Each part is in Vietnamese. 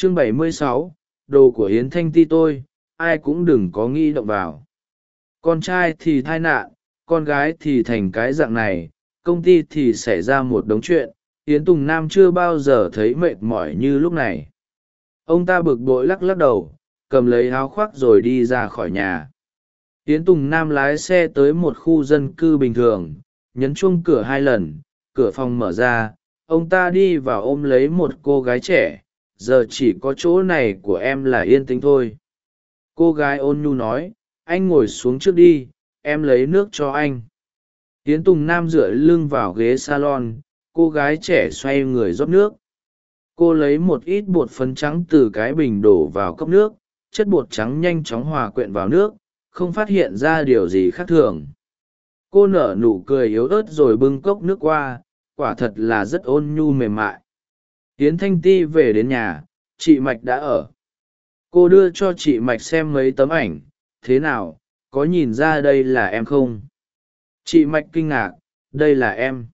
chương 76, đồ của yến thanh ti tôi ai cũng đừng có nghi động vào. Con trai thì thai nạn con gái thì thành cái dạng này công ty thì xảy ra một đống chuyện yến tùng nam chưa bao giờ thấy mệt mỏi như lúc này. Ông ta bực bội lắc lắc đầu cầm lấy áo khoác rồi đi ra khỏi nhà. Yến tùng nam lái xe tới một khu dân cư bình thường nhấn chuông cửa hai lần cửa phòng mở ra ông ta đi vào ôm lấy một cô gái trẻ giờ chỉ có chỗ này của em là yên tĩnh thôi. Cô gái ôn nhu nói, anh ngồi xuống trước đi, em lấy nước cho anh. Tiến tùng nam dựa lưng vào ghế salon, cô gái trẻ xoay người rót nước. Cô lấy một ít bột phấn trắng từ cái bình đổ vào cốc nước, chất bột trắng nhanh chóng hòa quyện vào nước, không phát hiện ra điều gì khác thường. Cô nở nụ cười yếu ớt rồi bưng cốc nước qua, quả thật là rất ôn nhu mềm mại yến thanh ti về đến nhà, chị mạch đã ở. Cô đưa cho chị mạch xem mấy tấm ảnh. Thế nào, có nhìn ra đây là em không? Chị mạch kinh ngạc, đây là em.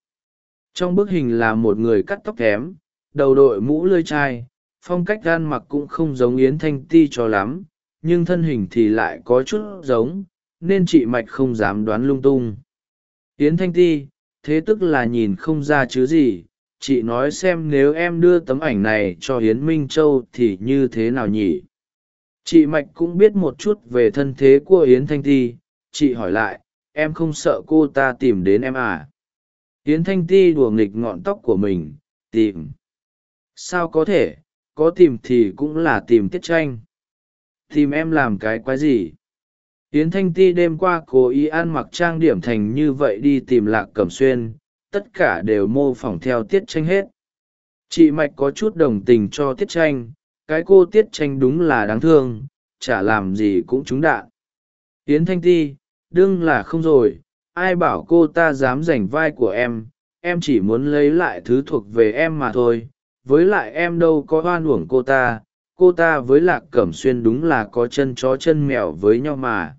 Trong bức hình là một người cắt tóc kém đầu đội mũ lơi chai, phong cách gan mặc cũng không giống yến thanh ti cho lắm, nhưng thân hình thì lại có chút giống, nên chị mạch không dám đoán lung tung. Yến thanh ti, thế tức là nhìn không ra chứ gì chị nói xem nếu em đưa tấm ảnh này cho hiến minh châu thì như thế nào nhỉ? Chị mạch cũng biết một chút về thân thế của hiến thanh ti. Chị hỏi lại, em không sợ cô ta tìm đến em à? Hiến thanh ti đùa nghịch ngọn tóc của mình, tìm. Sao có thể? Có tìm thì cũng là tìm tiết tranh. Tìm em làm cái quái gì? Hiến thanh ti đêm qua cố ý ăn mặc trang điểm thành như vậy đi tìm lạc cẩm xuyên tất cả đều mô phỏng theo tiết tranh hết. Chị mạch có chút đồng tình cho tiết tranh, cái cô tiết tranh đúng là đáng thương, chả làm gì cũng trúng đạn. Yến thanh ti, đương là không rồi, ai bảo cô ta dám giành vai của em em chỉ muốn lấy lại thứ thuộc về em mà thôi, với lại em đâu có oan uổng cô ta cô ta với lạc cẩm xuyên đúng là có chân chó chân mèo với nhau mà.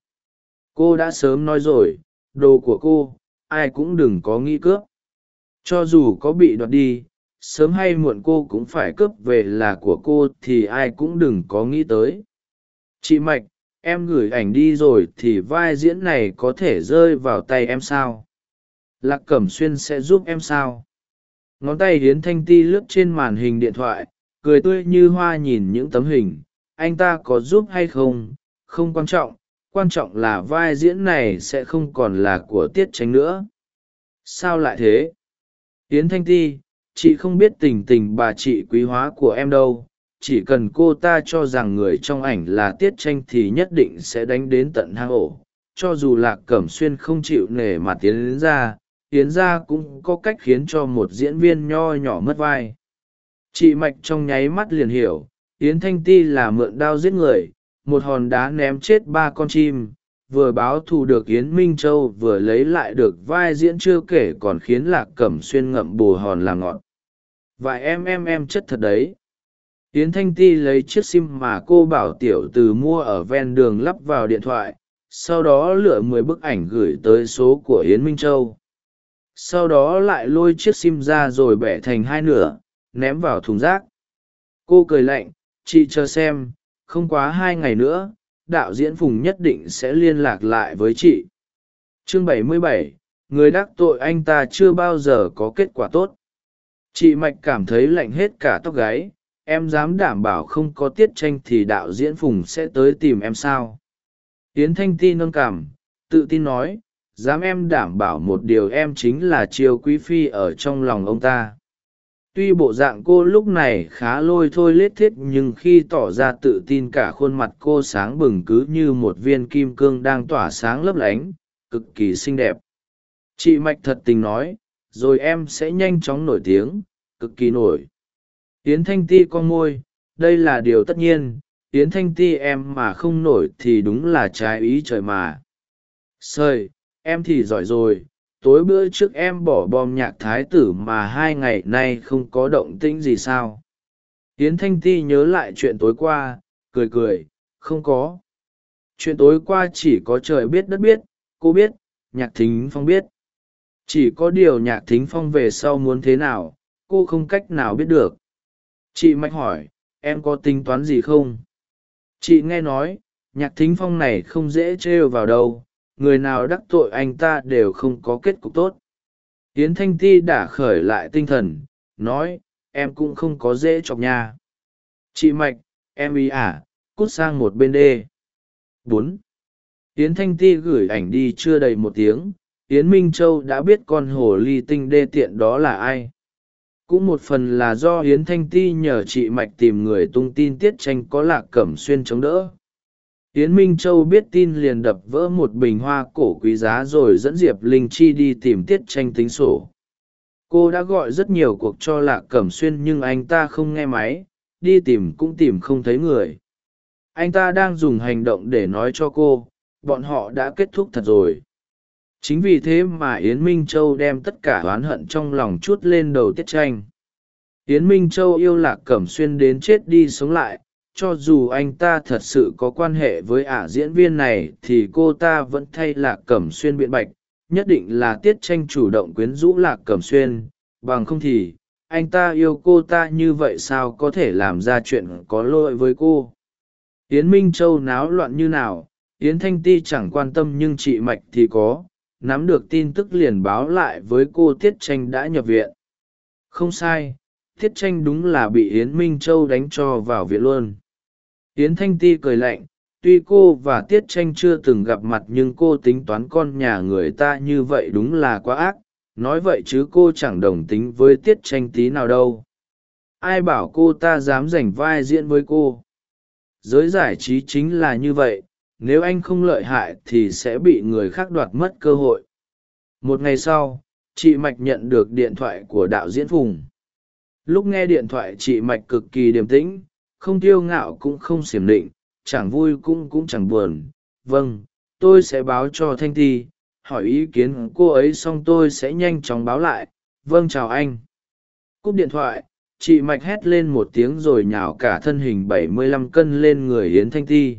Cô đã sớm nói rồi, đồ của cô, ai cũng đừng có nghĩ cướp cho dù có bị đoạt đi, sớm hay muộn cô cũng phải cướp về là của cô thì ai cũng đừng có nghĩ tới. Chị mạch, em gửi ảnh đi rồi thì vai diễn này có thể rơi vào tay em sao? Lạc cẩm xuyên sẽ giúp em sao? Ngón tay hiến thanh ti lướt trên màn hình điện thoại, cười tươi như hoa nhìn những tấm hình. Anh ta có giúp hay không? Không quan trọng quan trọng là vai diễn này sẽ không còn là của tiết tránh nữa. Sao lại thế? Yến thanh ti, chị không biết tình tình bà chị quý hóa của em đâu, chỉ cần cô ta cho rằng người trong ảnh là tiết tranh thì nhất định sẽ đánh đến tận hang ổ. Cho dù lạc cẩm xuyên không chịu nể mà tiến đến ra tiến ra cũng có cách khiến cho một diễn viên nho nhỏ mất vai. Chị mạch trong nháy mắt liền hiểu, yến thanh ti là mượn đao giết người, một hòn đá ném chết ba con chim vừa báo thù được yến minh châu, vừa lấy lại được vai diễn chưa kể còn khiến lạc cẩm xuyên ngậm bồ hòn là ngọt vài em em em chất thật đấy. Yến thanh ti lấy chiếc sim mà cô bảo tiểu từ mua ở ven đường lắp vào điện thoại, sau đó lựa mười bức ảnh gửi tới số của yến minh châu. Sau đó lại lôi chiếc sim ra rồi bẻ thành hai nửa, ném vào thùng rác. Cô cười lạnh, chị chờ xem, không quá hai ngày nữa đạo diễn phùng nhất định sẽ liên lạc lại với chị. Chương 77, người đắc tội anh ta chưa bao giờ có kết quả tốt. Chị mạch cảm thấy lạnh hết cả tóc gáy em dám đảm bảo không có tiết tranh thì đạo diễn phùng sẽ tới tìm em sao? Tiến thanh ti nâng cảm tự tin nói dám em đảm bảo một điều em chính là chiêu quý phi ở trong lòng ông ta tuy bộ dạng cô lúc này khá lôi thôi lết thiết nhưng khi tỏ ra tự tin cả khuôn mặt cô sáng bừng cứ như một viên kim cương đang tỏa sáng lấp lánh, cực kỳ xinh đẹp. Chị mạch thật tình nói, rồi em sẽ nhanh chóng nổi tiếng, cực kỳ nổi. Yến thanh ti con môi, đây là điều tất nhiên, yến thanh ti em mà không nổi thì đúng là trái ý trời mà. Sơi em thì giỏi rồi tối bữa trước em bỏ bom nhạc thái tử mà hai ngày nay không có động tĩnh gì sao? Yến thanh ti nhớ lại chuyện tối qua, cười cười, không có. Chuyện tối qua chỉ có trời biết đất biết, cô biết, nhạc thính phong biết. Chỉ có điều nhạc thính phong về sau muốn thế nào, cô không cách nào biết được. Chị mạch hỏi, em có tính toán gì không? Chị nghe nói, nhạc thính phong này không dễ trêu vào đâu người nào đắc tội anh ta đều không có kết cục tốt. Yến thanh ti đã khởi lại tinh thần, nói, em cũng không có dễ chọc nha. Chị mạch, em ý à cút sang một bên đê. Bốn. Yến thanh ti gửi ảnh đi chưa đầy một tiếng, yến minh châu đã biết con hồ ly tinh đê tiện đó là ai. Cũng một phần là do yến thanh ti nhờ chị mạch tìm người tung tin tiết tranh có lạc cẩm xuyên chống đỡ yến minh châu biết tin liền đập vỡ một bình hoa cổ quý giá rồi dẫn diệp linh chi đi tìm tiết tranh tính sổ. Cô đã gọi rất nhiều cuộc cho lạc cẩm xuyên nhưng anh ta không nghe máy, đi tìm cũng tìm không thấy người. Anh ta đang dùng hành động để nói cho cô, bọn họ đã kết thúc thật rồi. Chính vì thế mà yến minh châu đem tất cả oán hận trong lòng chút lên đầu tiết tranh. Yến minh châu yêu lạc cẩm xuyên đến chết đi sống lại cho dù anh ta thật sự có quan hệ với ả diễn viên này thì cô ta vẫn thay lạc cẩm xuyên biện bạch, nhất định là tiết tranh chủ động quyến rũ lạc cẩm xuyên. Bằng không thì, anh ta yêu cô ta như vậy sao có thể làm ra chuyện có lỗi với cô? Yến minh châu náo loạn như nào? Yến thanh ti chẳng quan tâm nhưng chị mạch thì có. Nắm được tin tức liền báo lại với cô tiết tranh đã nhập viện. Không sai, tiết tranh đúng là bị yến minh châu đánh cho vào viện luôn yến thanh ti cười lạnh, tuy cô và tiết tranh chưa từng gặp mặt nhưng cô tính toán con nhà người ta như vậy đúng là quá ác. Nói vậy chứ cô chẳng đồng tính với tiết tranh tí nào đâu. Ai bảo cô ta dám giành vai diễn với cô? Giới giải trí chính là như vậy, nếu anh không lợi hại thì sẽ bị người khác đoạt mất cơ hội. Một ngày sau, chị mạch nhận được điện thoại của đạo diễn phùng. Lúc nghe điện thoại, chị mạch cực kỳ điềm tĩnh không tiêu ngạo cũng không xiểm định, chẳng vui cũng cũng chẳng buồn. Vâng tôi sẽ báo cho thanh ti, hỏi ý kiến cô ấy xong tôi sẽ nhanh chóng báo lại. Vâng chào anh. Cúp điện thoại, chị mạch hét lên một tiếng rồi nhào cả thân hình bảy mươi lăm cân lên người yến thanh ti.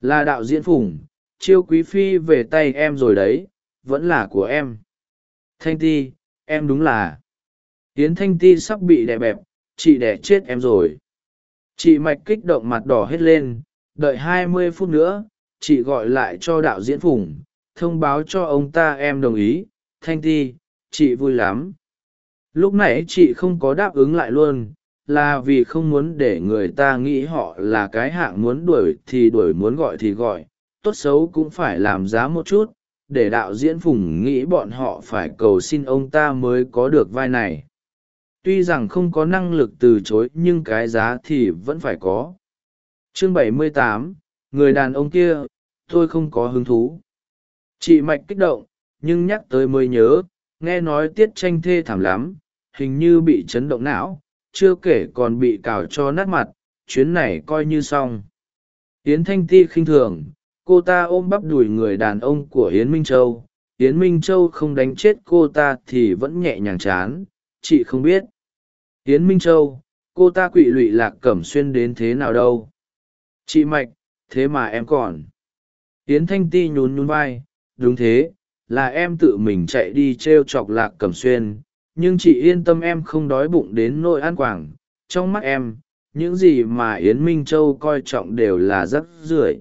Là đạo diễn phùng, chiêu quý phi về tay em rồi đấy, vẫn là của em. Thanh ti, em đúng là. Yến thanh ti sắp bị đè bẹp, chị đẻ chết em rồi chị mạch kích động mặt đỏ hết lên, đợi hai mươi phút nữa, chị gọi lại cho đạo diễn phùng, thông báo cho ông ta em đồng ý. Thanh ti, chị vui lắm. Lúc nãy chị không có đáp ứng lại luôn, là vì không muốn để người ta nghĩ họ là cái hạng muốn đuổi thì đuổi, muốn gọi thì gọi. Tốt xấu cũng phải làm giá một chút, để đạo diễn phùng nghĩ bọn họ phải cầu xin ông ta mới có được vai này tuy rằng không có năng lực từ chối nhưng cái giá thì vẫn phải có. Chương 78, người đàn ông kia tôi không có hứng thú. Chị mạch kích động nhưng nhắc tới mới nhớ nghe nói tiết tranh thê thảm lắm hình như bị chấn động não chưa kể còn bị cào cho nát mặt chuyến này coi như xong. Yến thanh ti khinh thường cô ta ôm bắp đùi người đàn ông của yến minh châu. Yến minh châu không đánh chết cô ta thì vẫn nhẹ nhàng chán chị không biết. Yến minh châu, cô ta quỵ lụy lạc cẩm xuyên đến thế nào đâu? Chị mạch, thế mà em còn. Yến thanh ti nhún nhún vai, đúng thế, là em tự mình chạy đi t r e o chọc lạc cẩm xuyên, nhưng chị yên tâm em không đói bụng đến nỗi ăn quảng. Trong mắt em, những gì mà yến minh châu coi trọng đều là rắc rưởi.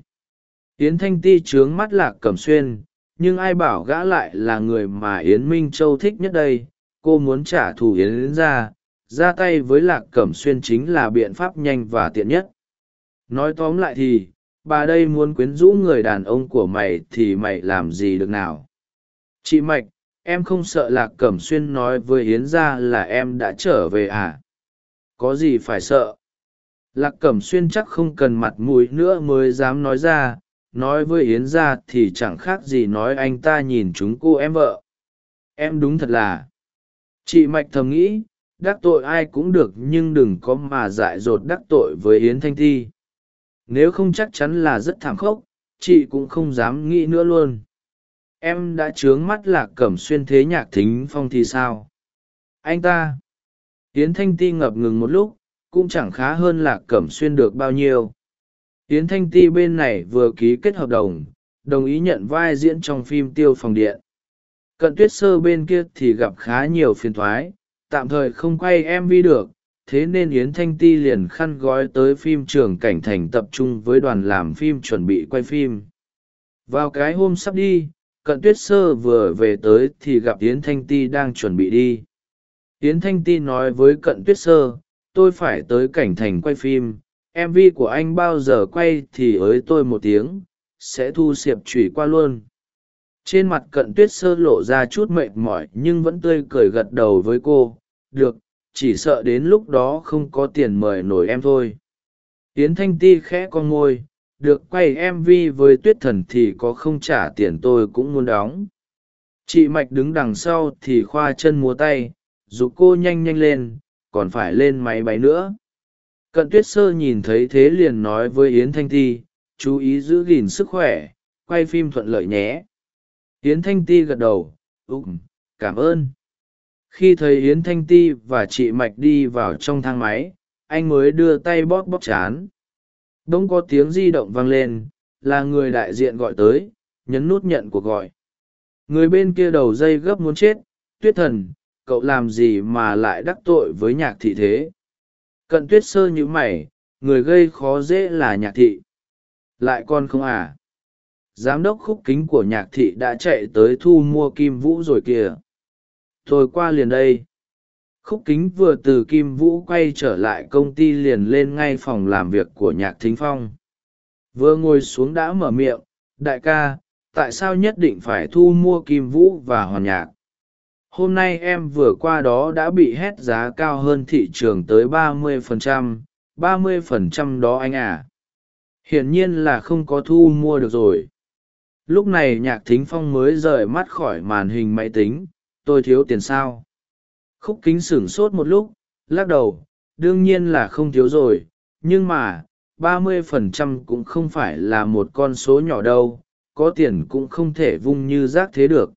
Yến thanh ti trướng mắt lạc cẩm xuyên, nhưng ai bảo gã lại là người mà yến minh châu thích nhất đây? Cô muốn trả thù yến ra ra tay với lạc cẩm xuyên chính là biện pháp nhanh và tiện nhất. Nói tóm lại thì, bà đây muốn quyến rũ người đàn ông của mày thì mày làm gì được nào? Chị mạch, em không sợ lạc cẩm xuyên nói với yến gia là em đã trở về à? Có gì phải sợ? Lạc cẩm xuyên chắc không cần mặt mũi nữa mới dám nói ra, nói với yến gia thì chẳng khác gì nói anh ta nhìn chúng cô em vợ. Em đúng thật là chị mạch thầm nghĩ, đắc tội ai cũng được nhưng đừng có mà dại dột đắc tội với yến thanh thi. Nếu không chắc chắn là rất thảm khốc, chị cũng không dám nghĩ nữa luôn. Em đã trướng mắt lạc cẩm xuyên thế nhạc thính phong thì sao? Anh ta. Yến thanh ti ngập ngừng một lúc, cũng chẳng khá hơn lạc cẩm xuyên được bao nhiêu. Yến thanh ti bên này vừa ký kết hợp đồng đồng ý nhận vai diễn trong phim tiêu phòng điện cận tuyết sơ bên kia thì gặp khá nhiều phiền thoái, tạm thời không quay mv được, thế nên yến thanh ti liền khăn gói tới phim trường cảnh thành tập trung với đoàn làm phim chuẩn bị quay phim. Vào cái hôm sắp đi, cận tuyết sơ vừa về tới thì gặp yến thanh ti đang chuẩn bị đi. Yến thanh ti nói với cận tuyết sơ, tôi phải tới cảnh thành quay phim mv của anh bao giờ quay thì ới tôi một tiếng, sẽ thu xịp chủy qua luôn trên mặt cận tuyết sơ lộ ra chút mệt mỏi nhưng vẫn tươi cười gật đầu với cô. Được, chỉ sợ đến lúc đó không có tiền mời nổi em thôi. Tiến thanh ti khẽ con ngôi được, quay mv với tuyết thần thì có không trả tiền tôi cũng muốn đóng. Chị mạch đứng đằng sau thì khoa chân múa tay g ụ cô nhanh nhanh lên, còn phải lên máy bay nữa. Cận tuyết sơ nhìn thấy thế liền nói với yến thanh ti, chú ý giữ gìn sức khỏe, quay phim thuận lợi nhé yến thanh ti gật đầu ụng cảm ơn. Khi thấy yến thanh ti và chị mạch đi vào trong thang máy, anh mới đưa tay bóp bóp chán. Đ ỗ n g có tiếng di động vang lên, là người đại diện gọi tới, nhấn nút nhận cuộc gọi. Người bên kia đầu dây gấp muốn chết, tuyết thần, cậu làm gì mà lại đắc tội với nhạc thị thế? Cận tuyết sơ nhữ mày, người gây khó dễ là nhạc thị. Lại con không à? Giám đốc khúc kính của nhạc thị đã chạy tới thu mua kim vũ rồi kìa. Thôi qua liền đây. Khúc kính vừa từ kim vũ quay trở lại công ty liền lên ngay phòng làm việc của nhạc thính phong. Vừa ngồi xuống đã mở miệng, đại ca, tại sao nhất định phải thu mua kim vũ và hoàn nhạc? Hôm nay em vừa qua đó đã bị hét giá cao hơn thị trường tới ba mươi phần trăm, ba mươi phần trăm đó anh à. Hiển nhiên là không có thu mua được rồi lúc này nhạc thính phong mới rời mắt khỏi màn hình máy tính. Tôi thiếu tiền sao? Khúc kính sửng sốt một lúc, lắc đầu. Đương nhiên là không thiếu rồi. Nhưng mà, ba mươi phần trăm cũng không phải là một con số nhỏ đâu. Có tiền cũng không thể vung như rác thế được.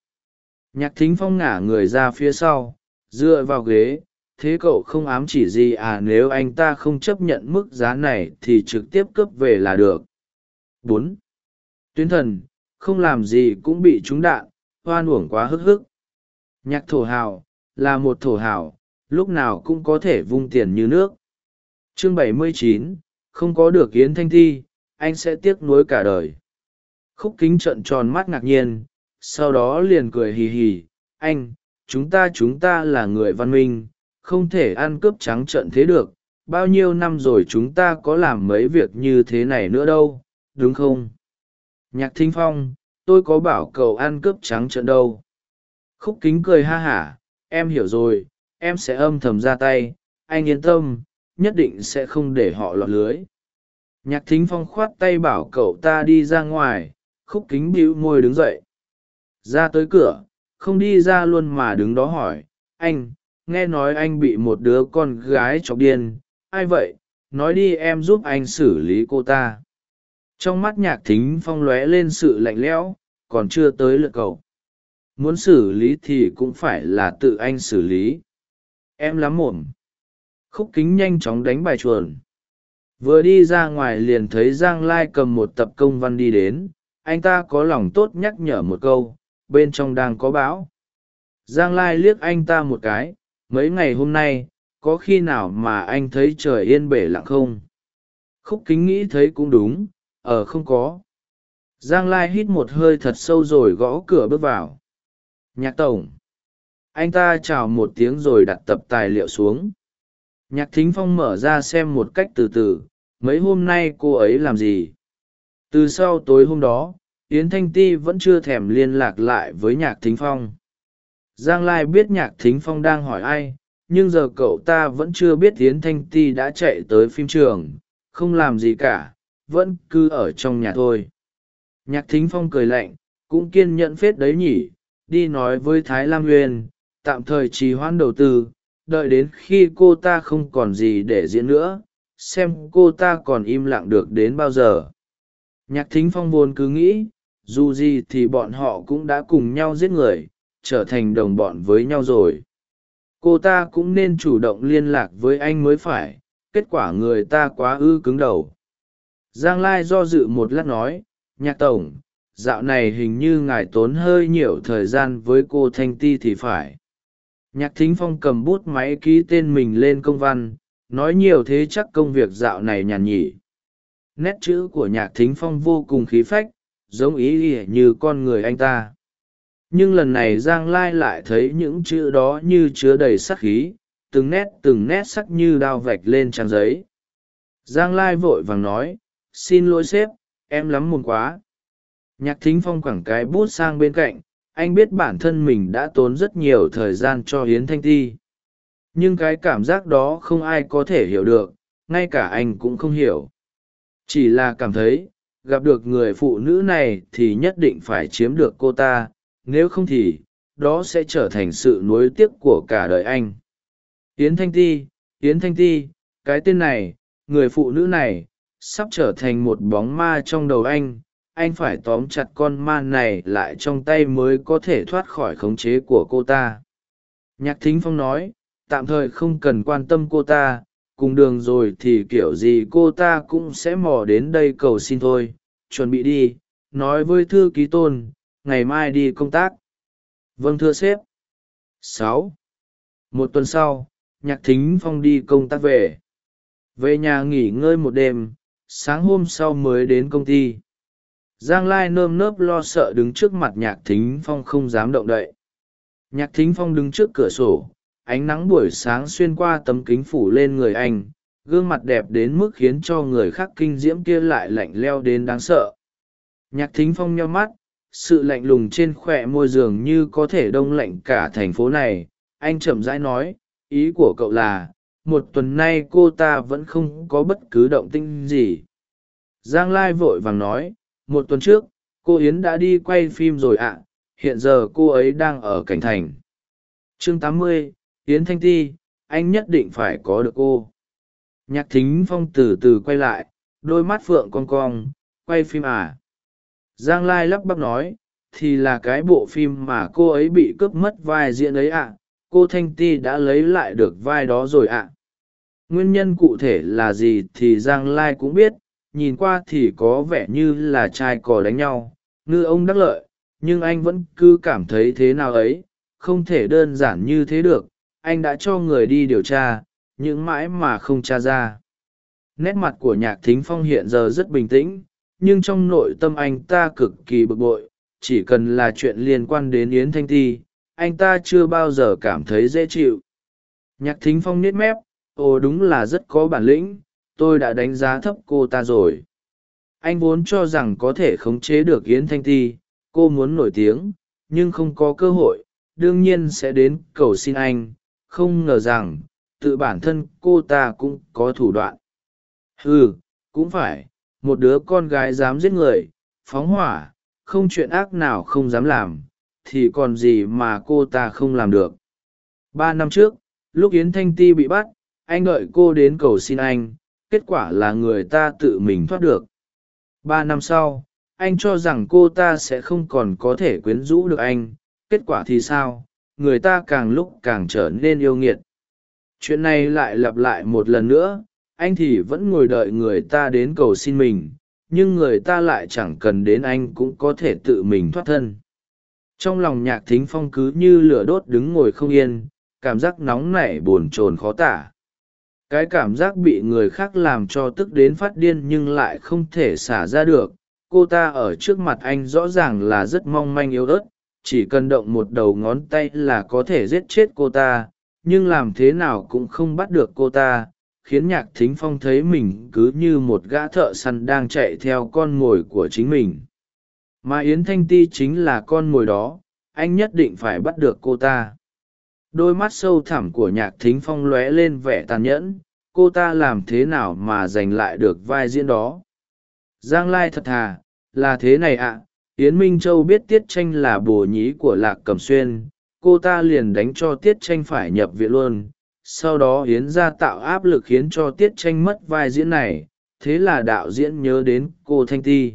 Nhạc thính phong ngả người ra phía sau, dựa vào ghế. Thế cậu không ám chỉ gì à nếu anh ta không chấp nhận mức giá này thì trực tiếp cướp về là được. Bốn. Tuyến thần không làm gì cũng bị trúng đạn hoan uổng quá hức hức. Nhạc thổ hào là một thổ hào lúc nào cũng có thể vung tiền như nước. Chương 79, không có được yến thanh thi anh sẽ tiếc nuối cả đời. Khúc kính trận tròn mắt ngạc nhiên sau đó liền cười hì hì anh chúng ta chúng ta là người văn minh không thể ăn cướp trắng trận thế được bao nhiêu năm rồi chúng ta có làm mấy việc như thế này nữa đâu đúng không? Nhạc thính phong, tôi có bảo cậu ăn cướp trắng trợn đâu. Khúc kính cười ha hả, em hiểu rồi, em sẽ âm thầm ra tay, anh yên tâm, nhất định sẽ không để họ lọt lưới. Nhạc thính phong khoát tay bảo cậu ta đi ra ngoài, khúc kính bĩu môi đứng dậy. Ra tới cửa, không đi ra luôn mà đứng đó hỏi, anh, nghe nói anh bị một đứa con gái chọc điên, ai vậy, nói đi em giúp anh xử lý cô ta trong mắt nhạc thính phong lóe lên sự lạnh lẽo, còn chưa tới lượt cậu. Muốn xử lý thì cũng phải là tự anh xử lý. Em lắm mồm. Khúc kính nhanh chóng đánh bài chuồn. Vừa đi ra ngoài liền thấy giang lai cầm một tập công văn đi đến. Anh ta có lòng tốt nhắc nhở một câu, bên trong đang có bão giang lai liếc anh ta một cái, mấy ngày hôm nay, có khi nào mà anh thấy trời yên bể lặng không? Khúc kính nghĩ thấy cũng đúng ờ không có. Giang lai hít một hơi thật sâu rồi gõ cửa bước vào. Nhạc tổng. Anh ta chào một tiếng rồi đặt tập tài liệu xuống. Nhạc thính phong mở ra xem một cách từ từ. Mấy hôm nay cô ấy làm gì? Từ sau tối hôm đó, yến thanh ti vẫn chưa thèm liên lạc lại với nhạc thính phong. Giang lai biết nhạc thính phong đang hỏi ai, nhưng giờ cậu ta vẫn chưa biết yến thanh ti đã chạy tới phim trường. Không làm gì cả vẫn cứ ở trong nhà thôi. Nhạc thính phong cười lạnh, cũng kiên nhẫn phết đấy nhỉ, đi nói với thái lam uyên, tạm thời trì hoãn đầu tư, đợi đến khi cô ta không còn gì để diễn nữa, xem cô ta còn im lặng được đến bao giờ. Nhạc thính phong vốn cứ nghĩ, dù gì thì bọn họ cũng đã cùng nhau giết người, trở thành đồng bọn với nhau rồi. Cô ta cũng nên chủ động liên lạc với anh mới phải, kết quả người ta quá ư cứng đầu giang lai do dự một lát nói, nhạc tổng, dạo này hình như ngài tốn hơi nhiều thời gian với cô thanh ti thì phải. Nhạc thính phong cầm bút máy ký tên mình lên công văn, nói nhiều thế chắc công việc dạo này nhàn nhỉ. Nét chữ của nhạc thính phong vô cùng khí phách, giống ý ỉa như con người anh ta. Nhưng lần này giang lai lại thấy những chữ đó như chứa đầy sắc khí, từng nét từng nét sắc như đao vạch lên trang giấy. Giang lai vội vàng nói xin lỗi sếp, em lắm mồn quá. Nhạc thính phong quẳng cái bút sang bên cạnh, anh biết bản thân mình đã tốn rất nhiều thời gian cho hiến thanh ti. Nhưng cái cảm giác đó không ai có thể hiểu được, ngay cả anh cũng không hiểu. Chỉ là cảm thấy, gặp được người phụ nữ này thì nhất định phải chiếm được cô ta, nếu không thì, đó sẽ trở thành sự nuối tiếc của cả đời anh. Yến thanh ti, yến thanh ti, cái tên này, người phụ nữ này sắp trở thành một bóng ma trong đầu anh anh phải tóm chặt con ma này lại trong tay mới có thể thoát khỏi khống chế của cô ta. Nhạc thính phong nói, tạm thời không cần quan tâm cô ta, cùng đường rồi thì kiểu gì cô ta cũng sẽ mò đến đây cầu xin thôi. Chuẩn bị đi, nói với thư ký tôn, ngày mai đi công tác. Vâng thưa sếp. Sáu. Một tuần sau, nhạc thính phong đi công tác về. Về nhà nghỉ ngơi một đêm sáng hôm sau mới đến công ty. Giang lai nơm nớp lo sợ đứng trước mặt nhạc thính phong không dám động đậy. Nhạc thính phong đứng trước cửa sổ, ánh nắng buổi sáng xuyên qua tấm kính phủ lên người anh, gương mặt đẹp đến mức khiến cho người khác kinh diễm kia lại lạnh leo đến đáng sợ. Nhạc thính phong nheo mắt, sự lạnh lùng trên khoe môi giường như có thể đông lạnh cả thành phố này. Anh chậm rãi nói, ý của cậu là một tuần nay cô ta vẫn không có bất cứ động tinh gì. Giang lai vội vàng nói, một tuần trước, cô yến đã đi quay phim rồi ạ, hiện giờ cô ấy đang ở cảnh thành. Chương tám mươi, yến thanh ti, anh nhất định phải có được cô. Nhạc thính phong từ từ quay lại, đôi mắt phượng con cong, quay phim à. Giang lai lắp bắp nói, thì là cái bộ phim mà cô ấy bị cướp mất vai diễn ấy ạ cô thanh ti đã lấy lại được vai đó rồi ạ. Nguyên nhân cụ thể là gì thì giang lai cũng biết, nhìn qua thì có vẻ như là trai cò đánh nhau, ngư ông đắc lợi, nhưng anh vẫn cứ cảm thấy thế nào ấy, không thể đơn giản như thế được, anh đã cho người đi điều tra, nhưng mãi mà không tra ra. Nét mặt của nhạc thính phong hiện giờ rất bình tĩnh, nhưng trong nội tâm anh ta cực kỳ bực bội, chỉ cần là chuyện liên quan đến yến thanh ti anh ta chưa bao giờ cảm thấy dễ chịu. Nhạc thính phong nết mép, ồ, đúng là rất có bản lĩnh, tôi đã đánh giá thấp cô ta rồi. Anh vốn cho rằng có thể khống chế được yến thanh ti, cô muốn nổi tiếng, nhưng không có cơ hội, đương nhiên sẽ đến cầu xin anh, không ngờ rằng, tự bản thân cô ta cũng có thủ đoạn. Ừ cũng phải, một đứa con gái dám giết người, phóng hỏa, không chuyện ác nào không dám làm thì còn gì mà cô ta không làm được. Ba năm trước, lúc yến thanh ti bị bắt, anh đợi cô đến cầu xin anh, kết quả là người ta tự mình thoát được. Ba năm sau, anh cho rằng cô ta sẽ không còn có thể quyến rũ được anh, kết quả thì sao? Người ta càng lúc càng trở nên yêu nghiệt. Chuyện này lại lặp lại một lần nữa, anh thì vẫn ngồi đợi người ta đến cầu xin mình, nhưng người ta lại chẳng cần đến anh cũng có thể tự mình thoát thân trong lòng nhạc thính phong cứ như lửa đốt đứng ngồi không yên, cảm giác nóng nảy bồn chồn khó tả. Cái cảm giác bị người khác làm cho tức đến phát điên nhưng lại không thể xả ra được, cô ta ở trước mặt anh rõ ràng là rất mong manh yếu ớt, chỉ cần động một đầu ngón tay là có thể giết chết cô ta, nhưng làm thế nào cũng không bắt được cô ta, khiến nhạc thính phong thấy mình cứ như một gã thợ săn đang chạy theo con mồi của chính mình mà yến thanh ti chính là con mồi đó, anh nhất định phải bắt được cô ta. Đôi mắt sâu thẳm của nhạc thính phong lóe lên vẻ tàn nhẫn, cô ta làm thế nào mà giành lại được vai diễn đó? Giang lai thật thà, là thế này ạ, yến minh châu biết tiết tranh là bồ nhí của lạc cẩm xuyên, cô ta liền đánh cho tiết tranh phải nhập viện luôn. Sau đó yến ra tạo áp lực khiến cho tiết tranh mất vai diễn này, thế là đạo diễn nhớ đến cô thanh ti.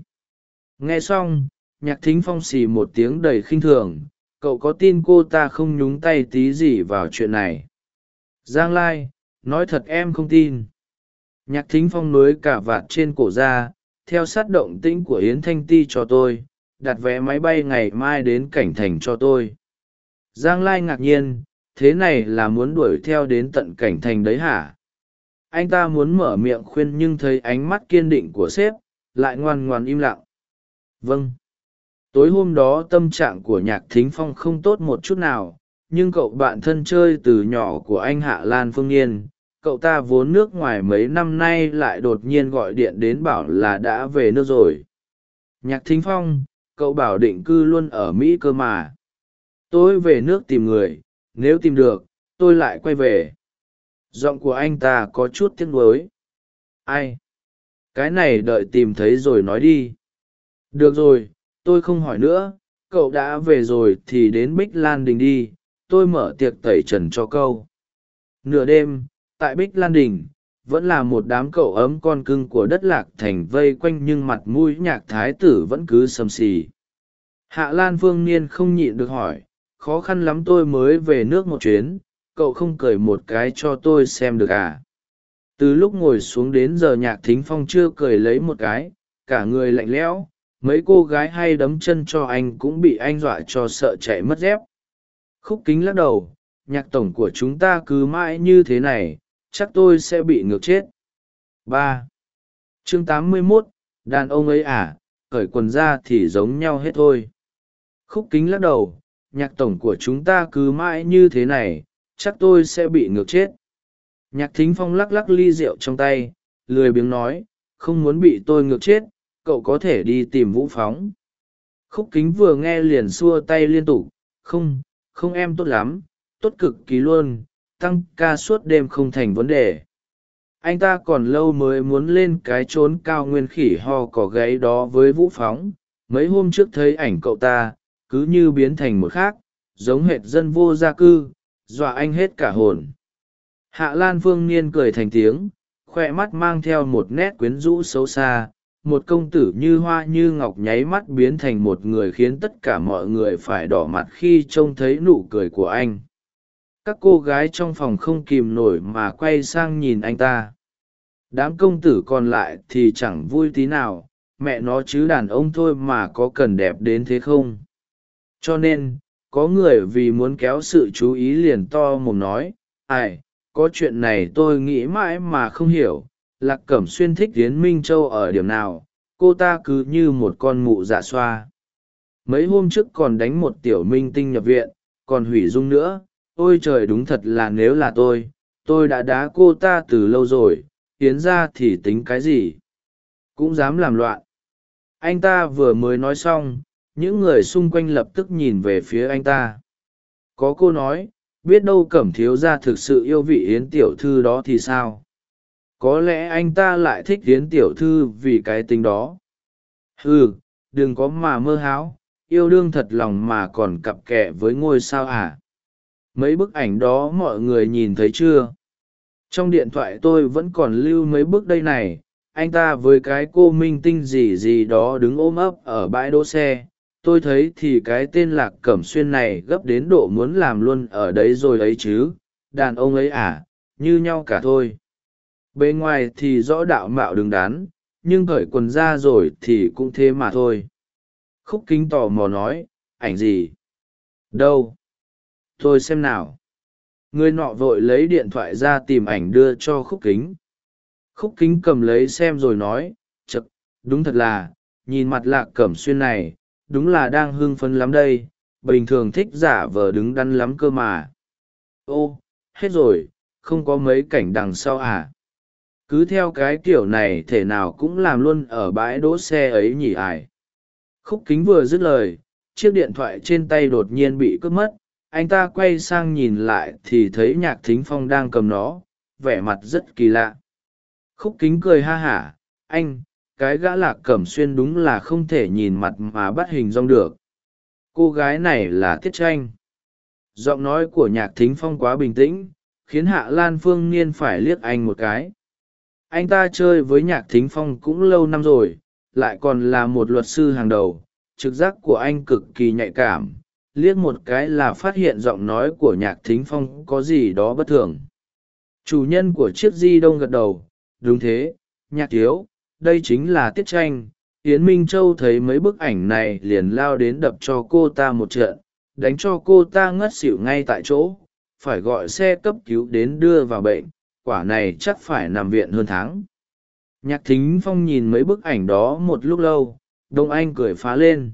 Nghe xong nhạc thính phong xì một tiếng đầy khinh thường, cậu có tin cô ta không nhúng tay tí gì vào chuyện này? Giang lai, nói thật em không tin. Nhạc thính phong nối cả vạt trên cổ ra, theo sát động tĩnh của yến thanh ti cho tôi, đặt vé máy bay ngày mai đến cảnh thành cho tôi. Giang lai ngạc nhiên, thế này là muốn đuổi theo đến tận cảnh thành đấy hả? Anh ta muốn mở miệng khuyên nhưng thấy ánh mắt kiên định của sếp, lại ngoan ngoan im lặng. Vâng tối hôm đó tâm trạng của nhạc thính phong không tốt một chút nào, nhưng cậu bạn thân chơi từ nhỏ của anh hạ lan phương nhiên cậu ta vốn nước ngoài mấy năm nay lại đột nhiên gọi điện đến bảo là đã về nước rồi. Nhạc thính phong, cậu bảo định cư luôn ở mỹ cơ mà. Tôi về nước tìm người, nếu tìm được, tôi lại quay về. Giọng của anh ta có chút tiếc nuối. Ai? Cái này đợi tìm thấy rồi nói đi. Được rồi tôi không hỏi nữa, cậu đã về rồi thì đến bích lan đình đi, tôi mở tiệc tẩy trần cho câu nửa đêm, tại bích lan đình, vẫn là một đám cậu ấm con cưng của đất lạc thành vây quanh nhưng mặt mũi nhạc thái tử vẫn cứ sầm xì. Hạ lan phương niên không nhịn được hỏi, khó khăn lắm tôi mới về nước một chuyến, cậu không cười một cái cho tôi xem được à? Từ lúc ngồi xuống đến giờ nhạc thính phong chưa cười lấy một cái, cả người lạnh lẽo mấy cô gái hay đấm chân cho anh cũng bị anh dọa cho sợ chạy mất dép. Khúc kính lắc đầu, nhạc tổng của chúng ta cứ mãi như thế này, chắc tôi sẽ bị ngược chết. Ba. Chương tám mươi mốt, đàn ông ấy à cởi quần ra thì giống nhau hết thôi. Khúc kính lắc đầu, nhạc tổng của chúng ta cứ mãi như thế này, chắc tôi sẽ bị ngược chết. Nhạc thính phong lắc lắc ly rượu trong tay, lười biếng nói, không muốn bị tôi ngược chết cậu có thể đi tìm vũ phóng. Khúc kính vừa nghe liền xua tay liên tục, không không em tốt lắm, tốt cực kỳ luôn, tăng ca suốt đêm không thành vấn đề. Anh ta còn lâu mới muốn lên cái trốn cao nguyên khỉ ho cỏ gáy đó với vũ phóng. Mấy hôm trước thấy ảnh cậu ta, cứ như biến thành một khác, giống hệt dân vô gia cư, dọa anh hết cả hồn. Hạ lan phương niên cười thành tiếng khoe mắt mang theo một nét quyến rũ xấu xa một công tử như hoa như ngọc nháy mắt biến thành một người khiến tất cả mọi người phải đỏ mặt khi trông thấy nụ cười của anh. Các cô gái trong phòng không kìm nổi mà quay sang nhìn anh ta. Đám công tử còn lại thì chẳng vui tí nào, mẹ nó chứ đàn ông thôi mà có cần đẹp đến thế không? Cho nên, có người vì muốn kéo sự chú ý liền to mồm nói, ai, có chuyện này tôi nghĩ mãi mà không hiểu lạc cẩm xuyên thích tiến minh châu ở điểm nào, cô ta cứ như một con mụ dạ xoa. Mấy hôm trước còn đánh một tiểu minh tinh nhập viện, còn hủy dung nữa, ôi trời đúng thật là nếu là tôi tôi đã đá cô ta từ lâu rồi tiến ra thì tính cái gì? Cũng dám làm loạn. Anh ta vừa mới nói xong, những người xung quanh lập tức nhìn về phía anh ta. Có cô nói, biết đâu cẩm thiếu gia thực sự yêu vị yến tiểu thư đó thì sao? Có lẽ anh ta lại thích yến tiểu thư vì cái tính đó. Ừ đừng có mà mơ hão yêu đương thật lòng mà còn cặp kẹ với ngôi sao à? Mấy bức ảnh đó mọi người nhìn thấy chưa? Trong điện thoại tôi vẫn còn lưu mấy bức đây này, anh ta với cái cô minh tinh gì gì đó đứng ôm ấp ở bãi đỗ xe. Tôi thấy thì cái tên lạc cẩm xuyên này gấp đến độ muốn làm luôn ở đấy rồi ấy chứ. Đàn ông ấy à như nhau cả thôi bề ngoài thì rõ đạo mạo đứng đắn, nhưng cởi quần ra rồi thì cũng thế mà thôi. Khúc kính tò mò nói, ảnh gì? Đâu? Tôi xem nào. Người nọ vội lấy điện thoại ra tìm ảnh đưa cho khúc kính. Khúc kính cầm lấy xem rồi nói, chật, đúng thật là, nhìn mặt lạc cẩm xuyên này, đúng là đang hưng phấn lắm đây, bình thường thích giả vờ đứng đắn lắm cơ mà. Ô, hết rồi, không có mấy cảnh đằng sau à? Cứ theo cái kiểu này thể nào cũng làm luôn ở bãi đỗ xe ấy nhỉ ải khúc kính vừa dứt lời, chiếc điện thoại trên tay đột nhiên bị cướp mất, anh ta quay sang nhìn lại thì thấy nhạc thính phong đang cầm nó, vẻ mặt rất kỳ lạ. Khúc kính cười ha hả, anh, cái gã lạc cẩm xuyên đúng là không thể nhìn mặt mà bắt hình rong được. Cô gái này là tiết tranh. Giọng nói của nhạc thính phong quá bình tĩnh, khiến hạ lan phương niên phải liếc anh một cái anh ta chơi với nhạc thính phong cũng lâu năm rồi, lại còn là một luật sư hàng đầu, trực giác của anh cực kỳ nhạy cảm, liếc một cái là phát hiện giọng nói của nhạc thính phong có gì đó bất thường. Chủ nhân của chiếc di đông gật đầu, đúng thế, nhạc thiếu, đây chính là tiết tranh, yến minh châu thấy mấy bức ảnh này liền lao đến đập cho cô ta một trận, đánh cho cô ta ngất xỉu ngay tại chỗ, phải gọi xe cấp cứu đến đưa vào bệnh quả này chắc phải nằm viện hơn tháng. Nhạc thính phong nhìn mấy bức ảnh đó một lúc lâu, đông anh cười phá lên.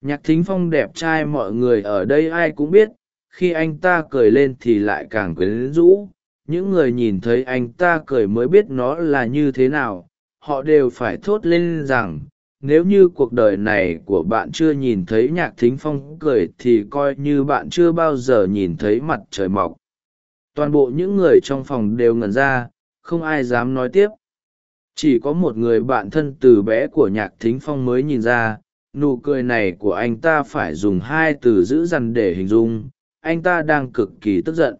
Nhạc thính phong đẹp trai mọi người ở đây ai cũng biết, khi anh ta cười lên thì lại càng quyến rũ. Những người nhìn thấy anh ta cười mới biết nó là như thế nào, họ đều phải thốt lên rằng, nếu như cuộc đời này của bạn chưa nhìn thấy nhạc thính phong cười thì coi như bạn chưa bao giờ nhìn thấy mặt trời mọc toàn bộ những người trong phòng đều ngẩn ra không ai dám nói tiếp. Chỉ có một người bạn thân từ bé của nhạc thính phong mới nhìn ra nụ cười này của anh ta phải dùng hai từ dữ dằn để hình dung anh ta đang cực kỳ tức giận.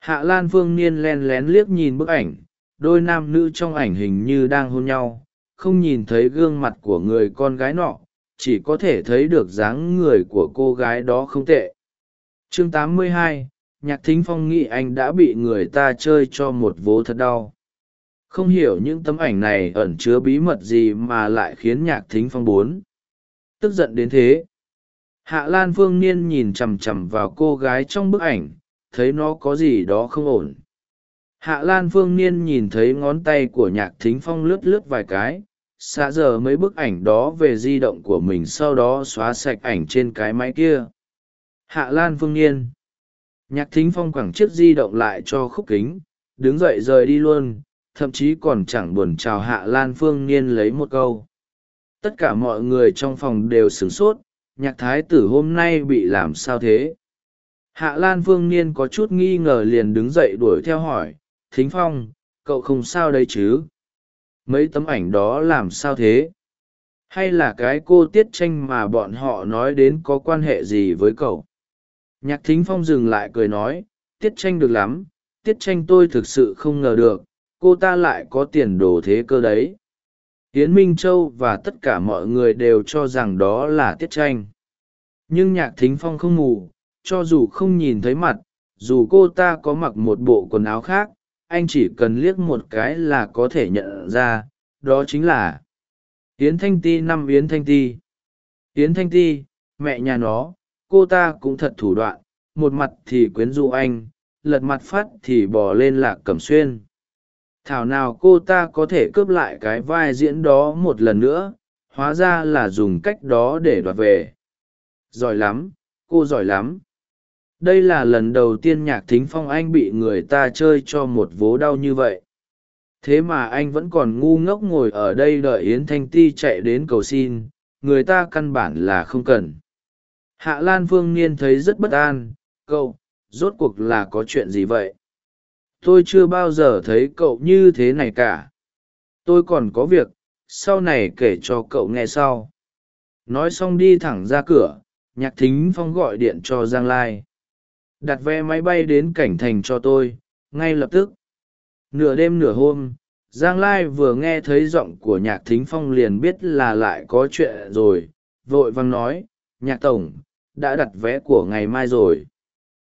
Hạ lan phương niên len lén liếc nhìn bức ảnh đôi nam nữ trong ảnh hình như đang hôn nhau không nhìn thấy gương mặt của người con gái nọ chỉ có thể thấy được dáng người của cô gái đó không tệ. Chương 82, nhạc thính phong nghĩ anh đã bị người ta chơi cho một vố thật đau. Không hiểu những tấm ảnh này ẩn chứa bí mật gì mà lại khiến nhạc thính phong bốn tức giận đến thế. Hạ lan phương niên nhìn chằm chằm vào cô gái trong bức ảnh, thấy nó có gì đó không ổn. Hạ lan phương niên nhìn thấy ngón tay của nhạc thính phong lướt lướt vài cái xa giờ mấy bức ảnh đó về di động của mình sau đó xóa sạch ảnh trên cái máy kia. Hạ lan phương niên nhạc thính phong quẳng chiếc di động lại cho khúc kính, đứng dậy rời đi luôn, thậm chí còn chẳng buồn chào hạ lan phương niên lấy một câu. Tất cả mọi người trong phòng đều sửng sốt, nhạc thái tử hôm nay bị làm sao thế? Hạ lan phương niên có chút nghi ngờ liền đứng dậy đuổi theo hỏi, thính phong, cậu không sao đây chứ? Mấy tấm ảnh đó làm sao thế? Hay là cái cô tiết tranh mà bọn họ nói đến có quan hệ gì với cậu? Nhạc thính phong dừng lại cười nói tiết tranh được lắm tiết tranh tôi thực sự không ngờ được cô ta lại có tiền đồ thế cơ đấy. Yến minh châu và tất cả mọi người đều cho rằng đó là tiết tranh. Nhưng nhạc thính phong không ngủ, cho dù không nhìn thấy mặt dù cô ta có mặc một bộ quần áo khác anh chỉ cần liếc một cái là có thể nhận ra đó chính là yến thanh ti năm yến thanh ti. Yến thanh ti mẹ nhà nó cô ta cũng thật thủ đoạn, một mặt thì quyến rũ anh, lật mặt phát thì bỏ lên lạc cẩm xuyên. Thảo nào cô ta có thể cướp lại cái vai diễn đó một lần nữa, hóa ra là dùng cách đó để đoạt về. Giỏi lắm, cô giỏi lắm. Đây là lần đầu tiên nhạc thính phong anh bị người ta chơi cho một vố đau như vậy. Thế mà anh vẫn còn ngu ngốc ngồi ở đây đợi yến thanh ti chạy đến cầu xin, người ta căn bản là không cần hạ lan phương niên thấy rất bất an, cậu, rốt cuộc là có chuyện gì vậy? Tôi chưa bao giờ thấy cậu như thế này cả. Tôi còn có việc, sau này kể cho cậu nghe sau. Nói xong đi thẳng ra cửa, nhạc thính phong gọi điện cho giang lai. Đặt vé máy bay đến cảnh thành cho tôi, ngay lập tức. Nửa đêm nửa hôm, giang lai vừa nghe thấy giọng của nhạc thính phong liền biết là lại có chuyện rồi, vội vang nói, nhạc tổng đã đặt vé của ngày mai rồi.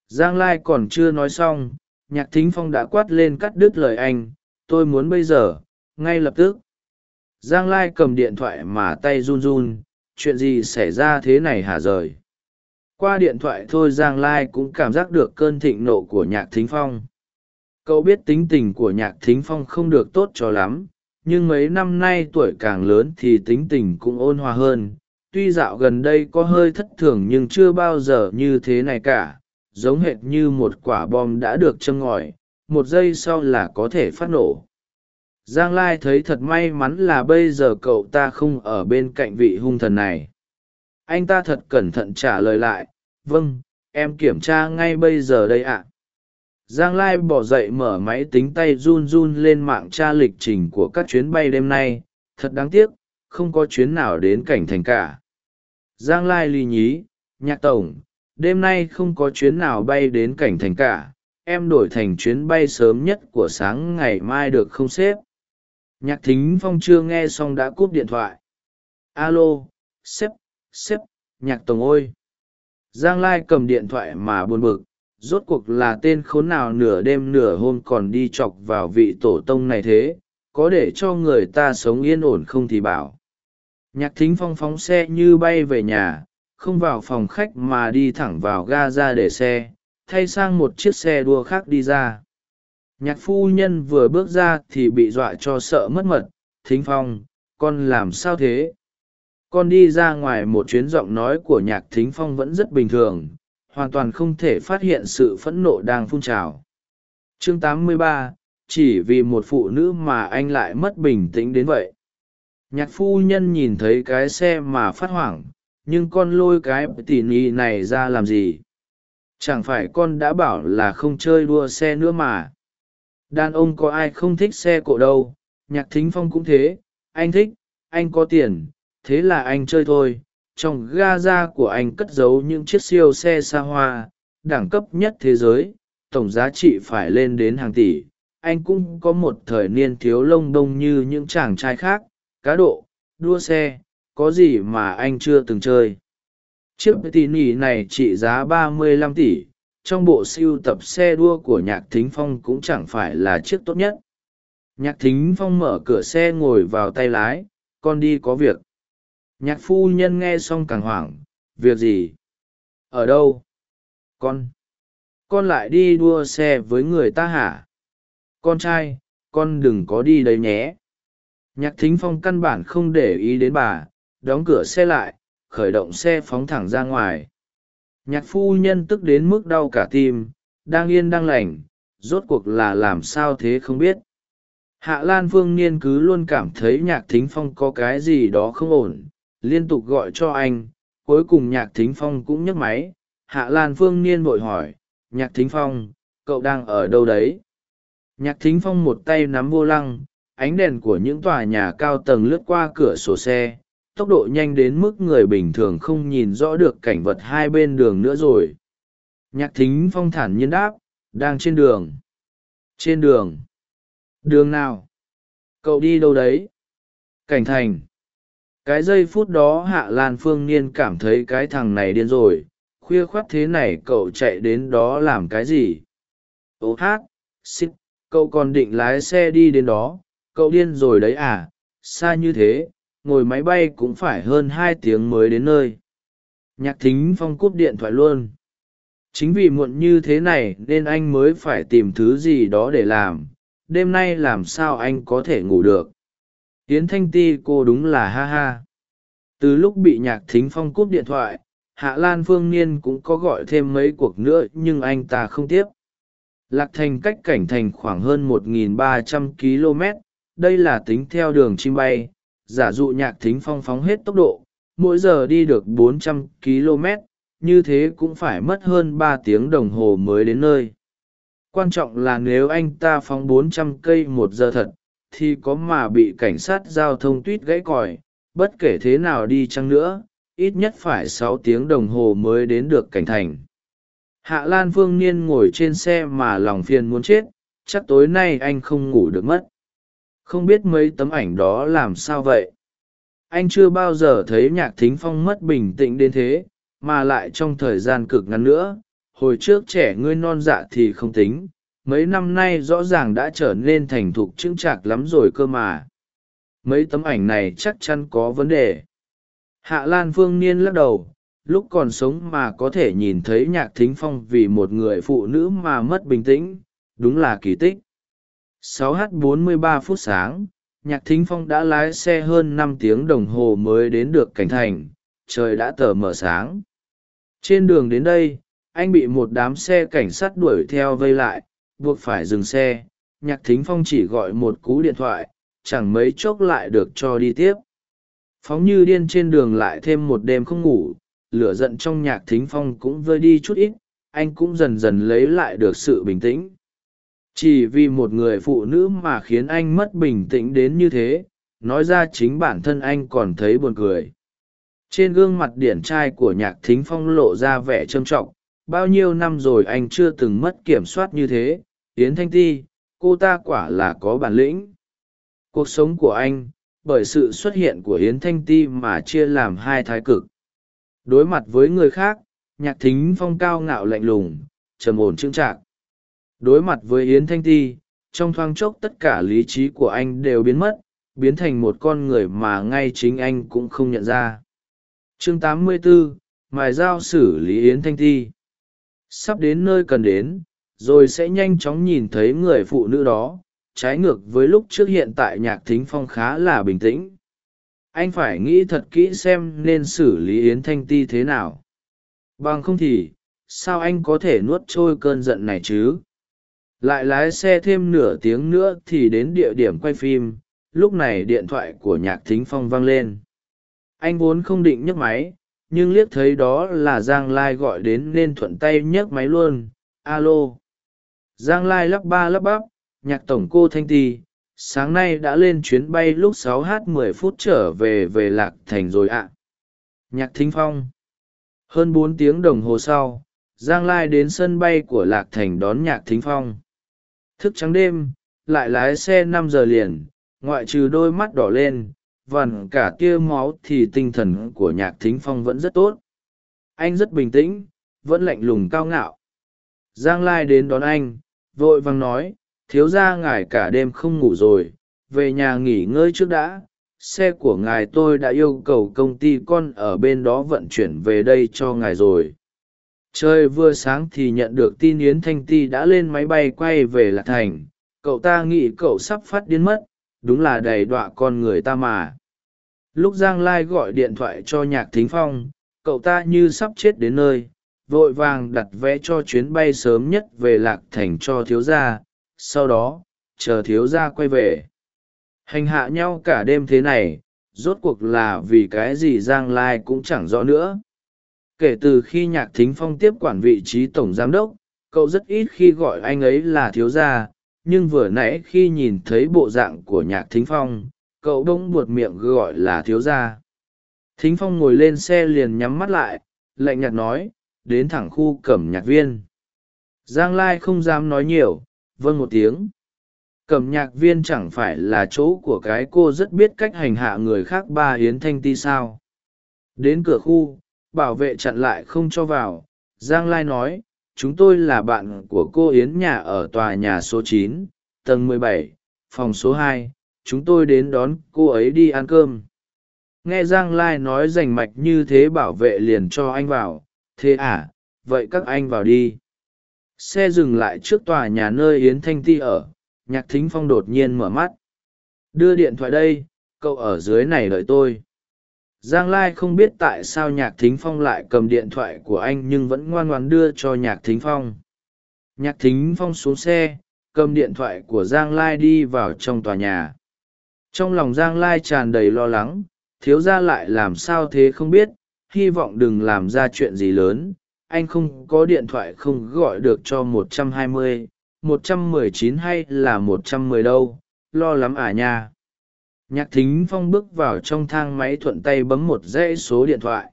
Giang lai còn chưa nói xong, nhạc thính phong đã quát lên cắt đứt lời anh, tôi muốn bây giờ, ngay lập tức. Giang lai cầm điện thoại mà tay run run, chuyện gì xảy ra thế này hả rời? Qua điện thoại thôi giang lai cũng cảm giác được cơn thịnh nộ của nhạc thính phong. Cậu biết tính tình của nhạc thính phong không được tốt cho lắm, nhưng mấy năm nay tuổi càng lớn thì tính tình cũng ôn hòa hơn tuy dạo gần đây có hơi thất thường nhưng chưa bao giờ như thế này cả, giống hệt như một quả bom đã được châm ngòi, một giây sau là có thể phát nổ. Giang lai thấy thật may mắn là bây giờ cậu ta không ở bên cạnh vị hung thần này. Anh ta thật cẩn thận trả lời lại vâng em kiểm tra ngay bây giờ đây ạ. Giang lai bỏ dậy mở máy tính tay run run lên mạng tra lịch trình của các chuyến bay đêm nay. Thật đáng tiếc, không có chuyến nào đến cảnh thành cả giang lai lì nhí, nhạc tổng, đêm nay không có chuyến nào bay đến cảnh thành cả, em đổi thành chuyến bay sớm nhất của sáng ngày mai được không xếp. Nhạc thính phong chưa nghe xong đã cúp điện thoại. Alo, sếp sếp, nhạc tổng ôi giang lai cầm điện thoại mà buồn bực, rốt cuộc là tên khốn nào nửa đêm nửa hôm còn đi chọc vào vị tổ tông này thế, có để cho người ta sống yên ổn không thì bảo nhạc thính phong phóng xe như bay về nhà không vào phòng khách mà đi thẳng vào ga ra để xe thay sang một chiếc xe đua khác đi ra. Nhạc phu nhân vừa bước ra thì bị dọa cho sợ mất mật thính phong con làm sao thế? Con đi ra ngoài một chuyến giọng nói của nhạc thính phong vẫn rất bình thường hoàn toàn không thể phát hiện sự phẫn nộ đang phun trào. Chương 83, chỉ vì một phụ nữ mà anh lại mất bình tĩnh đến vậy nhạc phu nhân nhìn thấy cái xe mà phát hoảng, nhưng con lôi cái tỉ nỉ này ra làm gì? Chẳng phải con đã bảo là không chơi đua xe nữa mà. Đàn ông có ai không thích xe cộ đâu, nhạc thính phong cũng thế. Anh thích, anh có tiền, thế là anh chơi thôi. Trong ga ra của anh cất giấu những chiếc siêu xe xa hoa, đẳng cấp nhất thế giới, tổng giá trị phải lên đến hàng tỷ. Anh cũng có một thời niên thiếu lông đông như những chàng trai khác cá độ, đua xe, có gì mà anh chưa từng chơi. Chiếc tỉ nỉ này trị giá ba mươi lăm tỷ, trong bộ siêu tập xe đua của nhạc thính phong cũng chẳng phải là chiếc tốt nhất. Nhạc thính phong mở cửa xe ngồi vào tay lái, con đi có việc. Nhạc phu nhân nghe xong càng hoảng, việc gì? Ở đâu? Con con lại đi đua xe với người ta hả? Con trai, con đừng có đi đấy nhé nhạc thính phong căn bản không để ý đến bà, đóng cửa xe lại, khởi động xe phóng thẳng ra ngoài. Nhạc phu nhân tức đến mức đau cả tim, đang yên đang lành, rốt cuộc là làm sao thế không biết. Hạ lan phương niên cứ luôn cảm thấy nhạc thính phong có cái gì đó không ổn, liên tục gọi cho anh, cuối cùng nhạc thính phong cũng nhấc máy. Hạ lan phương niên vội hỏi, nhạc thính phong, cậu đang ở đâu đấy? Nhạc thính phong một tay nắm vô lăng ánh đèn của những tòa nhà cao tầng lướt qua cửa sổ xe, tốc độ nhanh đến mức người bình thường không nhìn rõ được cảnh vật hai bên đường nữa rồi. Nhạc thính phong thản nhiên đáp, đang trên đường. Trên đường. Đường nào? Cậu đi đâu đấy? Cảnh thành. Cái giây phút đó hạ lan phương niên cảm thấy cái thằng này điên rồi, khuya khoắt thế này cậu chạy đến đó làm cái gì? Ô hát xích cậu còn định lái xe đi đến đó cậu điên rồi đấy à xa như thế, ngồi máy bay cũng phải hơn hai tiếng mới đến nơi. Nhạc thính phong cúp điện thoại luôn. Chính vì muộn như thế này nên anh mới phải tìm thứ gì đó để làm. Đêm nay làm sao anh có thể ngủ được? Yến thanh ti, cô đúng là ha ha. Từ lúc bị nhạc thính phong cúp điện thoại, hạ lan phương niên cũng có gọi thêm mấy cuộc nữa, nhưng anh ta không tiếp. Lạc thành cách cảnh thành khoảng hơn 1.300 km đây là tính theo đường chim bay, giả dụ nhạc thính phong phóng hết tốc độ, mỗi giờ đi được 400 km, như thế cũng phải mất hơn ba tiếng đồng hồ mới đến nơi. Quan trọng là nếu anh ta phóng 400 cây một giờ thật, thì có mà bị cảnh sát giao thông tuýt gãy còi, bất kể thế nào đi chăng nữa, ít nhất phải sáu tiếng đồng hồ mới đến được cảnh thành. Hạ lan phương niên ngồi trên xe mà lòng phiền muốn chết, chắc tối nay anh không ngủ được mất không biết mấy tấm ảnh đó làm sao vậy? Anh chưa bao giờ thấy nhạc thính phong mất bình tĩnh đến thế, mà lại trong thời gian cực ngắn nữa. Hồi trước trẻ ngươi non dạ thì không tính. Mấy năm nay rõ ràng đã trở nên thành thục chững chạc lắm rồi cơ mà. Mấy tấm ảnh này chắc chắn có vấn đề. Hạ lan phương niên lắc đầu. Lúc còn sống mà có thể nhìn thấy nhạc thính phong vì một người phụ nữ mà mất bình tĩnh, đúng là kỳ tích. 6 h 43 phút sáng, nhạc thính phong đã lái xe hơn năm tiếng đồng hồ mới đến được cảnh thành, trời đã tờ mờ sáng. Trên đường đến đây, anh bị một đám xe cảnh sát đuổi theo vây lại, buộc phải dừng xe. Nhạc thính phong chỉ gọi một cú điện thoại, chẳng mấy chốc lại được cho đi tiếp. Phóng như điên trên đường lại thêm một đêm không ngủ, lửa giận trong nhạc thính phong cũng vơi đi chút ít, anh cũng dần dần lấy lại được sự bình tĩnh chỉ vì một người phụ nữ mà khiến anh mất bình tĩnh đến như thế, nói ra chính bản thân anh còn thấy buồn cười. Trên gương mặt điển trai của nhạc thính phong lộ ra vẻ trâm trọng, bao nhiêu năm rồi anh chưa từng mất kiểm soát như thế, yến thanh ti, cô ta quả là có bản lĩnh. Cuộc sống của anh, bởi sự xuất hiện của yến thanh ti mà chia làm hai thái cực. Đối mặt với người khác, nhạc thính phong cao ngạo lạnh lùng, trầm ổn trưng trạc đối mặt với yến thanh ti trong thoáng chốc tất cả lý trí của anh đều biến mất biến thành một con người mà ngay chính anh cũng không nhận ra. Chương 84, mài dao xử lý yến thanh ti. Sắp đến nơi cần đến rồi sẽ nhanh chóng nhìn thấy người phụ nữ đó trái ngược với lúc trước hiện tại nhạc thính phong khá là bình tĩnh. Anh phải nghĩ thật kỹ xem nên xử lý yến thanh ti thế nào. Bằng không thì sao anh có thể nuốt trôi cơn giận này chứ? Lại lái xe thêm nửa tiếng nữa thì đến địa điểm quay phim, lúc này điện thoại của nhạc thính phong vang lên. Anh vốn không định nhấc máy, nhưng liếc thấy đó là giang lai gọi đến nên thuận tay nhấc máy luôn. Alo. Giang lai lắp ba lắp bắp, nhạc tổng cô thanh ti sáng nay đã lên chuyến bay lúc 6 h 10 phút trở về về lạc thành rồi ạ. Nhạc thính phong. Hơn bốn tiếng đồng hồ sau, giang lai đến sân bay của lạc thành đón nhạc thính phong thức trắng đêm, lại lái xe năm giờ liền, ngoại trừ đôi mắt đỏ lên, vằn cả tia máu thì tinh thần của nhạc thính phong vẫn rất tốt. Anh rất bình tĩnh, vẫn lạnh lùng cao ngạo. Giang lai đến đón anh, vội vàng nói, thiếu ra ngài cả đêm không ngủ rồi, về nhà nghỉ ngơi trước đã. Xe của ngài tôi đã yêu cầu công ty con ở bên đó vận chuyển về đây cho ngài rồi trời vừa sáng thì nhận được tin yến thanh ti đã lên máy bay quay về lạc thành. Cậu ta nghĩ cậu sắp phát điên mất. Đúng là đầy đọa con người ta mà. Lúc giang lai gọi điện thoại cho nhạc thính phong, cậu ta như sắp chết đến nơi. Vội vàng đặt vé cho chuyến bay sớm nhất về lạc thành cho thiếu gia. Sau đó, chờ thiếu gia quay về. Hành hạ nhau cả đêm thế này, rốt cuộc là vì cái gì giang lai cũng chẳng rõ nữa kể từ khi nhạc thính phong tiếp quản vị trí tổng giám đốc, cậu rất ít khi gọi anh ấy là thiếu gia, nhưng vừa nãy khi nhìn thấy bộ dạng của nhạc thính phong, cậu bỗng buột miệng gọi là thiếu gia. Thính phong ngồi lên xe liền nhắm mắt lại, lạnh nhạt nói, đến thẳng khu cẩm nhạc viên. Giang lai không dám nói nhiều vâng một tiếng. Cẩm nhạc viên chẳng phải là chỗ của cái cô rất biết cách hành hạ người khác ba hiến thanh ti sao? Đến cửa khu bảo vệ chặn lại không cho vào. Giang lai nói chúng tôi là bạn của cô yến nhà ở tòa nhà số 9, tầng 17, phòng số 2, chúng tôi đến đón cô ấy đi ăn cơm. Nghe giang lai nói rành mạch như thế bảo vệ liền cho anh vào. Thế à vậy các anh vào đi. Xe dừng lại trước tòa nhà nơi yến thanh ti ở. Nhạc thính phong đột nhiên mở mắt. Đưa điện thoại đây cậu ở dưới này đợi tôi giang lai không biết tại sao nhạc thính phong lại cầm điện thoại của anh nhưng vẫn ngoan ngoan đưa cho nhạc thính phong. Nhạc thính phong xuống xe, cầm điện thoại của giang lai đi vào trong tòa nhà. Trong lòng giang lai tràn đầy lo lắng, thiếu ra lại làm sao thế không biết, hy vọng đừng làm ra chuyện gì lớn. Anh không có điện thoại không gọi được cho một trăm hai mươi, một trăm mười chín hay là một trăm mười đâu, lo lắm à nha nhạc thính phong bước vào trong thang máy thuận tay bấm một dãy số điện thoại.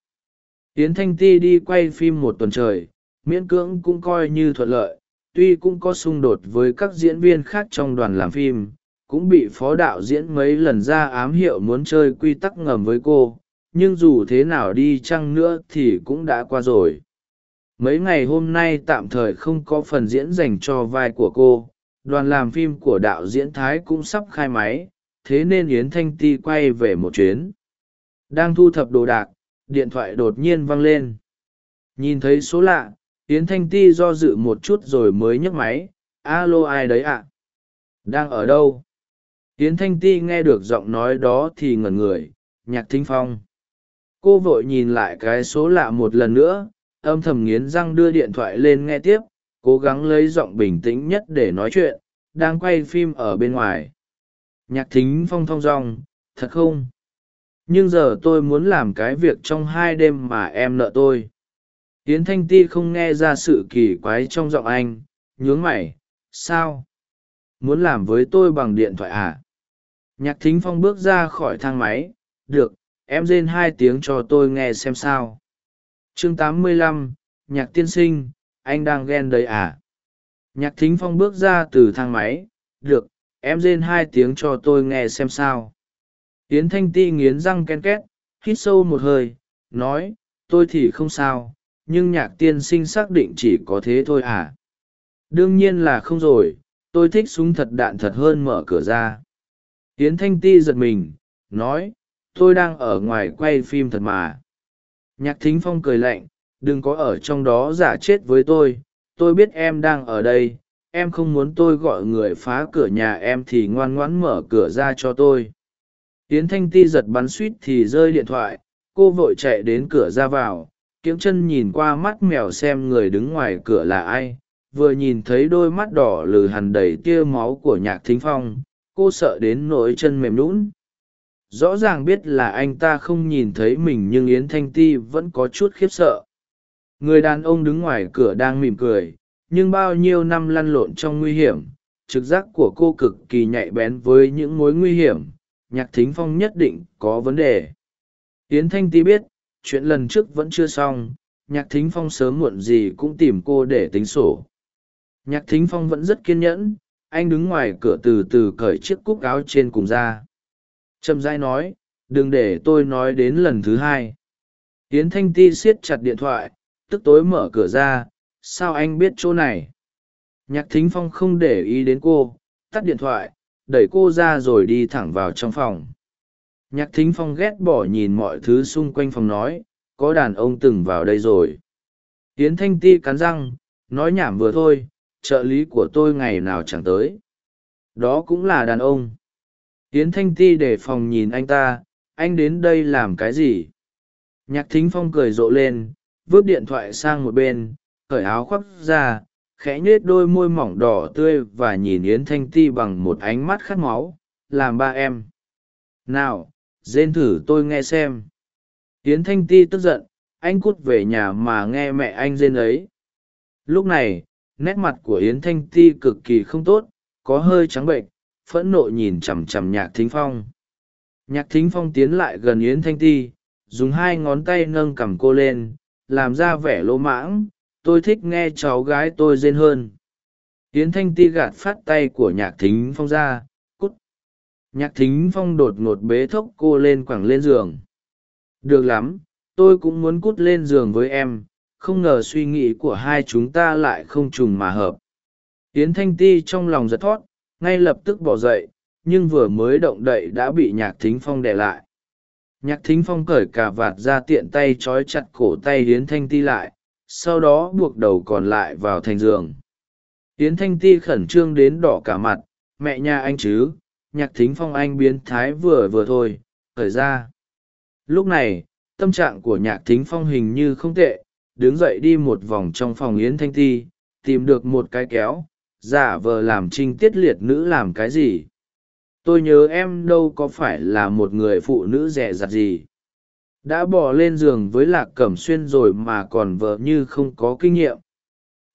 Tiến thanh ti đi quay phim một tuần trời, miễn cưỡng cũng coi như thuận lợi, tuy cũng có xung đột với các diễn viên khác trong đoàn làm phim, cũng bị phó đạo diễn mấy lần ra ám hiệu muốn chơi quy tắc ngầm với cô, nhưng dù thế nào đi chăng nữa thì cũng đã qua rồi. Mấy ngày hôm nay tạm thời không có phần diễn dành cho vai của cô, đoàn làm phim của đạo diễn thái cũng sắp khai máy thế nên yến thanh ti quay về một chuyến. Đang thu thập đồ đạc, điện thoại đột nhiên vang lên. Nhìn thấy số lạ, yến thanh ti do dự một chút rồi mới nhấc máy. Alo, ai đấy ạ? Đang ở đâu? Yến thanh ti nghe được giọng nói đó thì ngẩn người. Nhạc thính phong. Cô vội nhìn lại cái số lạ một lần nữa, âm thầm nghiến răng đưa điện thoại lên nghe tiếp, cố gắng lấy giọng bình tĩnh nhất để nói chuyện, đang quay phim ở bên ngoài nhạc thính phong thong dong thật không? Nhưng giờ tôi muốn làm cái việc trong hai đêm mà em nợ tôi. Yến thanh ti không nghe ra sự kỳ quái trong giọng anh nhướng mày sao? Muốn làm với tôi bằng điện thoại à? Nhạc thính phong bước ra khỏi thang máy được em rên hai tiếng cho tôi nghe xem sao. Chương 85, nhạc tiên sinh anh đang ghen đấy à? Nhạc thính phong bước ra từ thang máy được em rên hai tiếng cho tôi nghe xem sao. Yến thanh ti nghiến răng ken két, hít sâu một hơi, nói, tôi thì không sao, nhưng nhạc tiên sinh xác định chỉ có thế thôi à? Đương nhiên là không rồi, tôi thích súng thật đạn thật hơn mở cửa ra. Yến thanh ti giật mình, nói, tôi đang ở ngoài quay phim thật mà. Nhạc thính phong cười lạnh, đừng có ở trong đó giả chết với tôi tôi biết em đang ở đây em không muốn tôi gọi người phá cửa nhà em thì ngoan ngoãn mở cửa ra cho tôi. Yến thanh ti giật bắn suýt thì rơi điện thoại, cô vội chạy đến cửa ra vào kiếng chân nhìn qua mắt mèo xem người đứng ngoài cửa là ai, vừa nhìn thấy đôi mắt đỏ lừ hằn đầy tia máu của nhạc thính phong, cô sợ đến nỗi chân mềm lún rõ ràng biết là anh ta không nhìn thấy mình nhưng yến thanh ti vẫn có chút khiếp sợ. Người đàn ông đứng ngoài cửa đang mỉm cười nhưng bao nhiêu năm lăn lộn trong nguy hiểm, trực giác của cô cực kỳ nhạy bén với những mối nguy hiểm, nhạc thính phong nhất định có vấn đề. Yến thanh ti biết, chuyện lần trước vẫn chưa xong, nhạc thính phong sớm muộn gì cũng tìm cô để tính sổ. Nhạc thính phong vẫn rất kiên nhẫn, anh đứng ngoài cửa từ từ cởi chiếc cúc áo trên cùng ra. Trầm dai nói, đừng để tôi nói đến lần thứ hai. Yến thanh ti siết chặt điện thoại, tức tối mở cửa ra sao anh biết chỗ này? Nhạc thính phong không để ý đến cô, tắt điện thoại, đẩy cô ra rồi đi thẳng vào trong phòng. Nhạc thính phong ghét bỏ nhìn mọi thứ xung quanh phòng nói, có đàn ông từng vào đây rồi. Yến thanh ti cắn răng, nói nhảm vừa thôi, trợ lý của tôi ngày nào chẳng tới. Đó cũng là đàn ông. Yến thanh ti để phòng nhìn anh ta, anh đến đây làm cái gì? Nhạc thính phong cười rộ lên, vứt điện thoại sang một bên cởi áo khoác ra, khẽ nhết đôi môi mỏng đỏ tươi và nhìn yến thanh ti bằng một ánh mắt khát máu, làm ba em. Nào rên thử tôi nghe xem. Yến thanh ti tức giận, anh cút về nhà mà nghe mẹ anh rên ấy. Lúc này, nét mặt của yến thanh ti cực kỳ không tốt, có hơi trắng bệnh, phẫn nộ nhìn chằm chằm nhạc thính phong. Nhạc thính phong tiến lại gần yến thanh ti, dùng hai ngón tay nâng cằm cô lên, làm ra vẻ lỗ mãng tôi thích nghe cháu gái tôi rên hơn. Yến thanh ti gạt phát tay của nhạc thính phong ra, cút. Nhạc thính phong đột ngột bế thốc cô lên quẳng lên giường. Được lắm, tôi cũng muốn cút lên giường với em, không ngờ suy nghĩ của hai chúng ta lại không trùng mà hợp. Yến thanh ti trong lòng giật thót, ngay lập tức bỏ dậy, nhưng vừa mới động đậy đã bị nhạc thính phong đẻ lại. Nhạc thính phong cởi cà vạt ra tiện tay trói chặt cổ tay hiến thanh ti lại sau đó buộc đầu còn lại vào thành giường. Yến thanh ti khẩn trương đến đỏ cả mặt, mẹ nhà anh chứ, nhạc thính phong anh biến thái vừa vừa thôi, khởi ra. Lúc này, tâm trạng của nhạc thính phong hình như không tệ, đứng dậy đi một vòng trong phòng yến thanh ti, tìm được một cái kéo, giả vờ làm trinh tiết liệt nữ làm cái gì. Tôi nhớ em đâu có phải là một người phụ nữ rẻ rặt gì đã bỏ lên giường với lạc cẩm xuyên rồi mà còn vợ như không có kinh nghiệm.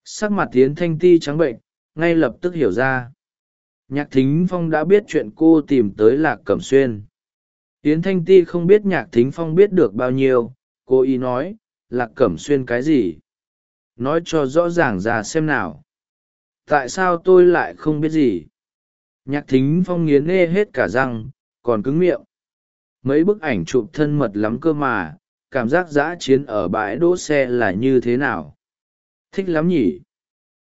Sắc mặt tiến thanh ti trắng bệnh, ngay lập tức hiểu ra. Nhạc thính phong đã biết chuyện cô tìm tới lạc cẩm xuyên. Yến thanh ti không biết nhạc thính phong biết được bao nhiêu, cô ý nói, lạc cẩm xuyên cái gì? Nói cho rõ ràng ra xem nào. Tại sao tôi lại không biết gì? Nhạc thính phong nghiến ê hết cả răng, còn cứng miệng mấy bức ảnh chụp thân mật lắm cơ mà cảm giác giã chiến ở bãi đỗ xe là như thế nào? Thích lắm nhỉ?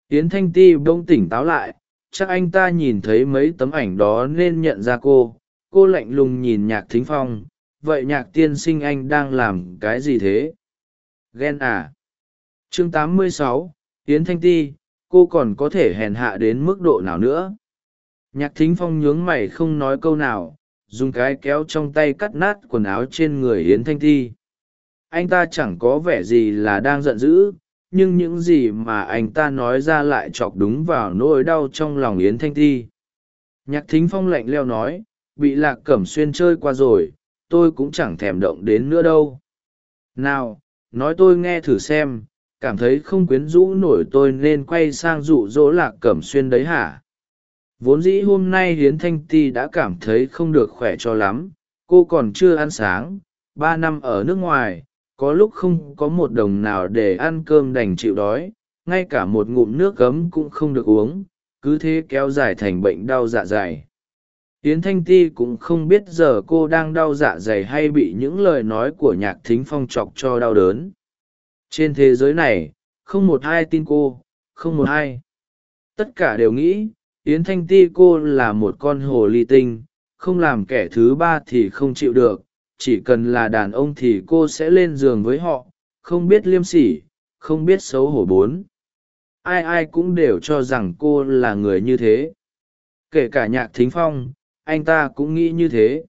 Yến thanh ti bỗng tỉnh táo lại chắc anh ta nhìn thấy mấy tấm ảnh đó nên nhận ra cô. Cô lạnh lùng nhìn nhạc thính phong vậy nhạc tiên sinh anh đang làm cái gì thế? Ghen à? Chương 86, yến thanh ti cô còn có thể hèn hạ đến mức độ nào nữa? Nhạc thính phong nhướng mày không nói câu nào dùng cái kéo trong tay cắt nát quần áo trên người yến thanh Thi. anh ta chẳng có vẻ gì là đang giận dữ, nhưng những gì mà anh ta nói ra lại chọc đúng vào nỗi đau trong lòng yến thanh Thi. nhạc thính phong lạnh leo nói, bị lạc cẩm xuyên chơi qua rồi, tôi cũng chẳng thèm động đến nữa đâu nào, nói tôi nghe thử xem, cảm thấy không quyến rũ nổi tôi nên quay sang dụ dỗ lạc cẩm xuyên đấy hả vốn dĩ hôm nay hiến thanh ti đã cảm thấy không được khỏe cho lắm, cô còn chưa ăn sáng, ba năm ở nước ngoài, có lúc không có một đồng nào để ăn cơm đành chịu đói, ngay cả một ngụm nước cấm cũng không được uống, cứ thế kéo dài thành bệnh đau dạ dày. Yến thanh ti cũng không biết giờ cô đang đau dạ dày hay bị những lời nói của nhạc thính phong chọc cho đau đớn. Trên thế giới này, không một ai tin cô, không một ai. Tất cả đều nghĩ yến thanh ti cô là một con hồ ly tinh, không làm kẻ thứ ba thì không chịu được, chỉ cần là đàn ông thì cô sẽ lên giường với họ, không biết liêm sỉ, không biết xấu hổ bốn. Ai ai cũng đều cho rằng cô là người như thế. Kể cả nhạc thính phong, anh ta cũng nghĩ như thế.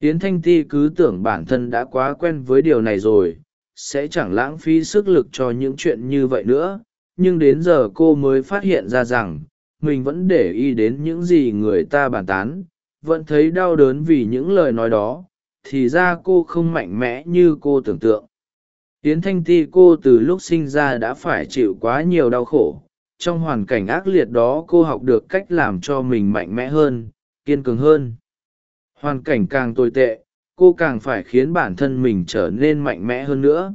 Yến thanh ti cứ tưởng bản thân đã quá quen với điều này rồi, sẽ chẳng lãng phí sức lực cho những chuyện như vậy nữa, nhưng đến giờ cô mới phát hiện ra rằng mình vẫn để ý đến những gì người ta bàn tán, vẫn thấy đau đớn vì những lời nói đó, thì ra cô không mạnh mẽ như cô tưởng tượng. Yến thanh ti cô từ lúc sinh ra đã phải chịu quá nhiều đau khổ, trong hoàn cảnh ác liệt đó cô học được cách làm cho mình mạnh mẽ hơn, kiên cường hơn. Hoàn cảnh càng tồi tệ, cô càng phải khiến bản thân mình trở nên mạnh mẽ hơn nữa.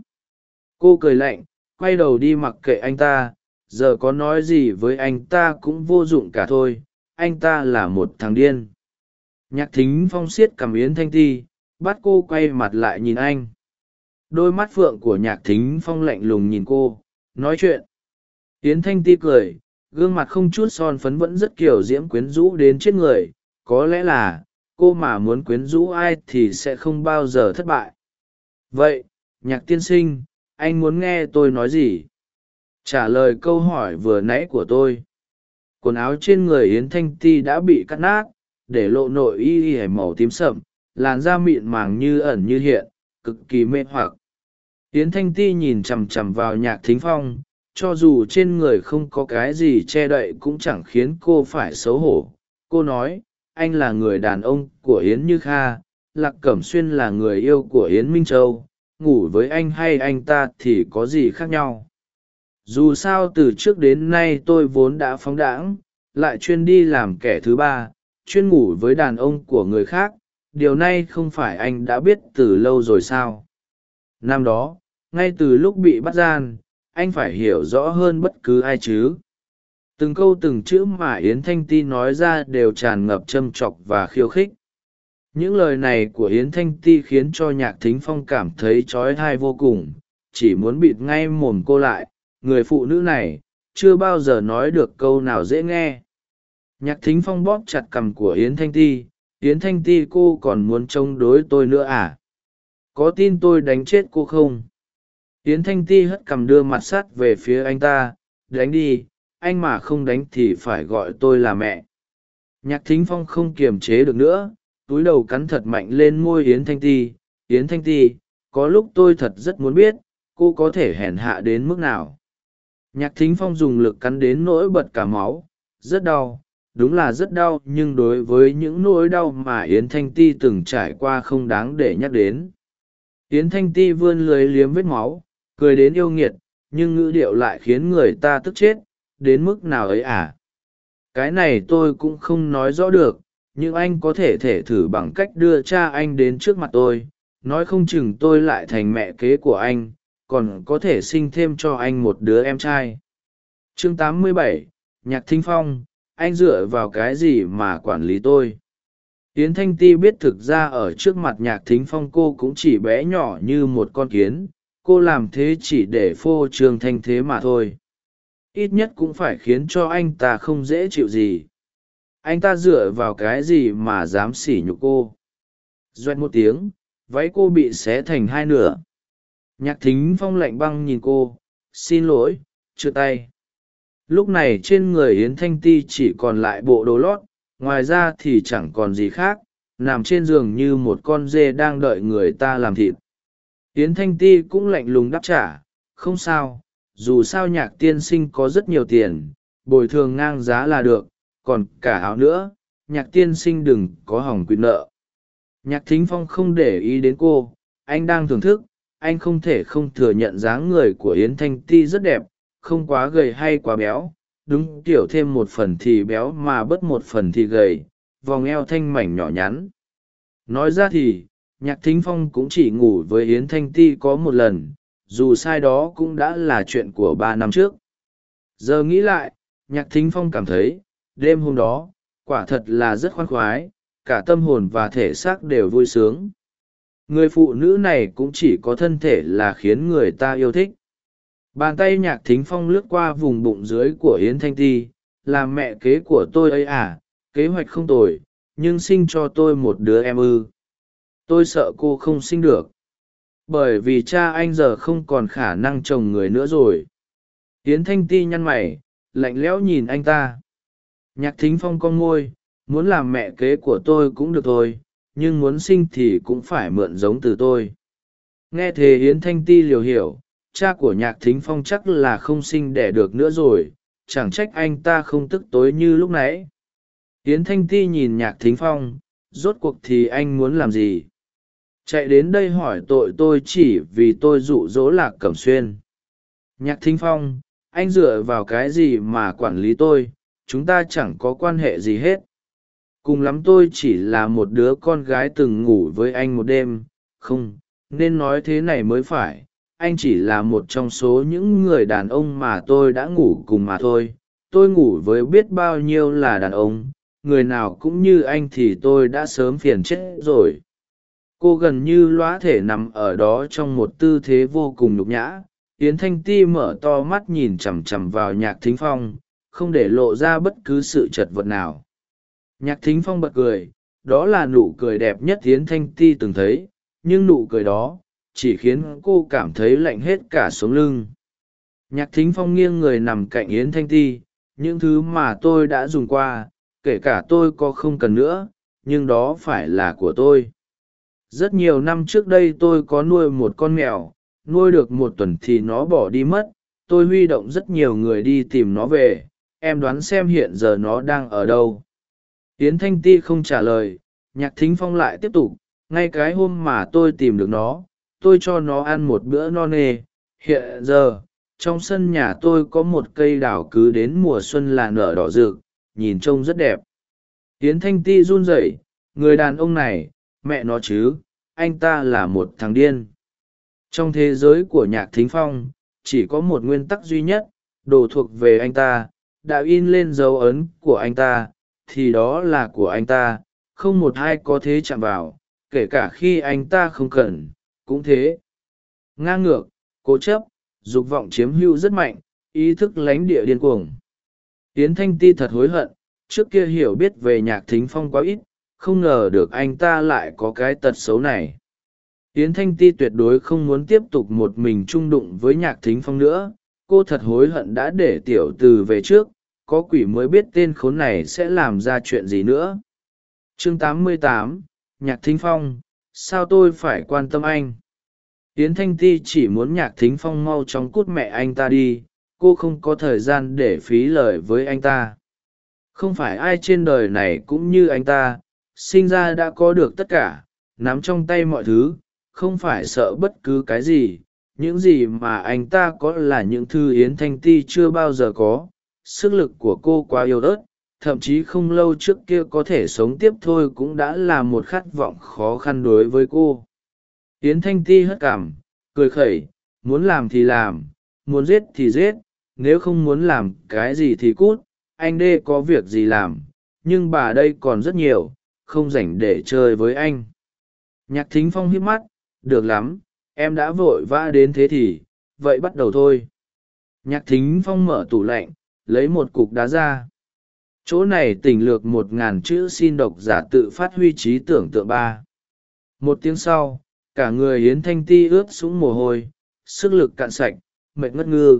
Cô cười lạnh, quay đầu đi mặc kệ anh ta giờ có nói gì với anh ta cũng vô dụng cả thôi, anh ta là một thằng điên. Nhạc thính phong siết cầm yến thanh ti, bắt cô quay mặt lại nhìn anh. Đôi mắt phượng của nhạc thính phong lạnh lùng nhìn cô, nói chuyện. Yến thanh ti cười, gương mặt không chút son phấn vẫn rất kiểu diễm quyến rũ đến chết người. Có lẽ là, cô mà muốn quyến rũ ai thì sẽ không bao giờ thất bại. Vậy, nhạc tiên sinh, anh muốn nghe tôi nói gì? Trả lời câu hỏi vừa nãy của tôi. Quần áo trên người yến thanh ti đã bị cắt nát, để lộ nội y y màu tím sậm, làn da mịn màng như ẩn như hiện, cực kỳ mê hoặc. Yến thanh ti nhìn chằm chằm vào nhạc thính phong, cho dù trên người không có cái gì che đậy cũng chẳng khiến cô phải xấu hổ. Cô nói, anh là người đàn ông của yến như kha, lạc cẩm xuyên là người yêu của yến minh châu, ngủ với anh hay anh ta thì có gì khác nhau? Dù sao từ trước đến nay tôi vốn đã phóng đãng, lại chuyên đi làm kẻ thứ ba, chuyên ngủ với đàn ông của người khác, điều này không phải anh đã biết từ lâu rồi sao? Năm đó, ngay từ lúc bị bắt gian, anh phải hiểu rõ hơn bất cứ ai chứ? Từng câu từng chữ mà yến thanh ti nói ra đều tràn ngập châm chọc và khiêu khích. Những lời này của yến thanh ti khiến cho nhạc thính phong cảm thấy trói thai vô cùng, chỉ muốn bịt ngay mồm cô lại người phụ nữ này, chưa bao giờ nói được câu nào dễ nghe. Nhạc thính phong bóp chặt cằm của yến thanh ti. Yến thanh ti cô còn muốn chống đối tôi nữa à? Có tin tôi đánh chết cô không? Yến thanh ti hất cằm đưa mặt sắt về phía anh ta. Đánh đi, anh mà không đánh thì phải gọi tôi là mẹ. Nhạc thính phong không kiềm chế được nữa. Túi đầu cắn thật mạnh lên môi yến thanh ti. Yến thanh ti, có lúc tôi thật rất muốn biết, cô có thể hèn hạ đến mức nào? Nhạc thính phong dùng lực cắn đến nỗi bật cả máu, rất đau, đúng là rất đau, nhưng đối với những nỗi đau mà yến thanh ti từng trải qua không đáng để nhắc đến. Yến thanh ti vươn lưới liếm vết máu, cười đến yêu nghiệt, nhưng ngữ điệu lại khiến người ta tức chết, đến mức nào ấy à? Cái này tôi cũng không nói rõ được, nhưng anh có thể thể thử bằng cách đưa cha anh đến trước mặt tôi, nói không chừng tôi lại thành mẹ kế của anh còn có thể sinh thêm cho anh một đứa em trai. Chương 87, nhạc thính phong anh dựa vào cái gì mà quản lý tôi? Yến thanh ti biết thực ra ở trước mặt nhạc thính phong cô cũng chỉ bé nhỏ như một con kiến cô làm thế chỉ để phô trương thanh thế mà thôi. Ít nhất cũng phải khiến cho anh ta không dễ chịu gì. Anh ta dựa vào cái gì mà dám sỉ nhục cô? Doét một tiếng váy cô bị xé thành hai nửa nhạc thính phong lạnh băng nhìn cô, xin lỗi chưa tay. Lúc này trên người yến thanh ti chỉ còn lại bộ đồ lót, ngoài ra thì chẳng còn gì khác, nằm trên giường như một con dê đang đợi người ta làm thịt. Yến thanh ti cũng lạnh lùng đáp trả, không sao, dù sao nhạc tiên sinh có rất nhiều tiền, bồi thường ngang giá là được, còn cả áo nữa, nhạc tiên sinh đừng có hỏng quyền nợ. Nhạc thính phong không để ý đến cô, anh đang thưởng thức anh không thể không thừa nhận dáng người của yến thanh ti rất đẹp, không quá gầy hay quá béo, đúng kiểu thêm một phần thì béo mà bớt một phần thì gầy, vòng eo thanh mảnh nhỏ nhắn. Nói ra thì, nhạc thính phong cũng chỉ ngủ với yến thanh ti có một lần, dù sai đó cũng đã là chuyện của ba năm trước. Giờ nghĩ lại, nhạc thính phong cảm thấy, đêm hôm đó, quả thật là rất khoan khoái, cả tâm hồn và thể xác đều vui sướng người phụ nữ này cũng chỉ có thân thể là khiến người ta yêu thích. Bàn tay nhạc thính phong lướt qua vùng bụng dưới của yến thanh ti, là mẹ kế của tôi ấy à kế hoạch không tồi, nhưng sinh cho tôi một đứa em ư. Tôi sợ cô không sinh được. Bởi vì cha anh giờ không còn khả năng chồng người nữa rồi. Yến thanh ti nhăn mày, lạnh lẽo nhìn anh ta. Nhạc thính phong con ngôi, muốn làm mẹ kế của tôi cũng được thôi nhưng muốn sinh thì cũng phải mượn giống từ tôi. Nghe thế yến thanh ti liều hiểu, cha của nhạc thính phong chắc là không sinh đẻ được nữa rồi, chẳng trách anh ta không tức tối như lúc nãy. Yến thanh ti nhìn nhạc thính phong, rốt cuộc thì anh muốn làm gì? Chạy đến đây hỏi tội tôi chỉ vì tôi dụ dỗ lạc cẩm xuyên. Nhạc thính phong, anh dựa vào cái gì mà quản lý tôi? Chúng ta chẳng có quan hệ gì hết cùng lắm tôi chỉ là một đứa con gái từng ngủ với anh một đêm. Không, nên nói thế này mới phải. Anh chỉ là một trong số những người đàn ông mà tôi đã ngủ cùng mà thôi. Tôi ngủ với biết bao nhiêu là đàn ông. Người nào cũng như anh thì tôi đã sớm phiền chết rồi. Cô gần như lóa thể nằm ở đó trong một tư thế vô cùng nhục nhã. Yến thanh ti mở to mắt nhìn chằm chằm vào nhạc thính phong, không để lộ ra bất cứ sự chật vật nào nhạc thính phong bật cười, đó là nụ cười đẹp nhất yến thanh ti từng thấy, nhưng nụ cười đó chỉ khiến cô cảm thấy lạnh hết cả sống lưng. Nhạc thính phong nghiêng người nằm cạnh yến thanh ti, những thứ mà tôi đã dùng qua, kể cả tôi có không cần nữa, nhưng đó phải là của tôi. Rất nhiều năm trước đây tôi có nuôi một con mèo, nuôi được một tuần thì nó bỏ đi mất, tôi huy động rất nhiều người đi tìm nó về, em đoán xem hiện giờ nó đang ở đâu. Yến thanh ti không trả lời, nhạc thính phong lại tiếp tục, ngay cái hôm mà tôi tìm được nó, tôi cho nó ăn một bữa no nê. Hiện giờ, trong sân nhà tôi có một cây đào cứ đến mùa xuân là nở đỏ rực, nhìn trông rất đẹp. Yến thanh ti run rẩy, người đàn ông này, mẹ nó chứ, anh ta là một thằng điên. Trong thế giới của nhạc thính phong, chỉ có một nguyên tắc duy nhất, đồ thuộc về anh ta, đã in lên dấu ấn của anh ta thì đó là của anh ta, không một ai có thế chạm vào, kể cả khi anh ta không cần, cũng thế. Ngang ngược, cố chấp, dục vọng chiếm hữu rất mạnh, ý thức lánh địa điên cuồng. Tiến thanh ti thật hối hận, trước kia hiểu biết về nhạc thính phong quá ít, không ngờ được anh ta lại có cái tật xấu này. Yến thanh ti tuyệt đối không muốn tiếp tục một mình trung đụng với nhạc thính phong nữa, cô thật hối hận đã để tiểu từ về trước có quỷ mới biết tên khốn này sẽ làm ra chuyện gì nữa. Chương 88, nhạc thính phong sao tôi phải quan tâm anh? Yến thanh ti chỉ muốn nhạc thính phong mau chóng cút mẹ anh ta đi cô không có thời gian để phí lời với anh ta. Không phải ai trên đời này cũng như anh ta sinh ra đã có được tất cả nắm trong tay mọi thứ không phải sợ bất cứ cái gì. Những gì mà anh ta có là những thư yến thanh ti chưa bao giờ có sức lực của cô quá yếu ớt, thậm chí không lâu trước kia có thể sống tiếp thôi cũng đã là một khát vọng khó khăn đối với cô. Yến thanh ti hất cảm, cười khẩy, muốn làm thì làm, muốn giết thì giết, nếu không muốn làm cái gì thì cút, anh đê có việc gì làm, nhưng bà đây còn rất nhiều, không rảnh để chơi với anh. Nhạc thính phong hít mắt, được lắm, em đã vội vã đến thế thì, vậy bắt đầu thôi. Nhạc thính phong mở tủ lạnh lấy một cục đá ra. Chỗ này tỉnh lược một ngàn chữ xin độc giả tự phát huy trí tưởng tượng ba. Một tiếng sau, cả người Yến thanh ti ướt sũng mồ hôi, sức lực cạn sạch, mệt ngất ngư.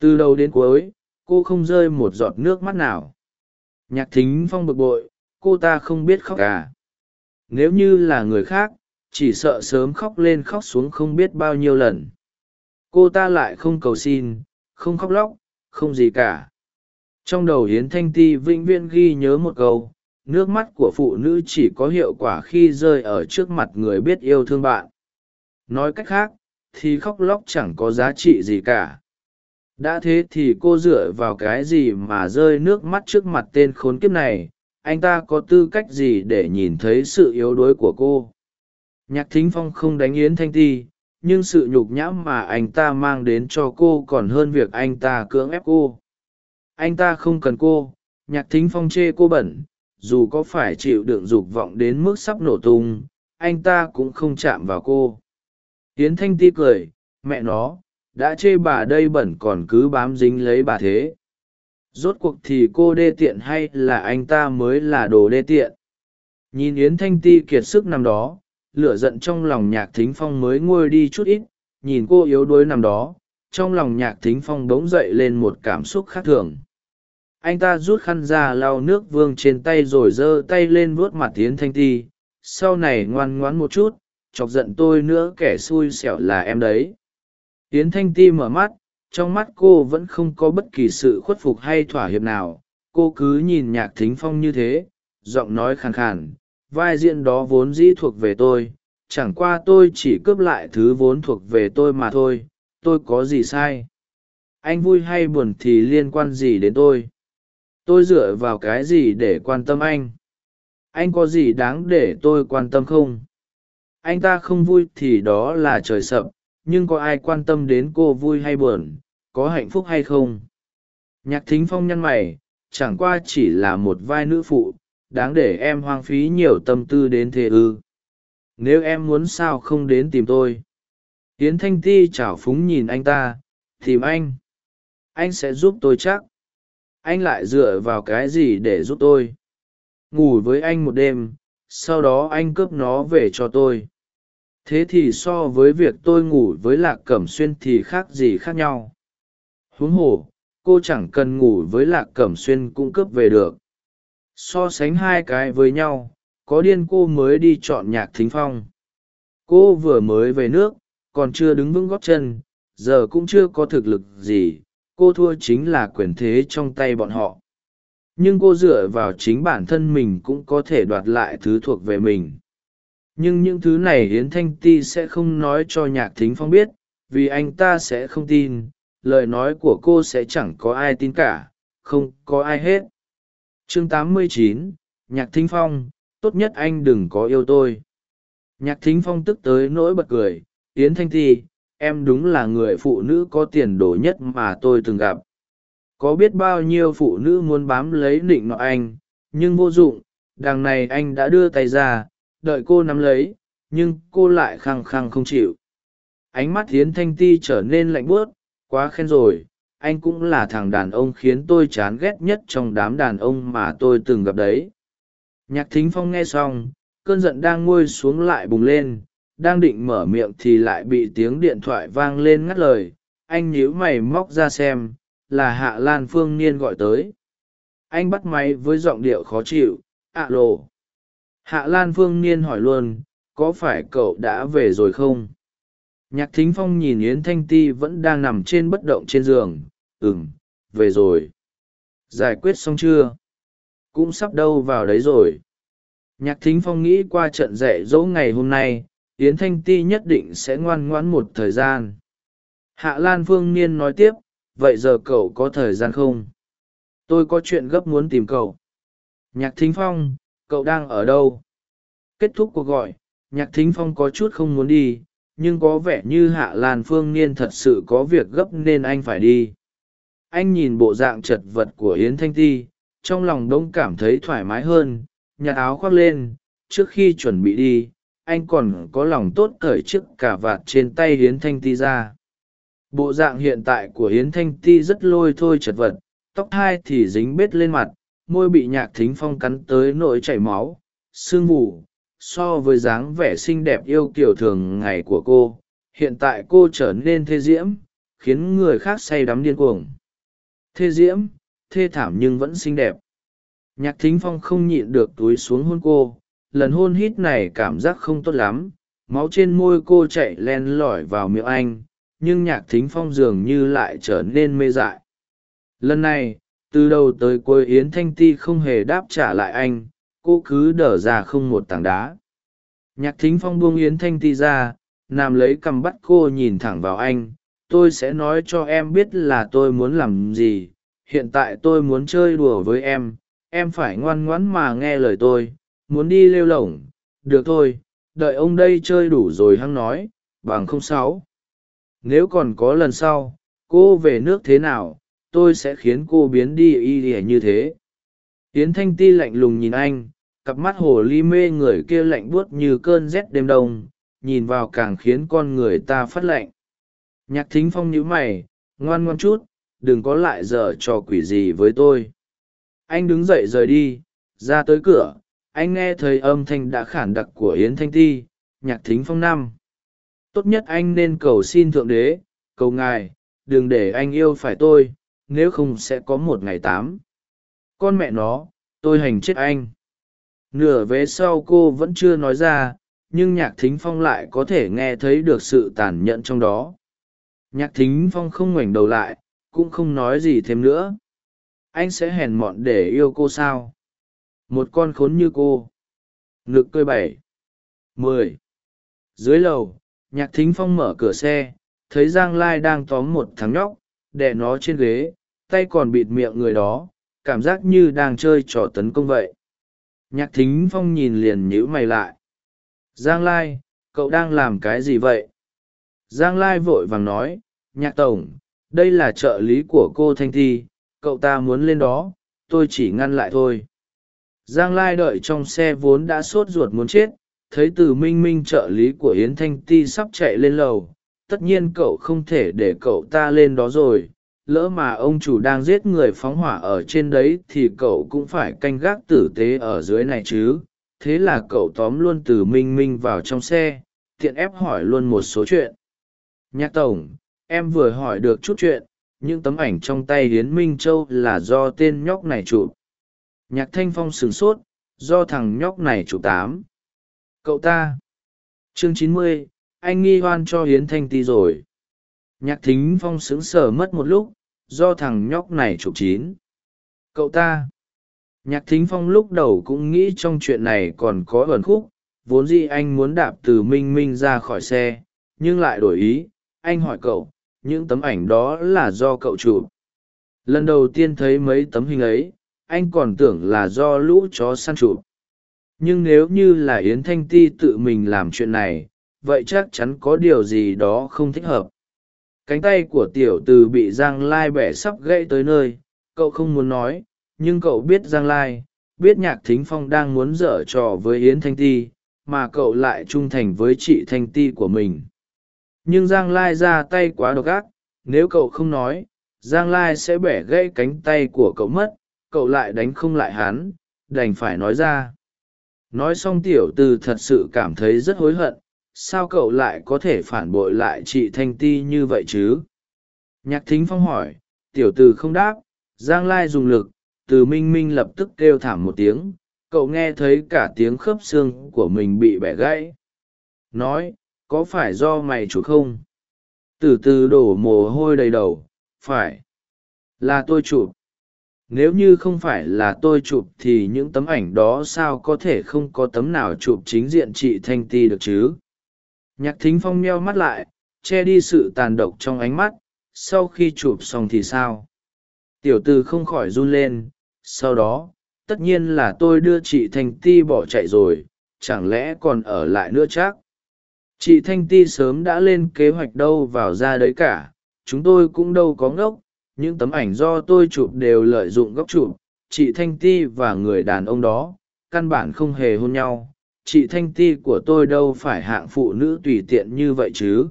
Từ đầu đến cuối, cô không rơi một giọt nước mắt nào. Nhạc thính phong bực bội, cô ta không biết khóc cả nếu như là người khác, chỉ sợ sớm khóc lên khóc xuống không biết bao nhiêu lần. Cô ta lại không cầu xin, không khóc lóc không gì cả. Trong đầu hiến thanh ti vĩnh viễn ghi nhớ một câu, nước mắt của phụ nữ chỉ có hiệu quả khi rơi ở trước mặt người biết yêu thương bạn. Nói cách khác, thì khóc lóc chẳng có giá trị gì cả. Đã thế thì cô dựa vào cái gì mà rơi nước mắt trước mặt tên khốn kiếp này? Anh ta có tư cách gì để nhìn thấy sự yếu đuối của cô? Nhạc thính phong không đánh yến thanh ti nhưng sự nhục nhã mà anh ta mang đến cho cô còn hơn việc anh ta cưỡng ép cô. Anh ta không cần cô, nhạc thính phong chê cô bẩn, dù có phải chịu đựng dục vọng đến mức sắp nổ tung, anh ta cũng không chạm vào cô. Yến thanh ti cười, mẹ nó, đã chê bà đây bẩn còn cứ bám dính lấy bà thế. Rốt cuộc thì cô đê tiện hay là anh ta mới là đồ đê tiện? Nhìn yến thanh ti kiệt sức nằm đó lửa giận trong lòng nhạc thính phong mới nguôi đi chút ít, nhìn cô yếu đuối nằm đó, trong lòng nhạc thính phong bỗng dậy lên một cảm xúc khác thường. Anh ta rút khăn ra lau nước vương trên tay rồi giơ tay lên vuốt mặt tiến thanh ti, sau này ngoan ngoãn một chút, chọc giận tôi nữa kẻ xui xẻo là em đấy. Tiến thanh ti mở mắt, trong mắt cô vẫn không có bất kỳ sự khuất phục hay thỏa hiệp nào. Cô cứ nhìn nhạc thính phong như thế, giọng nói khàn khàn vai diễn đó vốn dĩ thuộc về tôi, chẳng qua tôi chỉ cướp lại thứ vốn thuộc về tôi mà thôi, tôi có gì sai? Anh vui hay buồn thì liên quan gì đến tôi? Tôi dựa vào cái gì để quan tâm anh? Anh có gì đáng để tôi quan tâm không? Anh ta không vui thì đó là trời sập, nhưng có ai quan tâm đến cô vui hay buồn, có hạnh phúc hay không? Nhạc thính phong nhăn mày, chẳng qua chỉ là một vai nữ phụ đáng để em hoang phí nhiều tâm tư đến thế ư. Nếu em muốn sao không đến tìm tôi? Tiến thanh ti chảo phúng nhìn anh ta, tìm anh. Anh sẽ giúp tôi chắc. Anh lại dựa vào cái gì để giúp tôi? Ngủ với anh một đêm, sau đó anh cướp nó về cho tôi. Thế thì so với việc tôi ngủ với lạc cẩm xuyên thì khác gì khác nhau. Huống hồ, cô chẳng cần ngủ với lạc cẩm xuyên cũng cướp về được so sánh hai cái với nhau, có điên cô mới đi chọn nhạc thính phong. Cô vừa mới về nước, còn chưa đứng vững gót chân, giờ cũng chưa có thực lực gì, cô thua chính là quyền thế trong tay bọn họ. Nhưng cô dựa vào chính bản thân mình cũng có thể đoạt lại thứ thuộc về mình. Nhưng những thứ này hiến thanh ti sẽ không nói cho nhạc thính phong biết, vì anh ta sẽ không tin, lời nói của cô sẽ chẳng có ai tin cả, không có ai hết chương 89, nhạc thính phong tốt nhất anh đừng có yêu tôi. Nhạc thính phong tức tới nỗi bật cười yến thanh ti em đúng là người phụ nữ có tiền đồ nhất mà tôi từng gặp. Có biết bao nhiêu phụ nữ muốn bám lấy nịnh nọ anh nhưng vô dụng đằng này anh đã đưa tay ra đợi cô nắm lấy nhưng cô lại khăng khăng không chịu. Ánh mắt hiến thanh ti trở nên lạnh bướt quá khen rồi anh cũng là thằng đàn ông khiến tôi chán ghét nhất trong đám đàn ông mà tôi từng gặp đấy. Nhạc thính phong nghe xong, cơn giận đang ngôi xuống lại bùng lên, đang định mở miệng thì lại bị tiếng điện thoại vang lên ngắt lời. Anh nhíu mày móc ra xem, là hạ lan phương niên gọi tới. Anh bắt máy với giọng điệu khó chịu ạ lộ hạ lan phương niên hỏi luôn, có phải cậu đã về rồi không? Nhạc thính phong nhìn yến thanh ti vẫn đang nằm trên bất động trên giường ừm, về rồi. Giải quyết xong chưa? Cũng sắp đâu vào đấy rồi. Nhạc thính phong nghĩ qua trận dạy dỗ ngày hôm nay, yến thanh ti nhất định sẽ ngoan ngoãn một thời gian. Hạ lan phương niên nói tiếp, vậy giờ cậu có thời gian không? Tôi có chuyện gấp muốn tìm cậu. Nhạc thính phong, cậu đang ở đâu? Kết thúc cuộc gọi, nhạc thính phong có chút không muốn đi, nhưng có vẻ như hạ lan phương niên thật sự có việc gấp nên anh phải đi anh nhìn bộ dạng chật vật của yến thanh ti, trong lòng đông cảm thấy thoải mái hơn, nhặt áo khoác lên, trước khi chuẩn bị đi, anh còn có lòng tốt cởi chiếc cà vạt trên tay yến thanh ti ra. Bộ dạng hiện tại của yến thanh ti rất lôi thôi chật vật, tóc hai thì dính bết lên mặt, môi bị nhạc thính phong cắn tới nỗi chảy máu, sương mù, so với dáng vẻ xinh đẹp yêu kiểu thường ngày của cô, hiện tại cô trở nên thê diễm, khiến người khác say đắm điên cuồng thê diễm, thê thảm nhưng vẫn xinh đẹp. Nhạc thính phong không nhịn được túi xuống hôn cô. Lần hôn hít này cảm giác không tốt lắm. Máu trên môi cô chạy len lỏi vào miệng anh, nhưng nhạc thính phong dường như lại trở nên mê dại. Lần này, từ đầu tới cuối yến thanh ti không hề đáp trả lại anh, cô cứ đở ra không một tảng đá. Nhạc thính phong buông yến thanh ti ra, nằm lấy cầm bắt cô nhìn thẳng vào anh tôi sẽ nói cho em biết là tôi muốn làm gì. Hiện tại tôi muốn chơi đùa với em. Em phải ngoan ngoãn mà nghe lời tôi. Muốn đi lêu lổng được thôi. Đợi ông đây chơi đủ rồi hăng nói. Bằng không sáu nếu còn có lần sau, cô về nước thế nào, tôi sẽ khiến cô biến đi y ỉa như thế. Tiến thanh ti lạnh lùng nhìn anh. Cặp mắt hồ ly mê người kia lạnh buốt như cơn rét đêm đông. Nhìn vào càng khiến con người ta phát lạnh nhạc thính phong nhíu mày, ngoan ngoan chút, đừng có lại dở trò quỷ gì với tôi. Anh đứng dậy rời đi, ra tới cửa, anh nghe thấy âm thanh đã khản đặc của yến thanh ti, nhạc thính phong năm. Tốt nhất anh nên cầu xin thượng đế, cầu ngài, đừng để anh yêu phải tôi, nếu không sẽ có một ngày tám. Con mẹ nó, tôi hành chết anh. Nửa vế sau cô vẫn chưa nói ra, nhưng nhạc thính phong lại có thể nghe thấy được sự tàn nhẫn trong đó nhạc thính phong không ngoảnh đầu lại, cũng không nói gì thêm nữa. Anh sẽ hèn mọn để yêu cô sao? Một con khốn như cô. Ngực cơi bảy. Mười. Dưới lầu, nhạc thính phong mở cửa xe, thấy giang lai đang tóm một thằng nhóc, đè nó trên ghế, tay còn bịt miệng người đó, cảm giác như đang chơi trò tấn công vậy. Nhạc thính phong nhìn liền nhíu mày lại. Giang lai, cậu đang làm cái gì vậy? Giang lai vội vàng nói nhạc tổng, đây là trợ lý của cô thanh thi, cậu ta muốn lên đó, tôi chỉ ngăn lại thôi. Giang lai đợi trong xe vốn đã sốt ruột muốn chết, thấy từ minh minh trợ lý của yến thanh ti sắp chạy lên lầu, tất nhiên cậu không thể để cậu ta lên đó rồi, lỡ mà ông chủ đang giết người phóng hỏa ở trên đấy thì cậu cũng phải canh gác tử tế ở dưới này chứ. Thế là cậu tóm luôn từ minh minh vào trong xe, tiện ép hỏi luôn một số chuyện. Nhạc tổng em vừa hỏi được chút chuyện, những tấm ảnh trong tay hiến minh châu là do tên nhóc này chụp. Nhạc thanh phong sửng sốt, do thằng nhóc này chụp tám. Cậu ta. Chương chín mươi, anh nghi hoan cho hiến thanh ti rồi. Nhạc thính phong sững sờ mất một lúc, do thằng nhóc này chụp chín. Cậu ta. Nhạc thính phong lúc đầu cũng nghĩ trong chuyện này còn có ẩn khúc, vốn dĩ anh muốn đạp từ minh minh ra khỏi xe, nhưng lại đổi ý, anh hỏi cậu những tấm ảnh đó là do cậu chụp. Lần đầu tiên thấy mấy tấm hình ấy, anh còn tưởng là do lũ chó săn chụp. Nhưng nếu như là yến thanh ti tự mình làm chuyện này, vậy chắc chắn có điều gì đó không thích hợp. Cánh tay của tiểu t ử bị giang lai bẻ sắp gãy tới nơi, cậu không muốn nói, nhưng cậu biết giang lai, biết nhạc thính phong đang muốn dở trò với yến thanh ti, mà cậu lại trung thành với chị thanh ti của mình nhưng giang lai ra tay quá độc ác, nếu cậu không nói, giang lai sẽ bẻ gãy cánh tay của cậu mất, cậu lại đánh không lại hắn, đành phải nói ra. Nói xong tiểu từ thật sự cảm thấy rất hối hận, sao cậu lại có thể phản bội lại chị thanh ti như vậy chứ? Nhạc thính phong hỏi, tiểu từ không đáp, giang lai dùng lực, từ minh minh lập tức kêu thảm một tiếng, cậu nghe thấy cả tiếng khớp xương của mình bị bẻ gãy. Nói có phải do mày chụp không? Từ từ đổ mồ hôi đầy đầu, phải. Là tôi chụp. Nếu như không phải là tôi chụp thì những tấm ảnh đó sao có thể không có tấm nào chụp chính diện chị thanh ti được chứ? Nhạc thính phong meo mắt lại, che đi sự tàn độc trong ánh mắt, sau khi chụp xong thì sao? Tiểu từ không khỏi run lên, sau đó, tất nhiên là tôi đưa chị thanh ti bỏ chạy rồi, chẳng lẽ còn ở lại nữa chắc? Chị thanh ti sớm đã lên kế hoạch đâu vào ra đấy cả. Chúng tôi cũng đâu có ngốc. Những tấm ảnh do tôi chụp đều lợi dụng góc chụp. Chị thanh ti và người đàn ông đó căn bản không hề hôn nhau. Chị thanh ti của tôi đâu phải hạng phụ nữ tùy tiện như vậy chứ.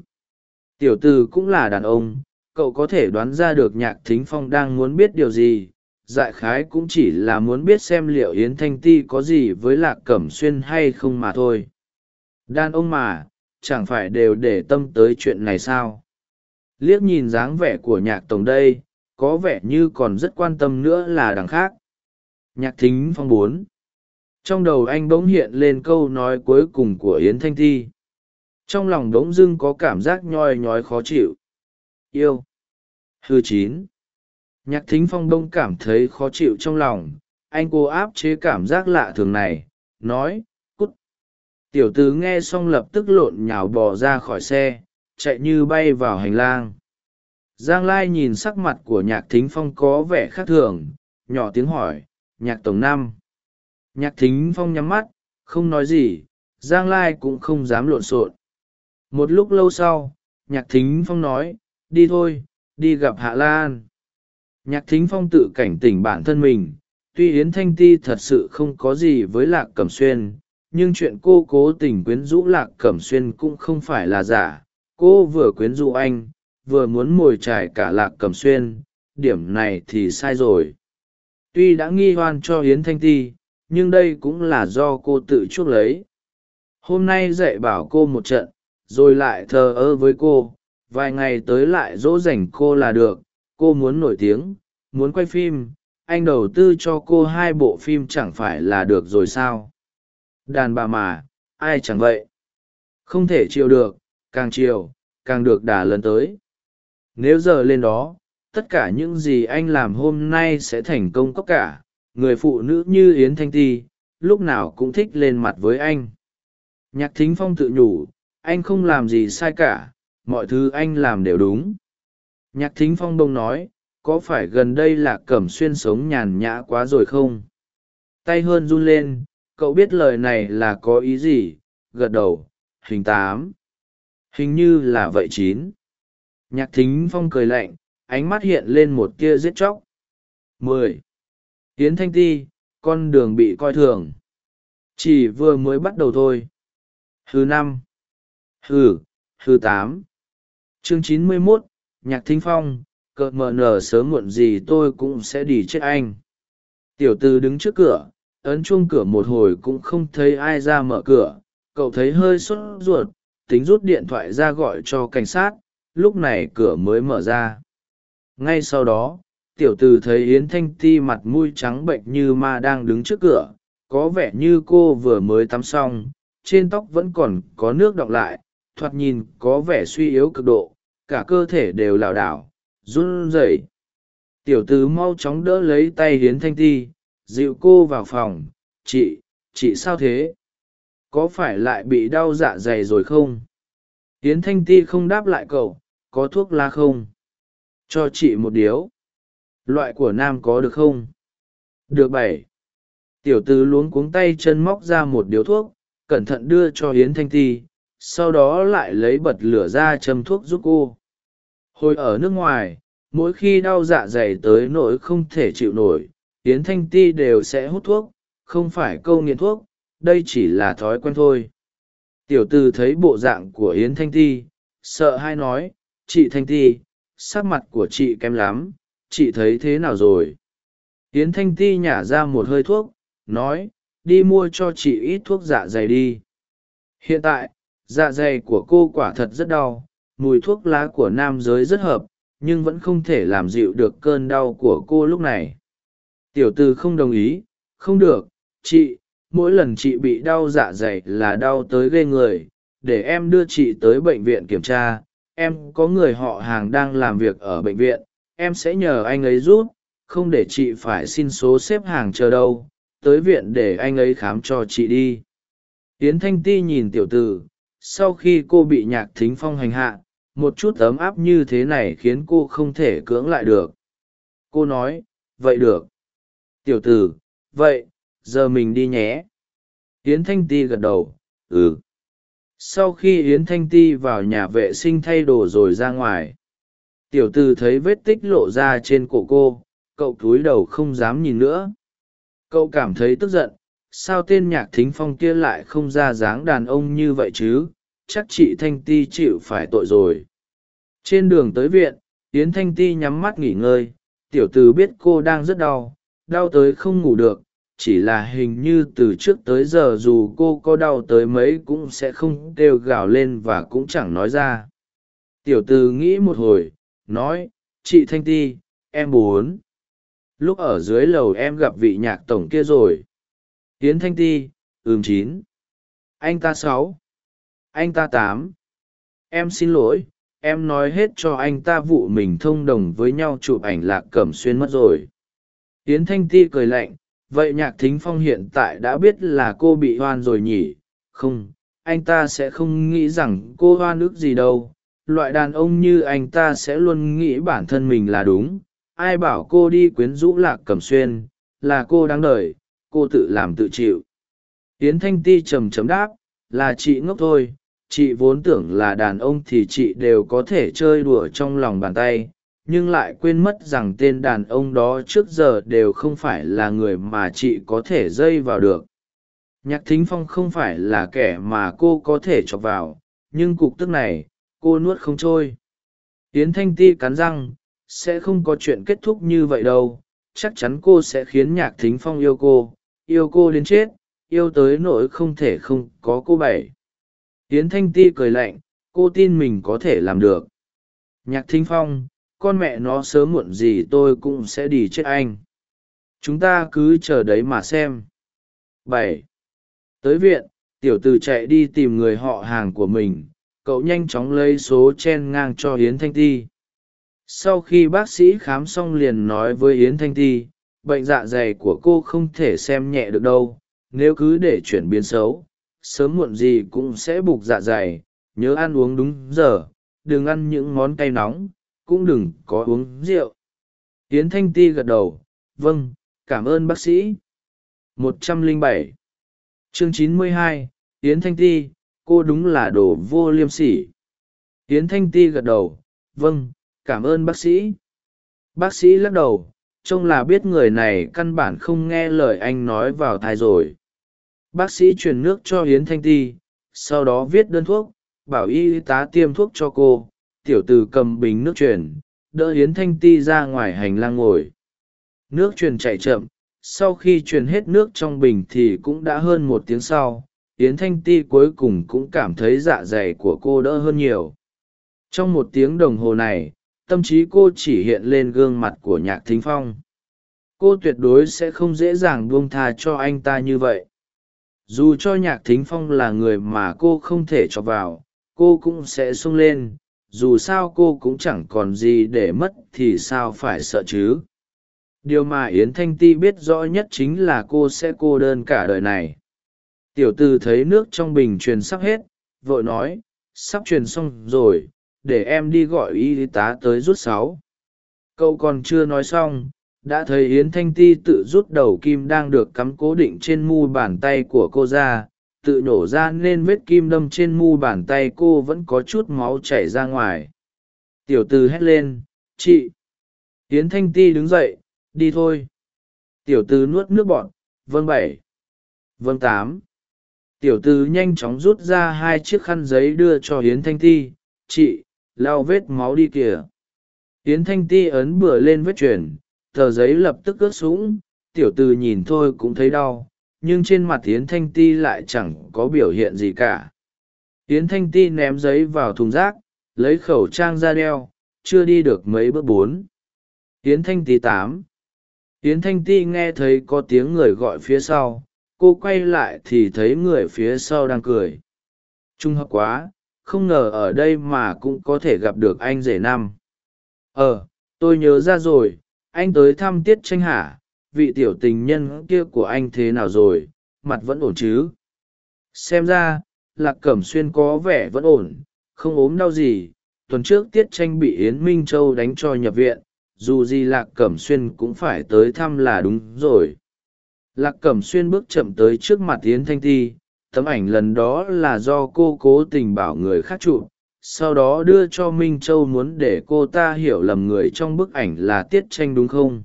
Tiểu t ử cũng là đàn ông. Cậu có thể đoán ra được nhạc thính phong đang muốn biết điều gì. Dại khái cũng chỉ là muốn biết xem liệu yến thanh ti có gì với lạc cẩm xuyên hay không mà thôi. Đàn ông mà chẳng phải đều để tâm tới chuyện này sao? Liếc nhìn dáng vẻ của nhạc tổng đây, có vẻ như còn rất quan tâm nữa là đằng khác. Nhạc thính phong bốn. Trong đầu anh bỗng hiện lên câu nói cuối cùng của yến thanh thi. Trong lòng bỗng dưng có cảm giác nhoi nhói khó chịu. Yêu. Hư chín. Nhạc thính phong đông cảm thấy khó chịu trong lòng. Anh cô áp chế cảm giác lạ thường này, nói tiểu tứ nghe xong lập tức lộn nhào bò ra khỏi xe, chạy như bay vào hành lang. Giang lai nhìn sắc mặt của nhạc thính phong có vẻ khác thường, nhỏ tiếng hỏi, nhạc tổng năm nhạc thính phong nhắm mắt, không nói gì, giang lai cũng không dám lộn xộn. Một lúc lâu sau, nhạc thính phong nói, đi thôi, đi gặp hạ lan. Nhạc thính phong tự cảnh tỉnh bản thân mình, tuy yến thanh ti thật sự không có gì với lạc cẩm xuyên nhưng chuyện cô cố tình quyến rũ lạc cẩm xuyên cũng không phải là giả. Cô vừa quyến rũ anh, vừa muốn mồi trải cả lạc cẩm xuyên. Điểm này thì sai rồi. Tuy đã nghi hoan cho hiến thanh ti, nhưng đây cũng là do cô tự chuốc lấy. Hôm nay dạy bảo cô một trận, rồi lại thờ ơ với cô. Vài ngày tới lại dỗ dành cô là được. Cô muốn nổi tiếng, muốn quay phim. Anh đầu tư cho cô hai bộ phim chẳng phải là được rồi sao? Đàn bà mà, ai chẳng vậy? Không thể chiều được, càng chiều, càng được đà lần tới. Nếu giờ lên đó, tất cả những gì anh làm hôm nay sẽ thành công tất cả. Người phụ nữ như yến thanh ti, lúc nào cũng thích lên mặt với anh. Nhạc thính phong tự nhủ, anh không làm gì sai cả, mọi thứ anh làm đều đúng. Nhạc thính phong bông nói, có phải gần đây là cẩm xuyên sống nhàn nhã quá rồi không? Tay hơn run lên cậu biết lời này là có ý gì? Gật đầu, hình tám. Hình như là vậy chín. Nhạc thính phong cười lạnh, ánh mắt hiện lên một tia giết chóc. Mười. Tiến thanh ti, con đường bị coi thường. Chỉ vừa mới bắt đầu thôi. Thứ năm. Thứ thứ tám. Chương chín mươi mốt, nhạc thính phong, cợt mờ nở sớm muộn gì tôi cũng sẽ đi chết anh. Tiểu tư đứng trước cửa ấn chuông cửa một hồi cũng không thấy ai ra mở cửa, cậu thấy hơi sốt ruột, tính rút điện thoại ra gọi cho cảnh sát, lúc này cửa mới mở ra. Ngay sau đó, tiểu từ thấy yến thanh ti mặt mũi trắng bệnh như ma đang đứng trước cửa, có vẻ như cô vừa mới tắm xong, trên tóc vẫn còn có nước đọng lại, thoạt nhìn có vẻ suy yếu cực độ, cả cơ thể đều lảo đảo, run rẩy. Tiểu tứ mau chóng đỡ lấy tay hiến thanh ti dịu cô vào phòng. Chị chị sao thế? Có phải lại bị đau dạ dày rồi không? Hiến thanh ti không đáp lại cậu, có thuốc lá không? Cho chị một điếu. Loại của nam có được không? Được bảy. Tiểu Tư luống cuống tay chân móc ra một điếu thuốc, cẩn thận đưa cho hiến thanh ti, sau đó lại lấy bật lửa ra châm thuốc giúp cô. Hồi ở nước ngoài, mỗi khi đau dạ dày tới nỗi không thể chịu nổi Yến thanh ti đều sẽ hút thuốc, không phải câu nghiện thuốc, đây chỉ là thói quen thôi. Tiểu tư thấy bộ dạng của yến thanh ti, sợ hay nói, chị thanh ti, sắc mặt của chị kém lắm, chị thấy thế nào rồi? Yến thanh ti nhả ra một hơi thuốc, nói, đi mua cho chị ít thuốc dạ dày đi. Hiện tại dạ dày của cô quả thật rất đau, mùi thuốc lá của nam giới rất hợp, nhưng vẫn không thể làm dịu được cơn đau của cô lúc này tiểu tư không đồng ý, không được, chị, mỗi lần chị bị đau dạ dày là đau tới ghê người. Để em đưa chị tới bệnh viện kiểm tra, em có người họ hàng đang làm việc ở bệnh viện, em sẽ nhờ anh ấy giúp, không để chị phải xin số xếp hàng chờ đâu. Tới viện để anh ấy khám cho chị đi. Yến thanh ti nhìn tiểu tử, sau khi cô bị nhạc thính phong hành hạ, một chút ấm áp như thế này khiến cô không thể cưỡng lại được. Cô nói, vậy được tiểu tử, vậy, giờ mình đi nhé. Yến thanh ti gật đầu ừ. Sau khi yến thanh ti vào nhà vệ sinh thay đồ rồi ra ngoài, tiểu t ử thấy vết tích lộ ra trên cổ cô, cậu cúi đầu không dám nhìn nữa. Cậu cảm thấy tức giận, sao tên nhạc thính phong kia lại không ra dáng đàn ông như vậy chứ? Chắc chị thanh ti chịu phải tội rồi. Trên đường tới viện, yến thanh ti nhắm mắt nghỉ ngơi, tiểu t ử biết cô đang rất đau đau tới không ngủ được chỉ là hình như từ trước tới giờ dù cô có đau tới mấy cũng sẽ không kêu gào lên và cũng chẳng nói ra tiểu t ử nghĩ một hồi nói chị thanh ti em muốn lúc ở dưới lầu em gặp vị nhạc tổng kia rồi Yến Thanh Ti, ừm chín. Anh ta sáu. Anh ta tám. Em xin lỗi, em nói hết cho anh ta vụ mình thông đồng với nhau chụp ảnh lạc cẩm xuyên mất rồi. Yến Thanh Ti cười lạnh, vậy nhạc thính phong hiện tại đã biết là cô bị hoan rồi nhỉ? Không, anh ta sẽ không nghĩ rằng cô hoan ức gì đâu. Loại đàn ông như anh ta sẽ luôn nghĩ bản thân mình là đúng. Ai bảo cô đi quyến rũ lạc cẩm xuyên, là cô đáng đợi cô tự làm tự chịu yến thanh ti trầm trầm đáp là chị ngốc thôi chị vốn tưởng là đàn ông thì chị đều có thể chơi đùa trong lòng bàn tay nhưng lại quên mất rằng tên đàn ông đó trước giờ đều không phải là người mà chị có thể dây vào được. Nhạc thính phong không phải là kẻ mà cô có thể chọc vào, nhưng cục tức này, cô nuốt không trôi. Yến thanh ti cắn răng, sẽ không có chuyện kết thúc như vậy đâu, chắc chắn cô sẽ khiến nhạc thính phong yêu cô yêu cô đến chết, yêu tới nỗi không thể không có cô bảy. Tiến thanh ti cười lạnh, cô tin mình có thể làm được. Nhạc thính phong con mẹ nó sớm muộn gì tôi cũng sẽ đi chết anh. Chúng ta cứ chờ đấy mà xem. Bảy. Tới viện, tiểu t ử chạy đi tìm người họ hàng của mình. Cậu nhanh chóng lấy số chen ngang cho hiến thanh ti. Sau khi bác sĩ khám xong liền nói với yến thanh ti, bệnh dạ dày của cô không thể xem nhẹ được đâu. Nếu cứ để chuyển biến xấu, sớm muộn gì cũng sẽ bục dạ dày. Nhớ ăn uống đúng giờ. Đừng ăn những món cay nóng cũng đừng có uống rượu. Hiến thanh ti gật đầu vâng cảm ơn bác sĩ. Một trăm lẻ bảy. Chương chín mươi hai, yến thanh ti, cô đúng là đồ vô liêm sỉ. Yến thanh ti gật đầu vâng cảm ơn bác sĩ. Bác sĩ lắc đầu, trông là biết người này căn bản không nghe lời anh nói vào thai rồi. Bác sĩ truyền nước cho yến thanh ti, sau đó viết đơn thuốc, bảo y tá tiêm thuốc cho cô tiểu từ cầm bình nước truyền, đỡ hiến thanh ti ra ngoài hành lang ngồi. Nước truyền chạy chậm, sau khi truyền hết nước trong bình thì cũng đã hơn một tiếng sau, yến thanh ti cuối cùng cũng cảm thấy dạ dày của cô đỡ hơn nhiều. Trong một tiếng đồng hồ này, tâm trí cô chỉ hiện lên gương mặt của nhạc thính phong. Cô tuyệt đối sẽ không dễ dàng buông tha cho anh ta như vậy. Dù cho nhạc thính phong là người mà cô không thể cho vào, cô cũng sẽ sung lên dù sao cô cũng chẳng còn gì để mất thì sao phải sợ chứ? Điều mà yến thanh ti biết rõ nhất chính là cô sẽ cô đơn cả đời này. Tiểu t ử thấy nước trong bình truyền sắp hết, vội nói, sắp truyền xong rồi, để em đi gọi y tá tới rút sáu. Cậu còn chưa nói xong, đã thấy yến thanh ti tự rút đầu kim đang được cắm cố định trên mu bàn tay của cô ra tự nhổ ra nên vết kim đâm trên mu bàn tay cô vẫn có chút máu chảy ra ngoài. Tiểu từ hét lên, chị hiến thanh ti đứng dậy, đi thôi. Tiểu từ nuốt nước bọn vâng bảy vâng tám. Tiểu từ nhanh chóng rút ra hai chiếc khăn giấy đưa cho hiến thanh ti, chị, lau vết máu đi kìa. Hiến thanh ti ấn bừa lên vết chuyển tờ giấy lập tức ướt sũng, tiểu từ nhìn thôi cũng thấy đau nhưng trên mặt yến thanh ti lại chẳng có biểu hiện gì cả. Yến thanh ti ném giấy vào thùng rác, lấy khẩu trang ra đeo, chưa đi được mấy bước bốn. Yến thanh ti tám. Yến thanh ti nghe thấy có tiếng người gọi phía sau, cô quay lại thì thấy người phía sau đang cười. Trung hợp quá, không ngờ ở đây mà cũng có thể gặp được anh rể năm. Ờ tôi nhớ ra rồi, anh tới thăm tiết tranh hả? Vị tiểu tình nhân kia của anh thế nào rồi? Mặt vẫn ổn chứ? Xem ra, lạc cẩm xuyên có vẻ vẫn ổn, không ốm đau gì. Tuần trước tiết tranh bị yến minh châu đánh cho nhập viện, dù gì lạc cẩm xuyên cũng phải tới thăm là đúng rồi. Lạc cẩm xuyên bước chậm tới trước mặt yến thanh ti, tấm ảnh lần đó là do cô cố tình bảo người khác chụp, sau đó đưa cho minh châu muốn để cô ta hiểu lầm người trong bức ảnh là tiết tranh đúng không?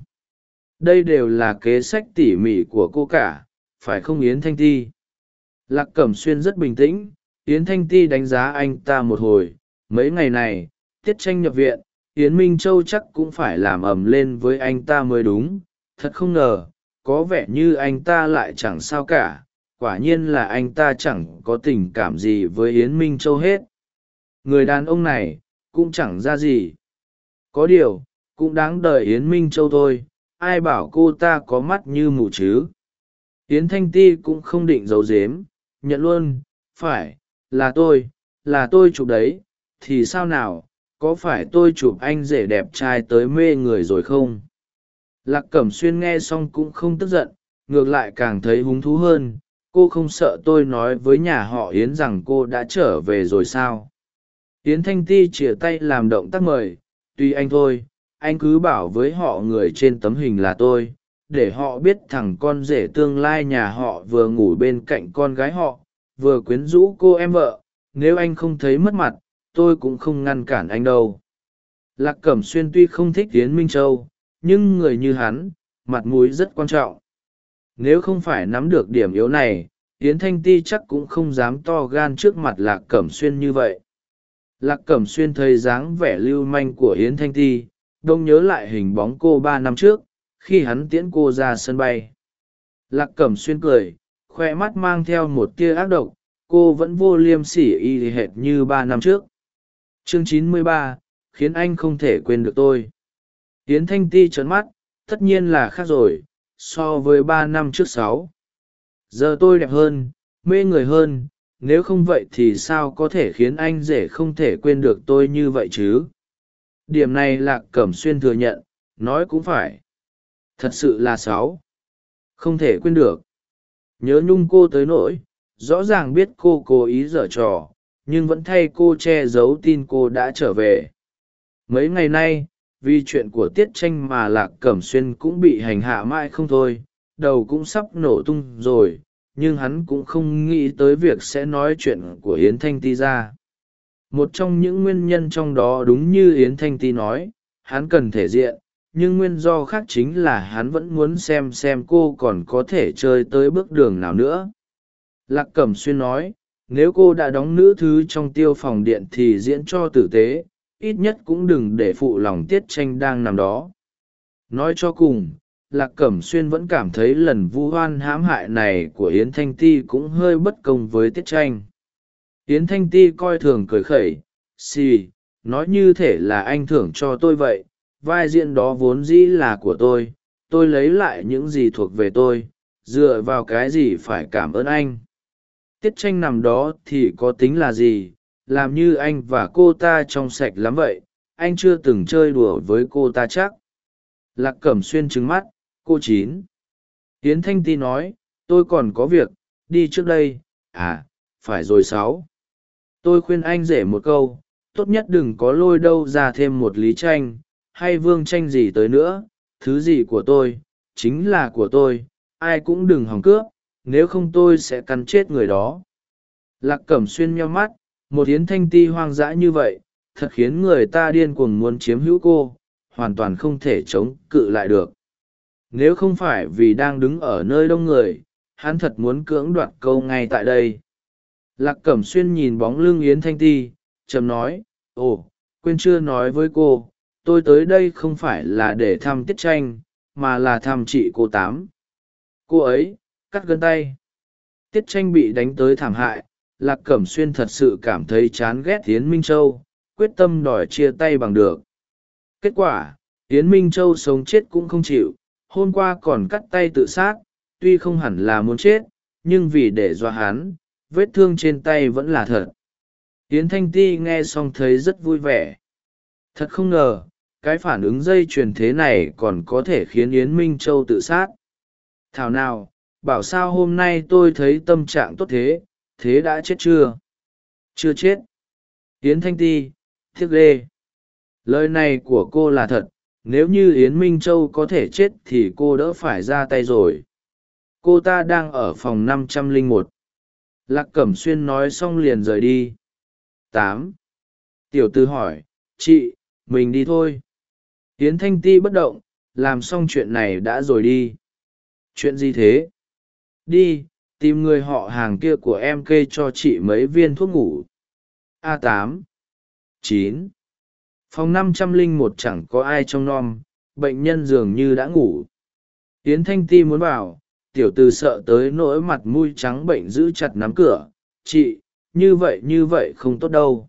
Đây đều là kế sách tỉ mỉ của cô cả, phải không yến thanh ti? Lạc cẩm xuyên rất bình tĩnh, yến thanh ti đánh giá anh ta một hồi, mấy ngày này, tiết tranh nhập viện, yến minh châu chắc cũng phải làm ầm lên với anh ta mới đúng, thật không ngờ, có vẻ như anh ta lại chẳng sao cả, quả nhiên là anh ta chẳng có tình cảm gì với yến minh châu hết. Người đàn ông này, cũng chẳng ra gì. Có điều, cũng đáng đợi yến minh châu thôi ai bảo cô ta có mắt như mù chứ? Yến thanh ti cũng không định giấu dếm nhận luôn, phải, là tôi là tôi chụp đấy, thì sao nào, có phải tôi chụp anh rể đẹp trai tới mê người rồi không? Lạc cẩm xuyên nghe xong cũng không tức giận, ngược lại càng thấy hứng thú hơn, cô không sợ tôi nói với nhà họ yến rằng cô đã trở về rồi sao? Yến thanh ti chìa tay làm động tác mời, tuy anh thôi anh cứ bảo với họ người trên tấm hình là tôi, để họ biết thằng con rể tương lai nhà họ vừa ngủ bên cạnh con gái họ, vừa quyến rũ cô em vợ, nếu anh không thấy mất mặt, tôi cũng không ngăn cản anh đâu. Lạc cẩm xuyên tuy không thích tiến minh châu, nhưng người như hắn, mặt mũi rất quan trọng. Nếu không phải nắm được điểm yếu này tiến thanh ti chắc cũng không dám to gan trước mặt lạc cẩm xuyên như vậy. Lạc cẩm xuyên thấy dáng vẻ lưu manh của yến thanh ti đông nhớ lại hình bóng cô ba năm trước, khi hắn tiễn cô ra sân bay. Lạc cẩm xuyên cười, khoe mắt mang theo một tia ác độc, cô vẫn vô liêm sỉ y hệt như ba năm trước. Chương chín mươi ba, khiến anh không thể quên được tôi. Tiến thanh ti trấn mắt, tất nhiên là khác rồi, so với ba năm trước sáu. Giờ tôi đẹp hơn, mê người hơn, nếu không vậy thì sao có thể khiến anh rể không thể quên được tôi như vậy chứ? Điểm này lạc cẩm xuyên thừa nhận, nói cũng phải. Thật sự là sáu. Không thể quên được. Nhớ nhung cô tới nỗi, rõ ràng biết cô cố ý dở trò, nhưng vẫn thay cô che giấu tin cô đã trở về. Mấy ngày nay, vì chuyện của tiết tranh mà lạc cẩm xuyên cũng bị hành hạ mãi không thôi, đầu cũng sắp nổ tung rồi, nhưng hắn cũng không nghĩ tới việc sẽ nói chuyện của yến thanh ti ra một trong những nguyên nhân trong đó đúng như yến thanh ti nói, hắn cần thể diện, nhưng nguyên do khác chính là hắn vẫn muốn xem xem cô còn có thể chơi tới bước đường nào nữa. Lạc cẩm xuyên nói, nếu cô đã đóng nữ thứ trong tiêu phòng điện thì diễn cho tử tế, ít nhất cũng đừng để phụ lòng tiết tranh đang nằm đó. Nói cho cùng, lạc cẩm xuyên vẫn cảm thấy lần vu hoan hãm hại này của yến thanh ti cũng hơi bất công với tiết tranh yến thanh ti coi thường cười khẩy, xì, nói như thể là anh thưởng cho tôi vậy, vai diễn đó vốn dĩ là của tôi tôi lấy lại những gì thuộc về tôi, dựa vào cái gì phải cảm ơn anh. Tiết tranh nằm đó thì có tính là gì, làm như anh và cô ta trong sạch lắm vậy, anh chưa từng chơi đùa với cô ta chắc. Lạc cẩm xuyên trứng mắt, cô chín. Tiến thanh ti nói, tôi còn có việc, đi trước đây à phải rồi sáu tôi khuyên anh rể một câu, tốt nhất đừng có lôi đâu ra thêm một lý tranh, hay vương tranh gì tới nữa, thứ gì của tôi, chính là của tôi, ai cũng đừng hòng cướp, nếu không tôi sẽ cắn chết người đó. Lạc cẩm xuyên meo mắt, một hiến thanh ti hoang dã như vậy, thật khiến người ta điên cuồng muốn chiếm hữu cô, hoàn toàn không thể chống cự lại được. Nếu không phải vì đang đứng ở nơi đông người, hắn thật muốn cưỡng đoạt câu ngay tại đây lạc cẩm xuyên nhìn bóng lưng yến thanh ti trầm nói, ồ, quên chưa nói với cô, tôi tới đây không phải là để thăm tiết tranh, mà là thăm chị cô tám. Cô ấy, cắt gân tay. Tiết tranh bị đánh tới thảm hại, lạc cẩm xuyên thật sự cảm thấy chán ghét Yến minh châu, quyết tâm đòi chia tay bằng được. Kết quả, Yến minh châu sống chết cũng không chịu, hôm qua còn cắt tay tự sát, tuy không hẳn là muốn chết, nhưng vì để dọa hắn vết thương trên tay vẫn là thật. Tiến thanh ti nghe xong thấy rất vui vẻ. Thật không ngờ, cái phản ứng dây chuyền thế này còn có thể khiến yến minh châu tự sát. Thảo nào, bảo sao hôm nay tôi thấy tâm trạng tốt thế thế đã chết chưa? Chưa chết. Yến thanh ti Thiết ghê. Lời này của cô là thật, nếu như yến minh châu có thể chết thì cô đỡ phải ra tay rồi. Cô ta đang ở phòng năm trăm lẻ một lạc cẩm xuyên nói xong liền rời đi. Tám. Tiểu tư hỏi, chị, mình đi thôi. Yến thanh ti bất động, làm xong chuyện này đã rồi đi. Chuyện gì thế? Đi, tìm người họ hàng kia của em kê cho chị mấy viên thuốc ngủ. A tám. Chín. Phòng năm trăm linh một chẳng có ai trong nom, bệnh nhân dường như đã ngủ. Tiến thanh ti muốn vào tiểu từ sợ tới nỗi mặt mũi trắng bệnh giữ chặt nắm cửa. Chị, như vậy như vậy không tốt đâu.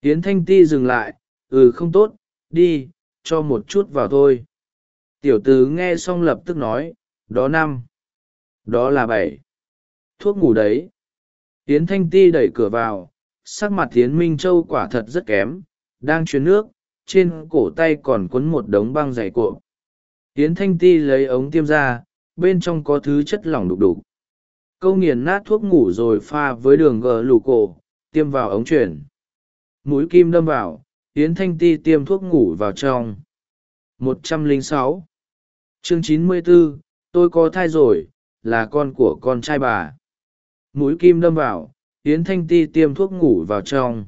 Tiến thanh ti dừng lại. Ừ không tốt. Đi, cho một chút vào thôi. Tiểu từ nghe xong lập tức nói, đó năm. Đó là bảy. Thuốc ngủ đấy. Tiến thanh ti đẩy cửa vào. Sắc mặt tiến minh châu quả thật rất kém. Đang chuyến nước, trên cổ tay còn quấn một đống băng dày cuộn tiến thanh ti lấy ống tiêm ra bên trong có thứ chất lỏng đục đục. Câu nghiền nát thuốc ngủ rồi pha với đường gờ lù cổ, tiêm vào ống chuyển. Mũi kim đâm vào, yến thanh ti tiêm thuốc ngủ vào trong. một trăm lẻ sáu. Chương chín mươi bốn tôi có thai rồi, là con của con trai bà. Mũi kim đâm vào, yến thanh ti tiêm thuốc ngủ vào trong.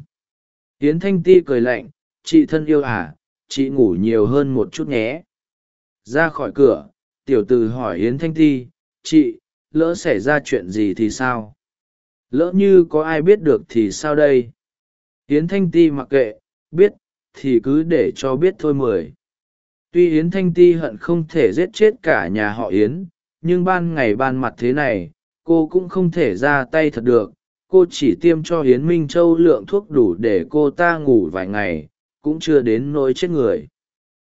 Yến thanh ti cười lạnh, chị thân yêu à chị ngủ nhiều hơn một chút nhé. Ra khỏi cửa tiểu từ hỏi yến thanh ti, chị, lỡ xảy ra chuyện gì thì sao? Lỡ như có ai biết được thì sao đây? Yến thanh ti mặc kệ, biết, thì cứ để cho biết thôi mười. Tuy yến thanh ti hận không thể giết chết cả nhà họ yến, nhưng ban ngày ban mặt thế này, cô cũng không thể ra tay thật được. Cô chỉ tiêm cho Yến minh châu lượng thuốc đủ để cô ta ngủ vài ngày, cũng chưa đến nỗi chết người.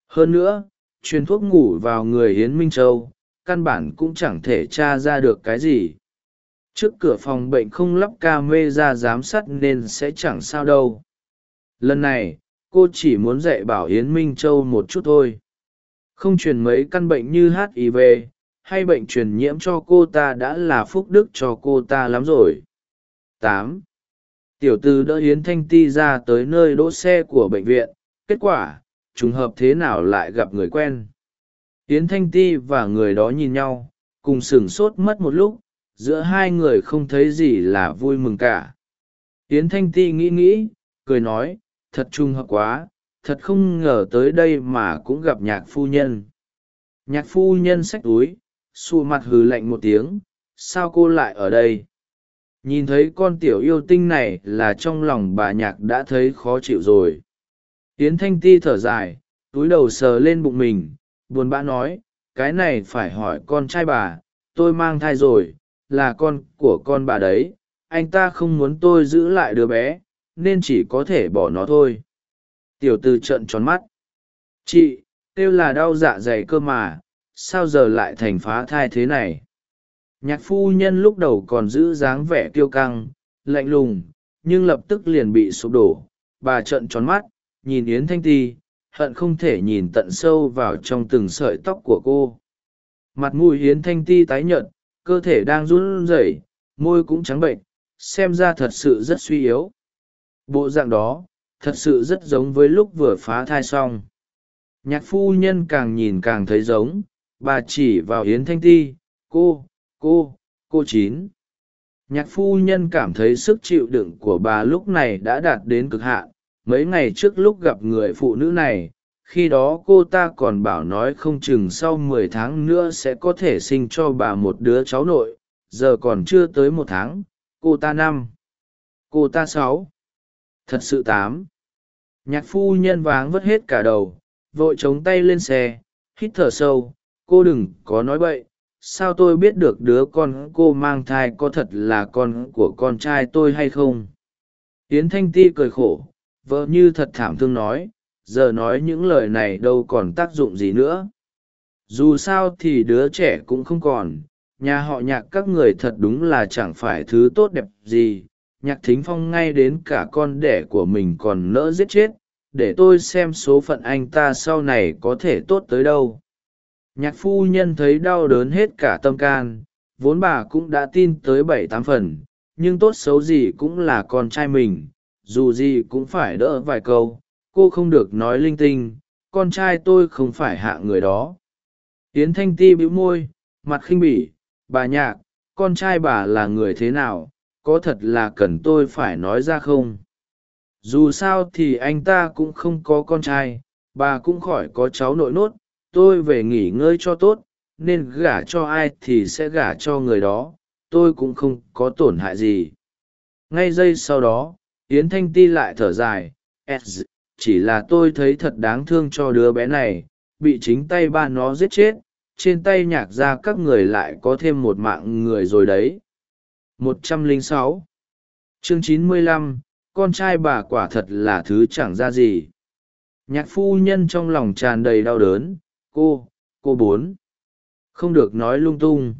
Hơn nữa truyền thuốc ngủ vào người hiến minh châu, căn bản cũng chẳng thể t r a ra được cái gì. Trước cửa phòng bệnh không lắp ca mê ra giám sát nên sẽ chẳng sao đâu. Lần này, cô chỉ muốn dạy bảo yến minh châu một chút thôi. Không truyền mấy căn bệnh như hiv hay bệnh truyền nhiễm cho cô ta đã là phúc đức cho cô ta lắm rồi. Tám. Tiểu tư đỡ yến thanh ti ra tới nơi đỗ xe của bệnh viện, kết quả trùng hợp thế nào lại gặp người quen. Yến thanh ti và người đó nhìn nhau, cùng sửng sốt mất một lúc, giữa hai người không thấy gì là vui mừng cả. Yến thanh ti nghĩ nghĩ, cười nói, thật trùng hợp quá, thật không ngờ tới đây mà cũng gặp nhạc phu nhân. Nhạc phu nhân xách túi, xù mặt hừ lạnh một tiếng, sao cô lại ở đây? Nhìn thấy con tiểu yêu tinh này là trong lòng bà nhạc đã thấy khó chịu rồi yến thanh ti thở dài, túi đầu sờ lên bụng mình, buồn bã nói, cái này phải hỏi con trai bà, tôi mang thai rồi, là con của con bà đấy, anh ta không muốn tôi giữ lại đứa bé, nên chỉ có thể bỏ nó thôi. Tiểu t trợn tròn mắt. Chị, kêu là đau dạ dày cơ mà, sao giờ lại thành phá thai thế này? Nhạc phu nhân lúc đầu còn giữ dáng vẻ kiêu căng, lạnh lùng, nhưng lập tức liền bị sụp đổ. Bà trợn tròn mắt nhìn yến thanh ti, hận không thể nhìn tận sâu vào trong từng sợi tóc của cô. Mặt mũi yến thanh ti tái nhợt, cơ thể đang run rẩy, môi cũng trắng bệnh, xem ra thật sự rất suy yếu. Bộ dạng đó, thật sự rất giống với lúc vừa phá thai xong. Nhạc phu nhân càng nhìn càng thấy giống, bà chỉ vào yến thanh ti, cô cô cô chín. Nhạc phu nhân cảm thấy sức chịu đựng của bà lúc này đã đạt đến cực hạn mấy ngày trước lúc gặp người phụ nữ này, khi đó cô ta còn bảo nói không chừng sau mười tháng nữa sẽ có thể sinh cho bà một đứa cháu nội, giờ còn chưa tới một tháng, cô ta năm, cô ta sáu. Thật sự tám. Nhạc phu nhân váng vất hết cả đầu, vội chống tay lên xe, hít thở sâu, cô đừng có nói bậy, sao tôi biết được đứa con cô mang thai có thật là con của con trai tôi hay không? Yến thanh ti cười khổ vợ như thật thảm thương nói, giờ nói những lời này đâu còn tác dụng gì nữa. Dù sao thì đứa trẻ cũng không còn, nhà họ nhạc các người thật đúng là chẳng phải thứ tốt đẹp gì. Nhạc thính phong ngay đến cả con đẻ của mình còn nỡ giết chết, để tôi xem số phận anh ta sau này có thể tốt tới đâu. Nhạc phu nhân thấy đau đớn hết cả tâm can, vốn bà cũng đã tin tới bảy tám phần, nhưng tốt xấu gì cũng là con trai mình dù gì cũng phải đỡ vài câu, cô không được nói linh tinh, con trai tôi không phải hạ người đó. Yến thanh ti bĩu môi, mặt khinh bỉ, bà nhạc, con trai bà là người thế nào, có thật là cần tôi phải nói ra không? Dù sao thì anh ta cũng không có con trai, bà cũng khỏi có cháu nội nốt, tôi về nghỉ ngơi cho tốt, nên gả cho ai thì sẽ gả cho người đó, tôi cũng không có tổn hại gì. Ngay giây sau đó yến thanh ti lại thở dài chỉ là tôi thấy thật đáng thương cho đứa bé này bị chính tay ba nó giết chết trên tay nhạc ra các người lại có thêm một mạng người rồi đấy. 106 chương 95, con trai bà quả thật là thứ chẳng ra gì. Nhạc phu nhân trong lòng tràn đầy đau đớn cô cô bốn không được nói lung tung.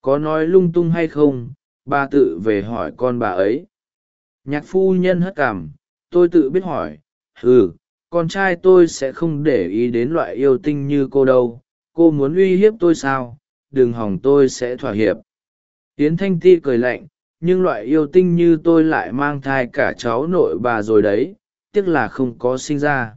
Có nói lung tung hay không? Bà tự về hỏi con bà ấy nhạc phu nhân hất cảm tôi tự biết hỏi ừ con trai tôi sẽ không để ý đến loại yêu tinh như cô đâu, cô muốn uy hiếp tôi sao? Đừng hỏng tôi sẽ thỏa hiệp. Tiến thanh ti cười lạnh, nhưng loại yêu tinh như tôi lại mang thai cả cháu nội bà rồi đấy, tiếc là không có sinh ra.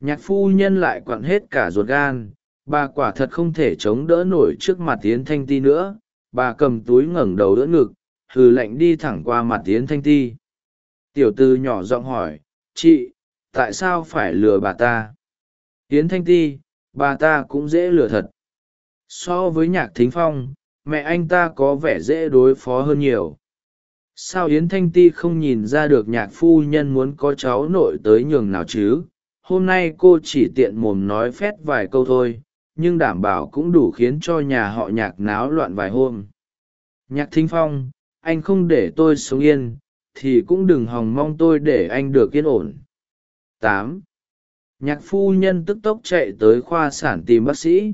Nhạc phu nhân lại quặn hết cả ruột gan, bà quả thật không thể chống đỡ nổi trước mặt tiến thanh ti nữa, bà cầm túi ngẩng đầu đỡ ngực hừ lạnh đi thẳng qua mặt tiến thanh ti. Tiểu tư nhỏ giọng hỏi, chị, tại sao phải lừa bà ta? Tiến thanh ti, bà ta cũng dễ lừa thật. So với nhạc thính phong, mẹ anh ta có vẻ dễ đối phó hơn nhiều. Sao yến thanh ti không nhìn ra được nhạc phu nhân muốn có cháu nội tới nhường nào chứ? Hôm nay cô chỉ tiện mồm nói phét vài câu thôi, nhưng đảm bảo cũng đủ khiến cho nhà họ nhạc náo loạn vài hôm. Nhạc thính phong anh không để tôi sống yên, thì cũng đừng hòng mong tôi để anh được yên ổn. Tám. Nhạc phu nhân tức tốc chạy tới khoa sản tìm bác sĩ.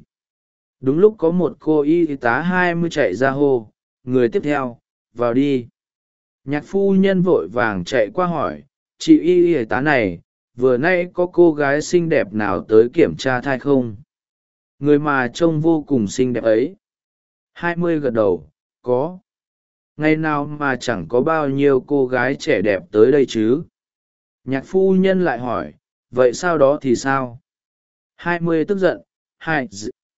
Đúng lúc có một cô y tá hai mươi chạy ra hô, người tiếp theo, vào đi. Nhạc phu nhân vội vàng chạy qua hỏi, chị y y tá này, vừa nay có cô gái xinh đẹp nào tới kiểm tra thai không? Người mà trông vô cùng xinh đẹp ấy. Hai mươi gật đầu, có ngày nào mà chẳng có bao nhiêu cô gái trẻ đẹp tới đây chứ? Nhạc phu nhân lại hỏi, vậy sau đó thì sao? Hai mươi tức giận, hai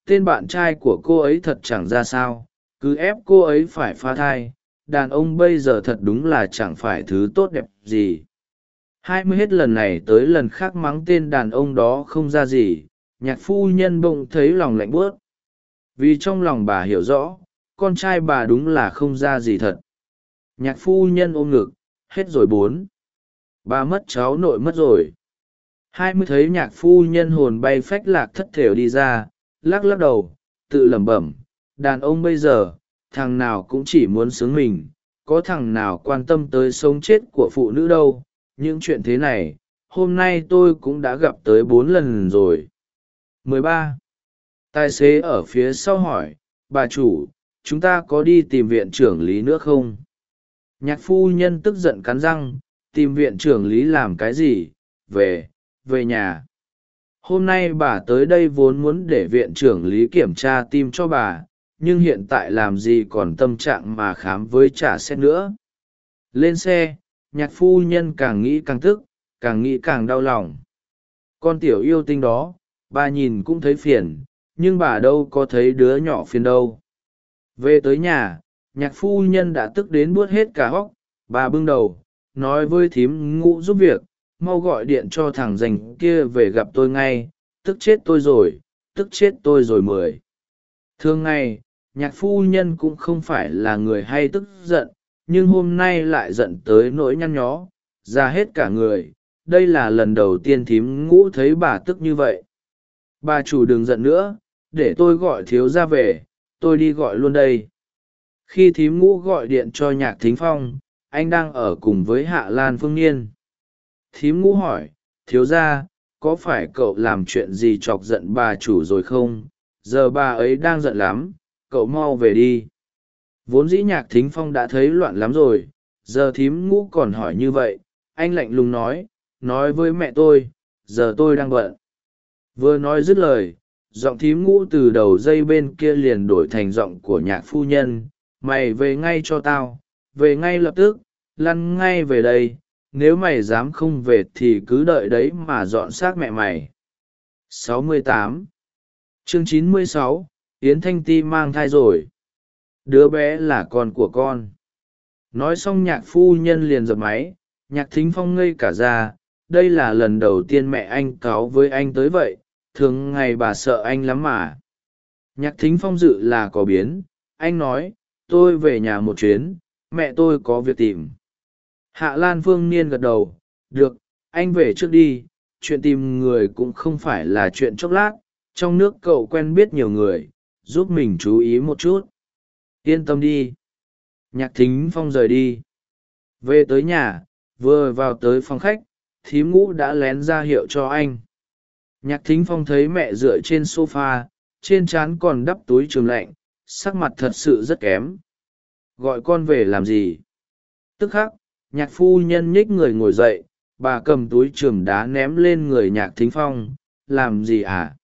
tên bạn trai của cô ấy thật chẳng ra sao, cứ ép cô ấy phải phá thai, đàn ông bây giờ thật đúng là chẳng phải thứ tốt đẹp gì. Hai mươi hết lần này tới lần khác mắng tên đàn ông đó không ra gì, nhạc phu nhân bỗng thấy lòng lạnh buốt. Vì trong lòng bà hiểu rõ con trai bà đúng là không ra gì thật. Nhạc phu nhân ôm ngực, hết rồi bốn. Bà mất cháu nội mất rồi. Hai mươi thấy nhạc phu nhân hồn bay phách lạc thất thểu đi ra, lắc lắc đầu, tự lẩm bẩm, đàn ông bây giờ, thằng nào cũng chỉ muốn sướng mình, có thằng nào quan tâm tới sống chết của phụ nữ đâu, những chuyện thế này, hôm nay tôi cũng đã gặp tới bốn lần rồi. 13. tài xế ở phía sau hỏi, bà chủ chúng ta có đi tìm viện trưởng lý nữa không? Nhạc phu nhân tức giận cắn răng, tìm viện trưởng lý làm cái gì? Về về nhà. Hôm nay bà tới đây vốn muốn để viện trưởng lý kiểm tra tim cho bà, nhưng hiện tại làm gì còn tâm trạng mà khám với trả xét nữa. Lên xe, nhạc phu nhân càng nghĩ càng tức, càng nghĩ càng đau lòng. Con tiểu yêu tinh đó, bà nhìn cũng thấy phiền, nhưng bà đâu có thấy đứa nhỏ phiền đâu về tới nhà, nhạc phu nhân đã tức đến buốt hết cả hóc bà bưng đầu, nói với thím ngũ giúp việc, mau gọi điện cho thằng dành kia về gặp tôi ngay, tức chết tôi rồi, tức chết tôi rồi mười. Thường ngày, nhạc phu nhân cũng không phải là người hay tức giận, nhưng hôm nay lại giận tới nỗi nhăn nhó ra hết cả người, đây là lần đầu tiên thím ngũ thấy bà tức như vậy. Bà chủ đừng giận nữa, để tôi gọi thiếu ra về tôi đi gọi luôn đây. Khi thím ngũ gọi điện cho nhạc thính phong, anh đang ở cùng với hạ lan phương niên. Thím ngũ hỏi, thiếu ra có phải cậu làm chuyện gì chọc giận bà chủ rồi không? Giờ bà ấy đang giận lắm, cậu mau về đi. Vốn dĩ nhạc thính phong đã thấy loạn lắm rồi, giờ thím ngũ còn hỏi như vậy, anh lạnh lùng nói nói với mẹ tôi, giờ tôi đang bận. Vừa nói dứt lời giọng thím ngũ từ đầu dây bên kia liền đổi thành giọng của nhạc phu nhân mày về ngay cho tao về ngay lập tức lăn ngay về đây nếu mày dám không về thì cứ đợi đấy mà dọn xác mẹ mày. 68. chương 96, yến thanh ti mang thai rồi. Đứa bé là con của con. Nói xong nhạc phu nhân liền dập máy nhạc thính phong ngây cả ra đây là lần đầu tiên mẹ anh cáu với anh tới vậy thường ngày bà sợ anh lắm mà. Nhạc thính phong dự là có biến. Anh nói, tôi về nhà một chuyến, mẹ tôi có việc tìm. Hạ lan phương niên gật đầu, được, anh về trước đi, chuyện tìm người cũng không phải là chuyện chốc lát, trong nước cậu quen biết nhiều người, giúp mình chú ý một chút. Yên tâm đi. Nhạc thính phong rời đi. Về tới nhà, vừa vào tới phòng khách, thím ngũ đã lén ra hiệu cho anh nhạc thính phong thấy mẹ dựa trên s o f a trên trán còn đắp túi trường lạnh, sắc mặt thật sự rất kém. Gọi con về làm gì? Tức khắc, nhạc phu nhân nhích người ngồi dậy, bà cầm túi trường đá ném lên người nhạc thính phong, làm gì à?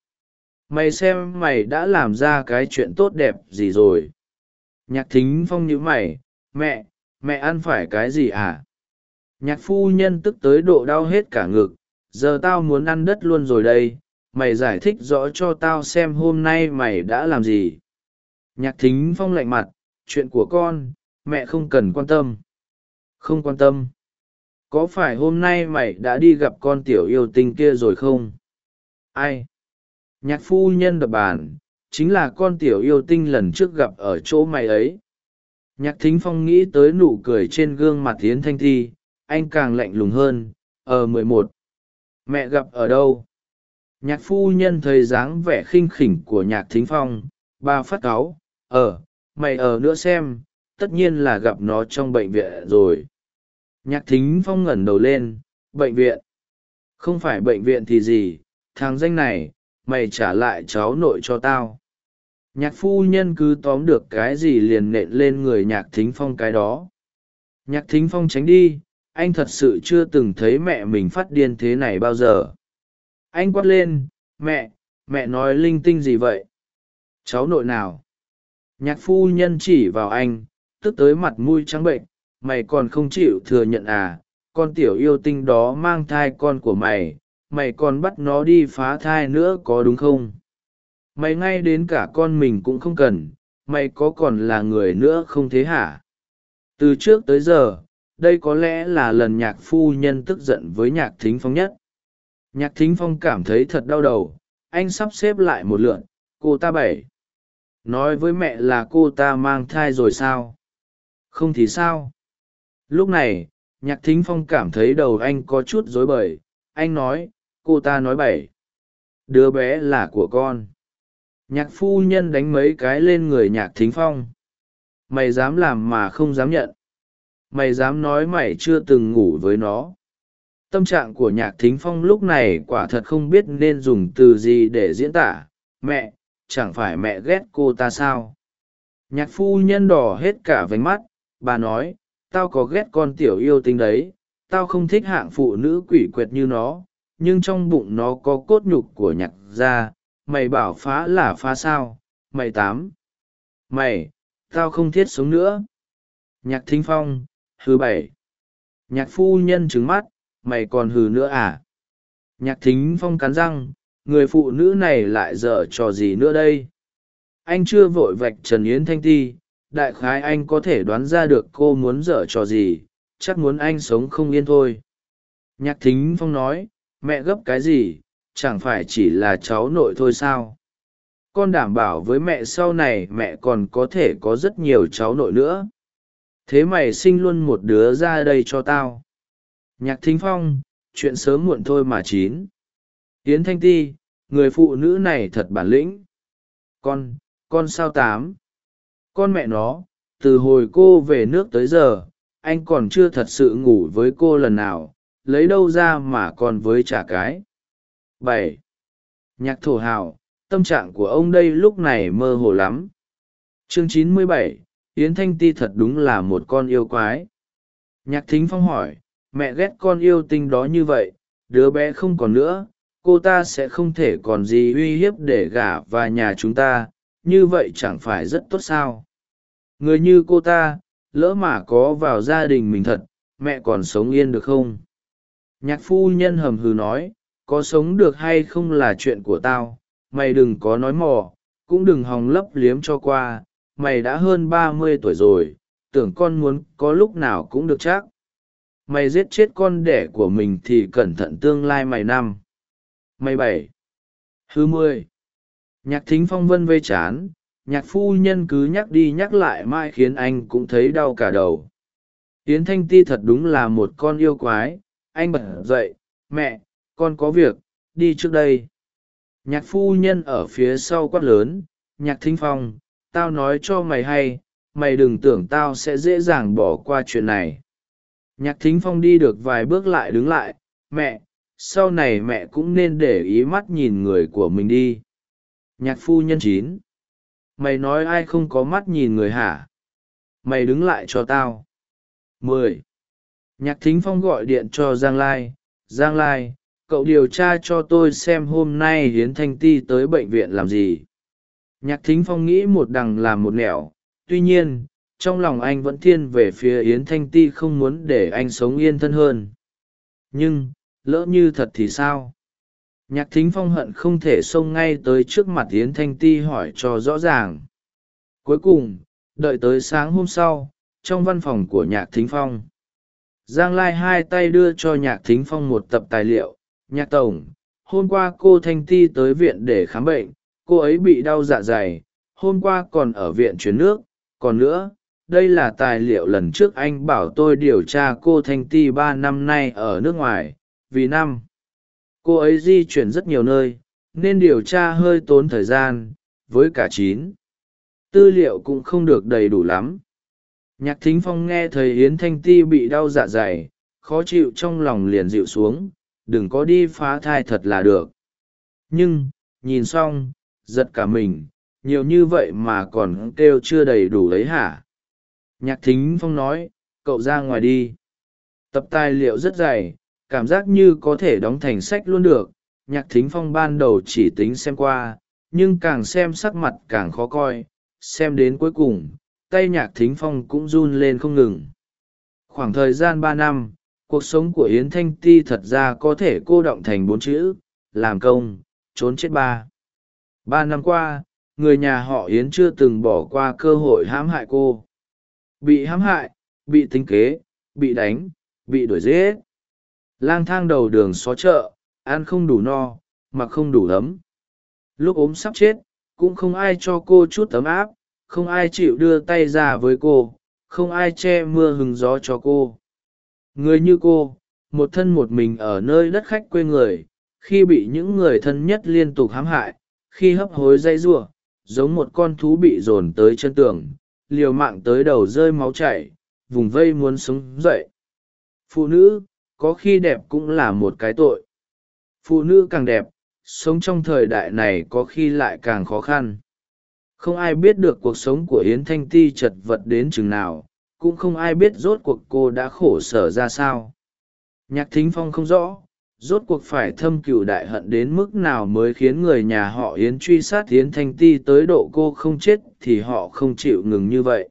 Mày xem mày đã làm ra cái chuyện tốt đẹp gì rồi? Nhạc thính phong nhíu mày, mẹ mẹ ăn phải cái gì à? Nhạc phu nhân tức tới độ đau hết cả ngực giờ tao muốn ăn đất luôn rồi đây, mày giải thích rõ cho tao xem hôm nay mày đã làm gì. Nhạc thính phong lạnh mặt, chuyện của con, mẹ không cần quan tâm. Không quan tâm. Có phải hôm nay mày đã đi gặp con tiểu yêu tinh kia rồi không? Ai? Nhạc phu nhân đập bàn, chính là con tiểu yêu tinh lần trước gặp ở chỗ mày ấy. Nhạc thính phong nghĩ tới nụ cười trên gương mặt tiến thanh thi, anh càng lạnh lùng hơn ờ mười một mẹ gặp ở đâu? Nhạc phu nhân thấy dáng vẻ khinh khỉnh của nhạc thính phong ba phát cáu ờ mày ở nữa xem, tất nhiên là gặp nó trong bệnh viện rồi. Nhạc thính phong ngẩng đầu lên, bệnh viện? Không phải bệnh viện thì gì? Thằng danh này, mày trả lại cháu nội cho tao. Nhạc phu nhân cứ tóm được cái gì liền nện lên người nhạc thính phong cái đó. Nhạc thính phong tránh đi anh thật sự chưa từng thấy mẹ mình phát điên thế này bao giờ. Anh quát lên, mẹ mẹ nói linh tinh gì vậy? Cháu nội nào? Nhạc phu nhân chỉ vào anh, tức tới mặt mũi trắng bệnh, mày còn không chịu thừa nhận à? Con tiểu yêu tinh đó mang thai con của mày mày còn bắt nó đi phá thai nữa có đúng không? Mày ngay đến cả con mình cũng không cần, mày có còn là người nữa không thế hả? Từ trước tới giờ đây có lẽ là lần nhạc phu nhân tức giận với nhạc thính phong nhất. Nhạc thính phong cảm thấy thật đau đầu, anh sắp xếp lại một lượn, cô ta bảy nói với mẹ là cô ta mang thai rồi sao? Không thì sao? Lúc này, nhạc thính phong cảm thấy đầu anh có chút rối bời, anh nói, cô ta nói bảy đứa bé là của con. Nhạc phu nhân đánh mấy cái lên người nhạc thính phong. Mày dám làm mà không dám nhận mày dám nói mày chưa từng ngủ với nó. Tâm trạng của nhạc thính phong lúc này quả thật không biết nên dùng từ gì để diễn tả. Mẹ, chẳng phải mẹ ghét cô ta sao? Nhạc phu nhân đỏ hết cả vánh mắt. Bà nói, tao có ghét con tiểu yêu tinh đấy. Tao không thích hạng phụ nữ quỷ quyệt như nó. Nhưng trong bụng nó có cốt nhục của nhạc gia. Mày bảo phá là phá sao? Mày tám. Mày, tao không thiết sống nữa. Nhạc thính phong hư bảy. Nhạc phu nhân trứng mắt, mày còn hừ nữa à? Nhạc thính phong cắn răng, người phụ nữ này lại dở trò gì nữa đây? Anh chưa vội vạch trần yến thanh ti, đại khái anh có thể đoán ra được cô muốn dở trò gì, chắc muốn anh sống không yên thôi. Nhạc thính phong nói, mẹ gấp cái gì, chẳng phải chỉ là cháu nội thôi sao? Con đảm bảo với mẹ sau này mẹ còn có thể có rất nhiều cháu nội nữa thế mày sinh luôn một đứa ra đây cho tao. Nhạc thính phong, chuyện sớm muộn thôi mà chín. Yến thanh ti, người phụ nữ này thật bản lĩnh. Con con sao tám? Con mẹ nó, từ hồi cô về nước tới giờ, anh còn chưa thật sự ngủ với cô lần nào, lấy đâu ra mà còn với trả cái. Bảy. Nhạc thổ hào tâm trạng của ông đây lúc này mơ hồ lắm. Chương chín mươi bảy yến thanh ti thật đúng là một con yêu quái. Nhạc thính phong hỏi, mẹ ghét con yêu tinh đó như vậy, đứa bé không còn nữa, cô ta sẽ không thể còn gì uy hiếp để gả và nhà chúng ta, như vậy chẳng phải rất tốt sao? Người như cô ta, lỡ mà có vào gia đình mình thật, mẹ còn sống yên được không? Nhạc phu nhân hầm hừ nói, có sống được hay không là chuyện của tao, mày đừng có nói mò, cũng đừng hòng lấp liếm cho qua mày đã hơn ba mươi tuổi rồi, tưởng con muốn có lúc nào cũng được chắc. Mày giết chết con đẻ của mình thì cẩn thận tương lai mày năm. Mày bảy. Hư mười. Nhạc thính phong vân vây chán, nhạc phu nhân cứ nhắc đi nhắc lại mãi khiến anh cũng thấy đau cả đầu. Yến thanh ti thật đúng là một con yêu quái, anh bật dậy, mẹ, con có việc, đi trước đây. Nhạc phu nhân ở phía sau quát lớn, nhạc thính phong tao nói cho mày hay, mày đừng tưởng tao sẽ dễ dàng bỏ qua chuyện này. Nhạc thính phong đi được vài bước lại đứng lại, mẹ, sau này mẹ cũng nên để ý mắt nhìn người của mình đi. Nhạc phu nhân chín, mày nói ai không có mắt nhìn người hả? Mày đứng lại cho tao. Mười, nhạc thính phong gọi điện cho giang lai giang lai, cậu điều tra cho tôi xem hôm nay hiến thanh ti tới bệnh viện làm gì nhạc thính phong nghĩ một đằng làm một nẻo. Tuy nhiên, trong lòng anh vẫn thiên về phía yến thanh ti không muốn để anh sống yên thân hơn. Nhưng, lỡ như thật thì sao? Nhạc thính phong hận không thể xông ngay tới trước mặt yến thanh ti hỏi cho rõ ràng. Cuối cùng, đợi tới sáng hôm sau, trong văn phòng của nhạc thính phong, giang lai hai tay đưa cho nhạc thính phong một tập tài liệu. Nhạc tổng, hôm qua cô thanh ti tới viện để khám bệnh cô ấy bị đau dạ dày, hôm qua còn ở viện chuyển nước. Còn nữa, đây là tài liệu lần trước anh bảo tôi điều tra cô thanh ti ba năm nay ở nước ngoài. Vì năm, cô ấy di chuyển rất nhiều nơi, nên điều tra hơi tốn thời gian, với cả chín. Tư liệu cũng không được đầy đủ lắm. Nhạc thính phong nghe thầy yến thanh ti bị đau dạ dày, khó chịu trong lòng liền dịu xuống. Đừng có đi phá thai thật là được. Nhưng, nhìn xong giật cả mình, nhiều như vậy mà còn kêu chưa đầy đủ đấy hả? Nhạc thính phong nói, cậu ra ngoài đi. Tập tài liệu rất dày, cảm giác như có thể đóng thành sách luôn được. Nhạc thính phong ban đầu chỉ tính xem qua, nhưng càng xem sắc mặt càng khó coi. Xem đến cuối cùng, tay nhạc thính phong cũng run lên không ngừng. Khoảng thời gian ba năm, cuộc sống của yến thanh ti thật ra có thể cô động thành bốn chữ, làm công, trốn chết ba ba năm qua, người nhà họ yến chưa từng bỏ qua cơ hội hãm hại cô. Bị hãm hại, bị tính kế, bị đánh, bị đuổi dễ lang thang đầu đường xó chợ, ăn không đủ no, mặc không đủ ấm. Lúc ốm sắp chết, cũng không ai cho cô chút ấm áp, không ai chịu đưa tay ra với cô, không ai che mưa hừng gió cho cô. Người như cô, một thân một mình ở nơi đất khách quê người, khi bị những người thân nhất liên tục hãm hại khi hấp hối dây giụa giống một con thú bị dồn tới chân tường, liều mạng tới đầu rơi máu chảy, vùng vây muốn sống dậy. Phụ nữ, có khi đẹp cũng là một cái tội. Phụ nữ càng đẹp, sống trong thời đại này có khi lại càng khó khăn. Không ai biết được cuộc sống của yến thanh ti chật vật đến chừng nào, cũng không ai biết rốt cuộc cô đã khổ sở ra sao. Nhạc thính phong không rõ rốt cuộc phải thâm cựu đại hận đến mức nào mới khiến người nhà họ yến truy sát yến thanh ti tới độ cô không chết thì họ không chịu ngừng như vậy.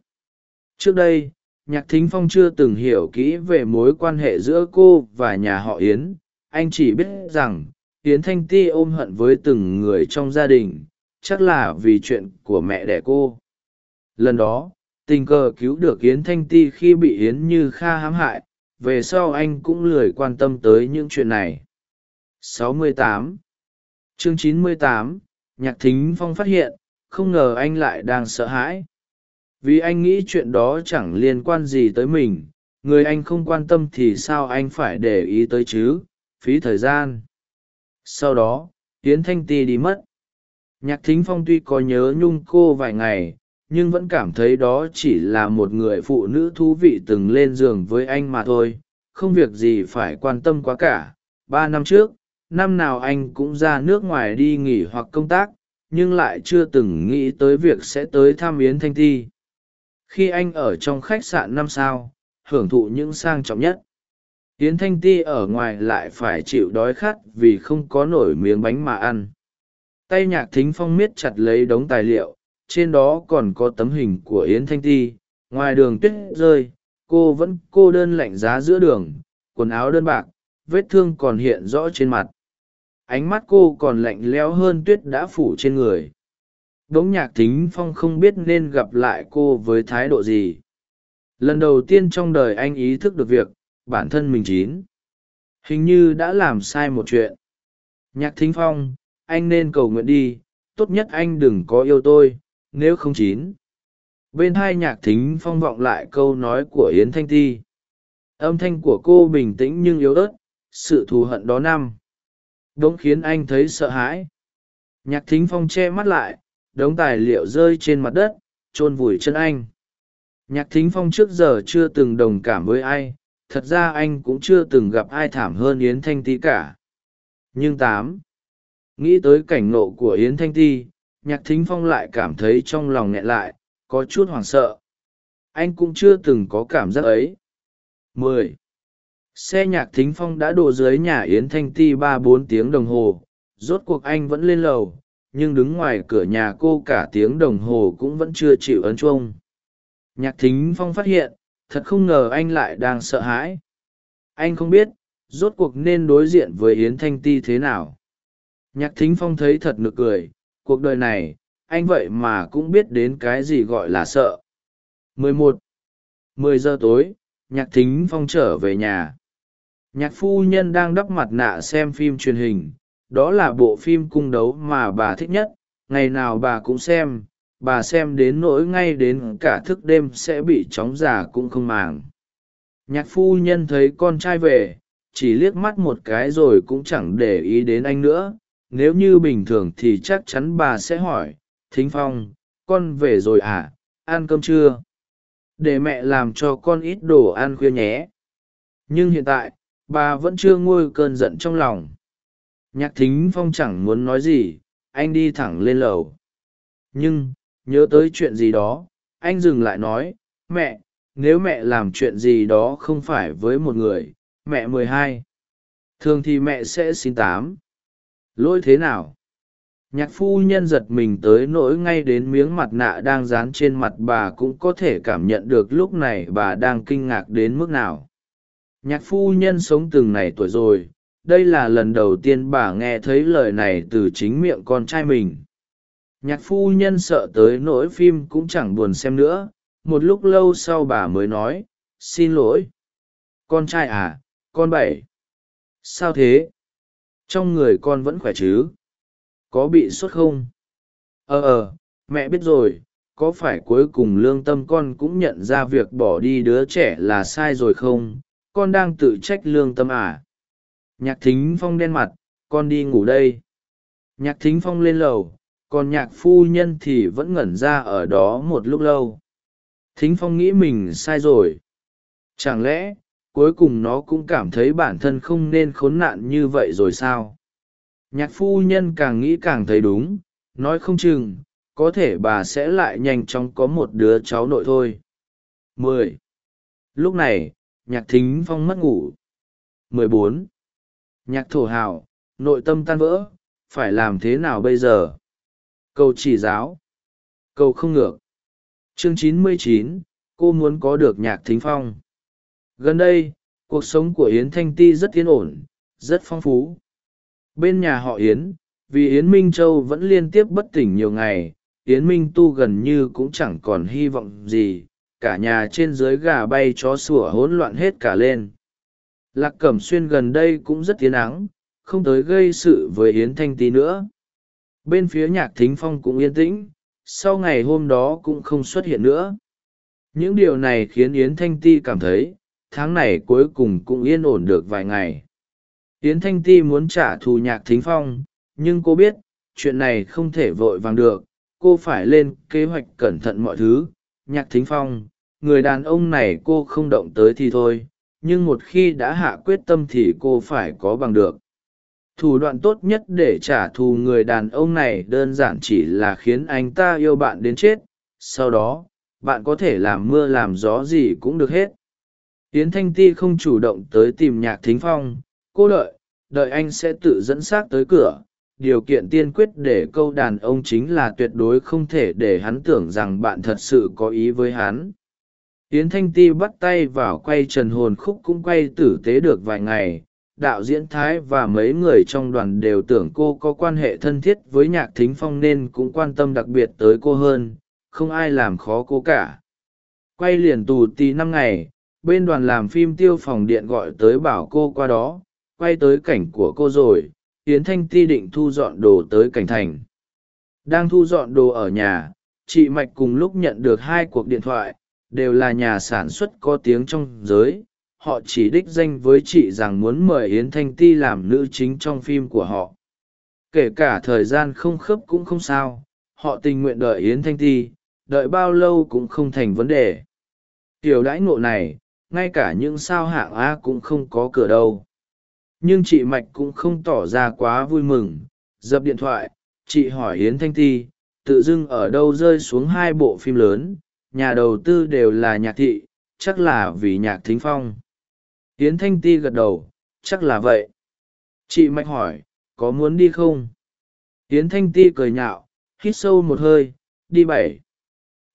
Trước đây, nhạc thính phong chưa từng hiểu kỹ về mối quan hệ giữa cô và nhà họ yến. Anh chỉ biết rằng, yến thanh ti ôm hận với từng người trong gia đình, chắc là vì chuyện của mẹ đẻ cô. Lần đó, tình cờ cứu được yến thanh ti khi bị yến như kha hãm hại về sau anh cũng lười quan tâm tới những chuyện này. 68. chương 98, nhạc thính phong phát hiện không ngờ anh lại đang sợ hãi. Vì anh nghĩ chuyện đó chẳng liên quan gì tới mình người anh không quan tâm thì sao anh phải để ý tới chứ? Phí thời gian. Sau đó tiến thanh ti đi mất. Nhạc thính phong tuy có nhớ nhung cô vài ngày nhưng vẫn cảm thấy đó chỉ là một người phụ nữ thú vị từng lên giường với anh mà thôi. Không việc gì phải quan tâm quá cả. Ba năm trước, năm nào anh cũng ra nước ngoài đi nghỉ hoặc công tác, nhưng lại chưa từng nghĩ tới việc sẽ tới thăm yến thanh ti. Khi anh ở trong khách sạn năm sao, hưởng thụ những sang trọng nhất. Yến thanh ti ở ngoài lại phải chịu đói khát vì không có nổi miếng bánh mà ăn. Tay nhạc thính phong miết chặt lấy đống tài liệu trên đó còn có tấm hình của yến thanh ti, ngoài đường tuyết rơi, cô vẫn cô đơn lạnh giá giữa đường, quần áo đơn bạc, vết thương còn hiện rõ trên mặt. Ánh mắt cô còn lạnh lẽo hơn tuyết đã phủ trên người. Đống nhạc thính phong không biết nên gặp lại cô với thái độ gì. Lần đầu tiên trong đời anh ý thức được việc bản thân mình chín. Hình như đã làm sai một chuyện. Nhạc thính phong, anh nên cầu nguyện đi, tốt nhất anh đừng có yêu tôi nếu không chín. Bên hai nhạc thính phong vọng lại câu nói của yến thanh ti. Âm thanh của cô bình tĩnh nhưng yếu ớt, sự thù hận đó năm. Đ ố n g khiến anh thấy sợ hãi. Nhạc thính phong che mắt lại, đống tài liệu rơi trên mặt đất, chôn vùi chân anh. Nhạc thính phong trước giờ chưa từng đồng cảm với ai, thật ra anh cũng chưa từng gặp ai thảm hơn yến thanh ti cả. Nhưng tám, nghĩ tới cảnh nộ của yến thanh ti nhạc thính phong lại cảm thấy trong lòng nghẹn lại, có chút hoảng sợ. Anh cũng chưa từng có cảm giác ấy. Mười. Xe nhạc thính phong đã đổ dưới nhà yến thanh ti ba bốn tiếng đồng hồ. Rốt cuộc anh vẫn lên lầu, nhưng đứng ngoài cửa nhà cô cả tiếng đồng hồ cũng vẫn chưa chịu ấn chuông. Nhạc thính phong phát hiện, thật không ngờ anh lại đang sợ hãi. Anh không biết, rốt cuộc nên đối diện với yến thanh ti thế nào. Nhạc thính phong thấy thật nực cười cuộc đời này, anh vậy mà cũng biết đến cái gì gọi là sợ. 11. 10 giờ tối, nhạc thính phong trở về nhà. Nhạc phu nhân đang đắp mặt nạ xem phim truyền hình. Đó là bộ phim cung đấu mà bà thích nhất. Ngày nào bà cũng xem. Bà xem đến nỗi ngay đến cả thức đêm sẽ bị chóng già cũng không màng. Nhạc phu nhân thấy con trai về, chỉ liếc mắt một cái rồi cũng chẳng để ý đến anh nữa nếu như bình thường thì chắc chắn bà sẽ hỏi, thính phong, con về rồi à? Ăn cơm chưa? Để mẹ làm cho con ít đồ ăn khuya nhé. Nhưng hiện tại, bà vẫn chưa nguôi cơn giận trong lòng. Nhạc thính phong chẳng muốn nói gì, anh đi thẳng lên lầu. Nhưng, nhớ tới chuyện gì đó, anh dừng lại nói, mẹ, nếu mẹ làm chuyện gì đó không phải với một người, mẹ mười hai, thường thì mẹ sẽ xin tám lỗi thế nào? Nhạc phu nhân giật mình tới nỗi ngay đến miếng mặt nạ đang dán trên mặt bà cũng có thể cảm nhận được lúc này bà đang kinh ngạc đến mức nào. Nhạc phu nhân sống từng này tuổi rồi, đây là lần đầu tiên bà nghe thấy lời này từ chính miệng con trai mình. Nhạc phu nhân sợ tới nỗi phim cũng chẳng buồn xem nữa, một lúc lâu sau bà mới nói, xin lỗi. Con trai à con bảy. Sao thế? Trong người con vẫn khỏe chứ? Có bị sốt không? Ờ ờ mẹ biết rồi, có phải cuối cùng lương tâm con cũng nhận ra việc bỏ đi đứa trẻ là sai rồi không? Con đang tự trách lương tâm à? Nhạc thính phong đen mặt, con đi ngủ đây. Nhạc thính phong lên lầu, còn nhạc phu nhân thì vẫn ngẩn ra ở đó một lúc lâu. Thính phong nghĩ mình sai rồi. Chẳng lẽ cuối cùng nó cũng cảm thấy bản thân không nên khốn nạn như vậy rồi sao? Nhạc phu nhân càng nghĩ càng thấy đúng, nói không chừng, có thể bà sẽ lại nhanh chóng có một đứa cháu nội thôi. Mười. Lúc này, nhạc thính phong mất ngủ. Mười bốn. Nhạc thổ hào, nội tâm tan vỡ, phải làm thế nào bây giờ? Câu chỉ giáo. Câu không ngược. Chương chín mươi chín, cô muốn có được nhạc thính phong gần đây, cuộc sống của yến thanh ti rất yên ổn, rất phong phú. Bên nhà họ yến, vì yến minh châu vẫn liên tiếp bất tỉnh nhiều ngày, yến minh tu gần như cũng chẳng còn hy vọng gì, cả nhà trên dưới gà bay chó sủa hỗn loạn hết cả lên. Lạc cẩm xuyên gần đây cũng rất tiến ắng, không tới gây sự với yến thanh ti nữa. Bên phía nhạc thính phong cũng yên tĩnh, sau ngày hôm đó cũng không xuất hiện nữa. Những điều này khiến yến thanh ti cảm thấy tháng này cuối cùng cũng yên ổn được vài ngày. Yến thanh ti muốn trả thù nhạc thính phong, nhưng cô biết, chuyện này không thể vội vàng được. Cô phải lên kế hoạch cẩn thận mọi thứ. Nhạc thính phong, người đàn ông này cô không động tới thì thôi, nhưng một khi đã hạ quyết tâm thì cô phải có bằng được. Thủ đoạn tốt nhất để trả thù người đàn ông này đơn giản chỉ là khiến anh ta yêu bạn đến chết. Sau đó, bạn có thể làm mưa làm gió gì cũng được hết yến thanh ti không chủ động tới tìm nhạc thính phong, cô đợi đợi anh sẽ tự dẫn xác tới cửa. Điều kiện tiên quyết để câu đàn ông chính là tuyệt đối không thể để hắn tưởng rằng bạn thật sự có ý với hắn. Yến thanh ti bắt tay vào quay trần hồn khúc cũng quay tử tế được vài ngày. Đạo diễn thái và mấy người trong đoàn đều tưởng cô có quan hệ thân thiết với nhạc thính phong nên cũng quan tâm đặc biệt tới cô hơn, không ai làm khó cô cả. Quay liền tù tì năm ngày bên đoàn làm phim tiêu phòng điện gọi tới bảo cô qua đó, quay tới cảnh của cô rồi, yến thanh ti định thu dọn đồ tới cảnh thành. Đang thu dọn đồ ở nhà, chị mạch cùng lúc nhận được hai cuộc điện thoại, đều là nhà sản xuất có tiếng trong giới. Họ chỉ đích danh với chị rằng muốn mời yến thanh ti làm nữ chính trong phim của họ. Kể cả thời gian không khớp cũng không sao, họ tình nguyện đợi yến thanh ti, đợi bao lâu cũng không thành vấn đề. Kiểu đãi ngộ này ngay cả những sao hạng a cũng không có cửa đâu. Nhưng chị mạch cũng không tỏ ra quá vui mừng. Dập điện thoại, chị hỏi yến thanh ti tự dưng ở đâu rơi xuống hai bộ phim lớn, nhà đầu tư đều là nhạc thị, chắc là vì nhạc thính phong. Yến thanh ti gật đầu, chắc là vậy. Chị mạch hỏi, có muốn đi không? Yến thanh ti cười nhạo, hít sâu một hơi, đi bảy.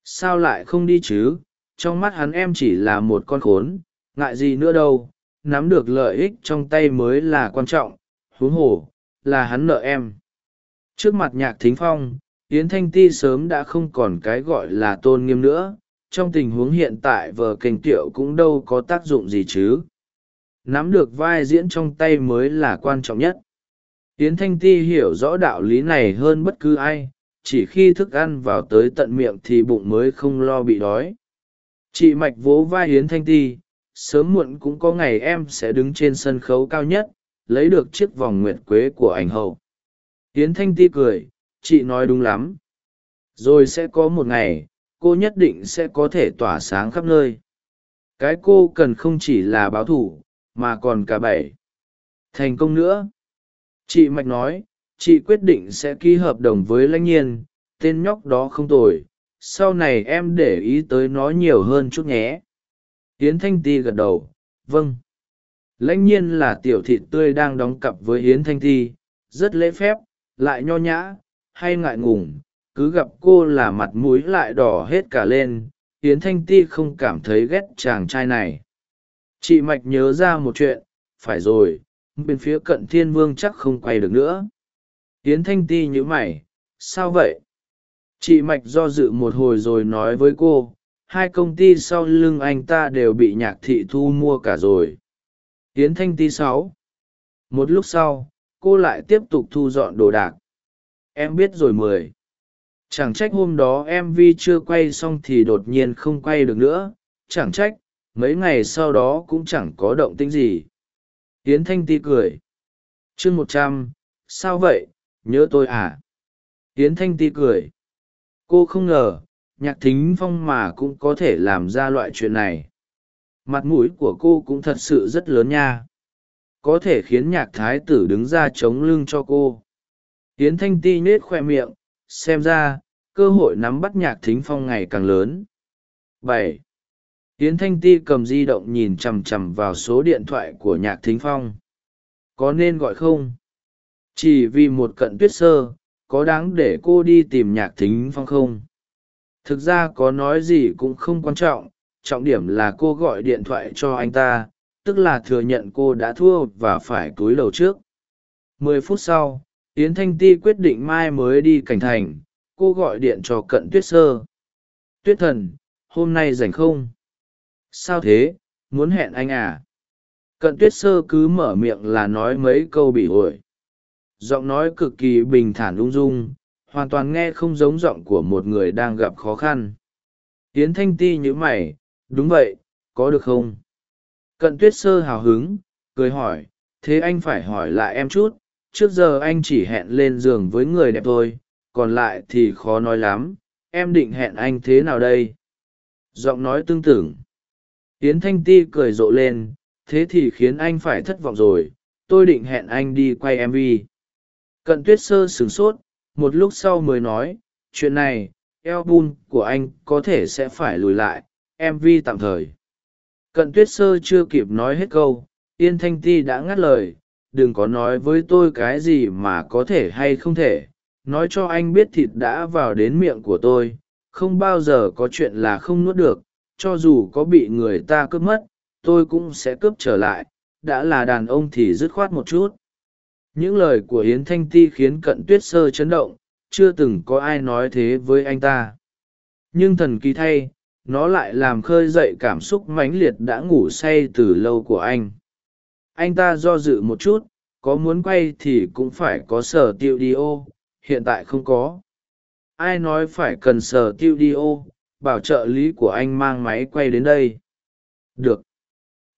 Sao lại không đi chứ? Trong mắt hắn em chỉ là một con khốn, ngại gì nữa đâu, nắm được lợi ích trong tay mới là quan trọng, huống hồ, là hắn nợ em. Trước mặt nhạc thính phong, yến thanh ti sớm đã không còn cái gọi là tôn nghiêm nữa, trong tình huống hiện tại vở kênh tiệu cũng đâu có tác dụng gì chứ. Nắm được vai diễn trong tay mới là quan trọng nhất. Yến thanh ti hiểu rõ đạo lý này hơn bất cứ ai, chỉ khi thức ăn vào tới tận miệng thì bụng mới không lo bị đói chị mạch vỗ vai yến thanh ti, sớm muộn cũng có ngày em sẽ đứng trên sân khấu cao nhất, lấy được chiếc vòng nguyệt quế của ảnh hậu. Yến thanh ti cười, chị nói đúng lắm. Rồi sẽ có một ngày, cô nhất định sẽ có thể tỏa sáng khắp nơi. Cái cô cần không chỉ là báo thủ, mà còn cả bảy. Thành công nữa. Chị mạch nói, chị quyết định sẽ ký hợp đồng với lãnh nhiên, tên nhóc đó không tồi sau này em để ý tới nó nhiều hơn chút nhé. Yến thanh ti gật đầu vâng. Lãnh nhiên là tiểu thị tươi đang đóng cặp với yến thanh ti, rất lễ phép, lại nho nhã, hay ngại ngùng, cứ gặp cô là mặt mũi lại đỏ hết cả lên, yến thanh ti không cảm thấy ghét chàng trai này. Chị mạch nhớ ra một chuyện, phải rồi, bên phía cận thiên vương chắc không quay được nữa. Yến thanh ti nhữ mày, sao vậy? Chị mạch do dự một hồi rồi nói với cô, hai công ty sau lưng anh ta đều bị nhạc thị thu mua cả rồi. Yến thanh ti sáu. Một lúc sau, cô lại tiếp tục thu dọn đồ đạc. Em biết rồi mười. Chẳng trách hôm đó em vi chưa quay xong thì đột nhiên không quay được nữa. Chẳng trách, mấy ngày sau đó cũng chẳng có động tĩnh gì. Yến thanh ti cười. Chương một trăm, sao vậy? Nhớ tôi à? Yến thanh ti cười cô không ngờ, nhạc thính phong mà cũng có thể làm ra loại chuyện này. Mặt mũi của cô cũng thật sự rất lớn nha. Có thể khiến nhạc thái tử đứng ra chống lưng cho cô. Yến thanh ti nết khoe miệng, xem ra, cơ hội nắm bắt nhạc thính phong ngày càng lớn. Bảy. Yến thanh ti cầm di động nhìn chằm chằm vào số điện thoại của nhạc thính phong. Có nên gọi không? Chỉ vì một cận tuyết sơ có đáng để cô đi tìm nhạc thính phong không? Thực ra có nói gì cũng không quan trọng trọng điểm là cô gọi điện thoại cho anh ta, tức là thừa nhận cô đã thua và phải túi đầu trước. Mười phút sau, yến thanh ti quyết định mai mới đi cảnh thành, cô gọi điện cho cận tuyết sơ. Tuyết thần, hôm nay rảnh không? Sao thế? Muốn hẹn anh à? Cận tuyết sơ cứ mở miệng là nói mấy câu bị ổi giọng nói cực kỳ bình thản ung dung, hoàn toàn nghe không giống giọng của một người đang gặp khó khăn. Tiến thanh ti nhữ mày, đúng vậy, có được không? Cận tuyết sơ hào hứng, cười hỏi, thế anh phải hỏi lại em chút, trước giờ anh chỉ hẹn lên giường với người đẹp thôi, còn lại thì khó nói lắm, em định hẹn anh thế nào đây? Giọng nói tương tưởng tiến thanh ti cười rộ lên, thế thì khiến anh phải thất vọng rồi, tôi định hẹn anh đi quay mv cận tuyết sơ sửng sốt, một lúc sau mới nói, chuyện này, album của anh có thể sẽ phải lùi lại mv tạm thời. Cận tuyết sơ chưa kịp nói hết câu, yên thanh ti đã ngắt lời, đừng có nói với tôi cái gì mà có thể hay không thể, nói cho anh biết thịt đã vào đến miệng của tôi, không bao giờ có chuyện là không nuốt được, cho dù có bị người ta cướp mất, tôi cũng sẽ cướp trở lại, đã là đàn ông thì dứt khoát một chút những lời của yến thanh ti khiến cận tuyết sơ chấn động, chưa từng có ai nói thế với anh ta. Nhưng thần kỳ thay, nó lại làm khơi dậy cảm xúc mãnh liệt đã ngủ say từ lâu của anh. Anh ta do dự một chút, có muốn quay thì cũng phải có sở tiêu đi ô, hiện tại không có. Ai nói phải cần sở tiêu đi ô, bảo trợ lý của anh mang máy quay đến đây. Được.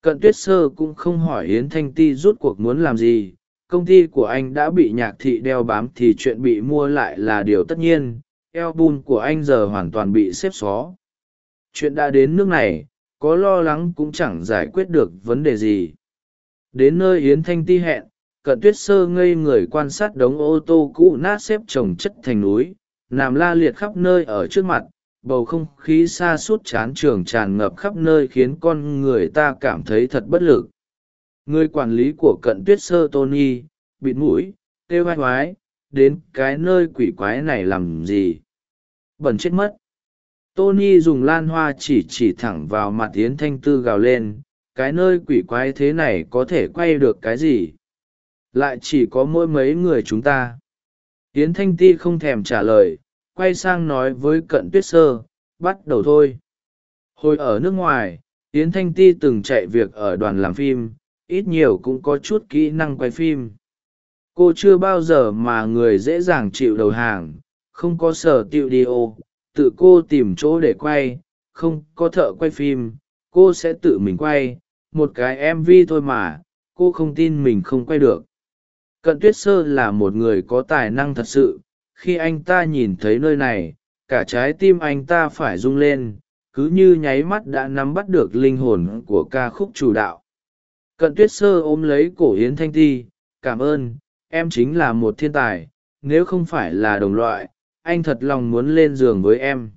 Cận tuyết sơ cũng không hỏi yến thanh ti rút cuộc muốn làm gì công ty của anh đã bị nhạc thị đeo bám thì chuyện bị mua lại là điều tất nhiên, album của anh giờ hoàn toàn bị xếp xó. Chuyện đã đến nước này, có lo lắng cũng chẳng giải quyết được vấn đề gì. Đến nơi yến thanh ti hẹn, cận tuyết sơ ngây người quan sát đống ô tô cũ nát xếp trồng chất thành núi, nằm la liệt khắp nơi ở trước mặt, bầu không khí xa suốt chán trường tràn ngập khắp nơi khiến con người ta cảm thấy thật bất lực người quản lý của cận tuyết sơ tony, bịt mũi tê vai hoái, đến cái nơi quỷ quái này làm gì? Bẩn chết mất. Tony dùng lan hoa chỉ chỉ thẳng vào mặt yến thanh tư gào lên, cái nơi quỷ quái thế này có thể quay được cái gì? Lại chỉ có mỗi mấy người chúng ta. Yến thanh ti không thèm trả lời, quay sang nói với cận tuyết sơ, bắt đầu thôi. Hồi ở nước ngoài, yến thanh ti từng chạy việc ở đoàn làm phim ít nhiều cũng có chút kỹ năng quay phim. Cô chưa bao giờ mà người dễ dàng chịu đầu hàng, không có sở tiệu đi ô, tự cô tìm chỗ để quay, không có thợ quay phim, cô sẽ tự mình quay, một cái mv thôi mà, cô không tin mình không quay được. Cận tuyết sơ là một người có tài năng thật sự, khi anh ta nhìn thấy nơi này, cả trái tim anh ta phải rung lên, cứ như nháy mắt đã nắm bắt được linh hồn của ca khúc chủ đạo cận tuyết sơ ôm lấy cổ yến thanh ti, cảm ơn, em chính là một thiên tài, nếu không phải là đồng loại, anh thật lòng muốn lên giường với em.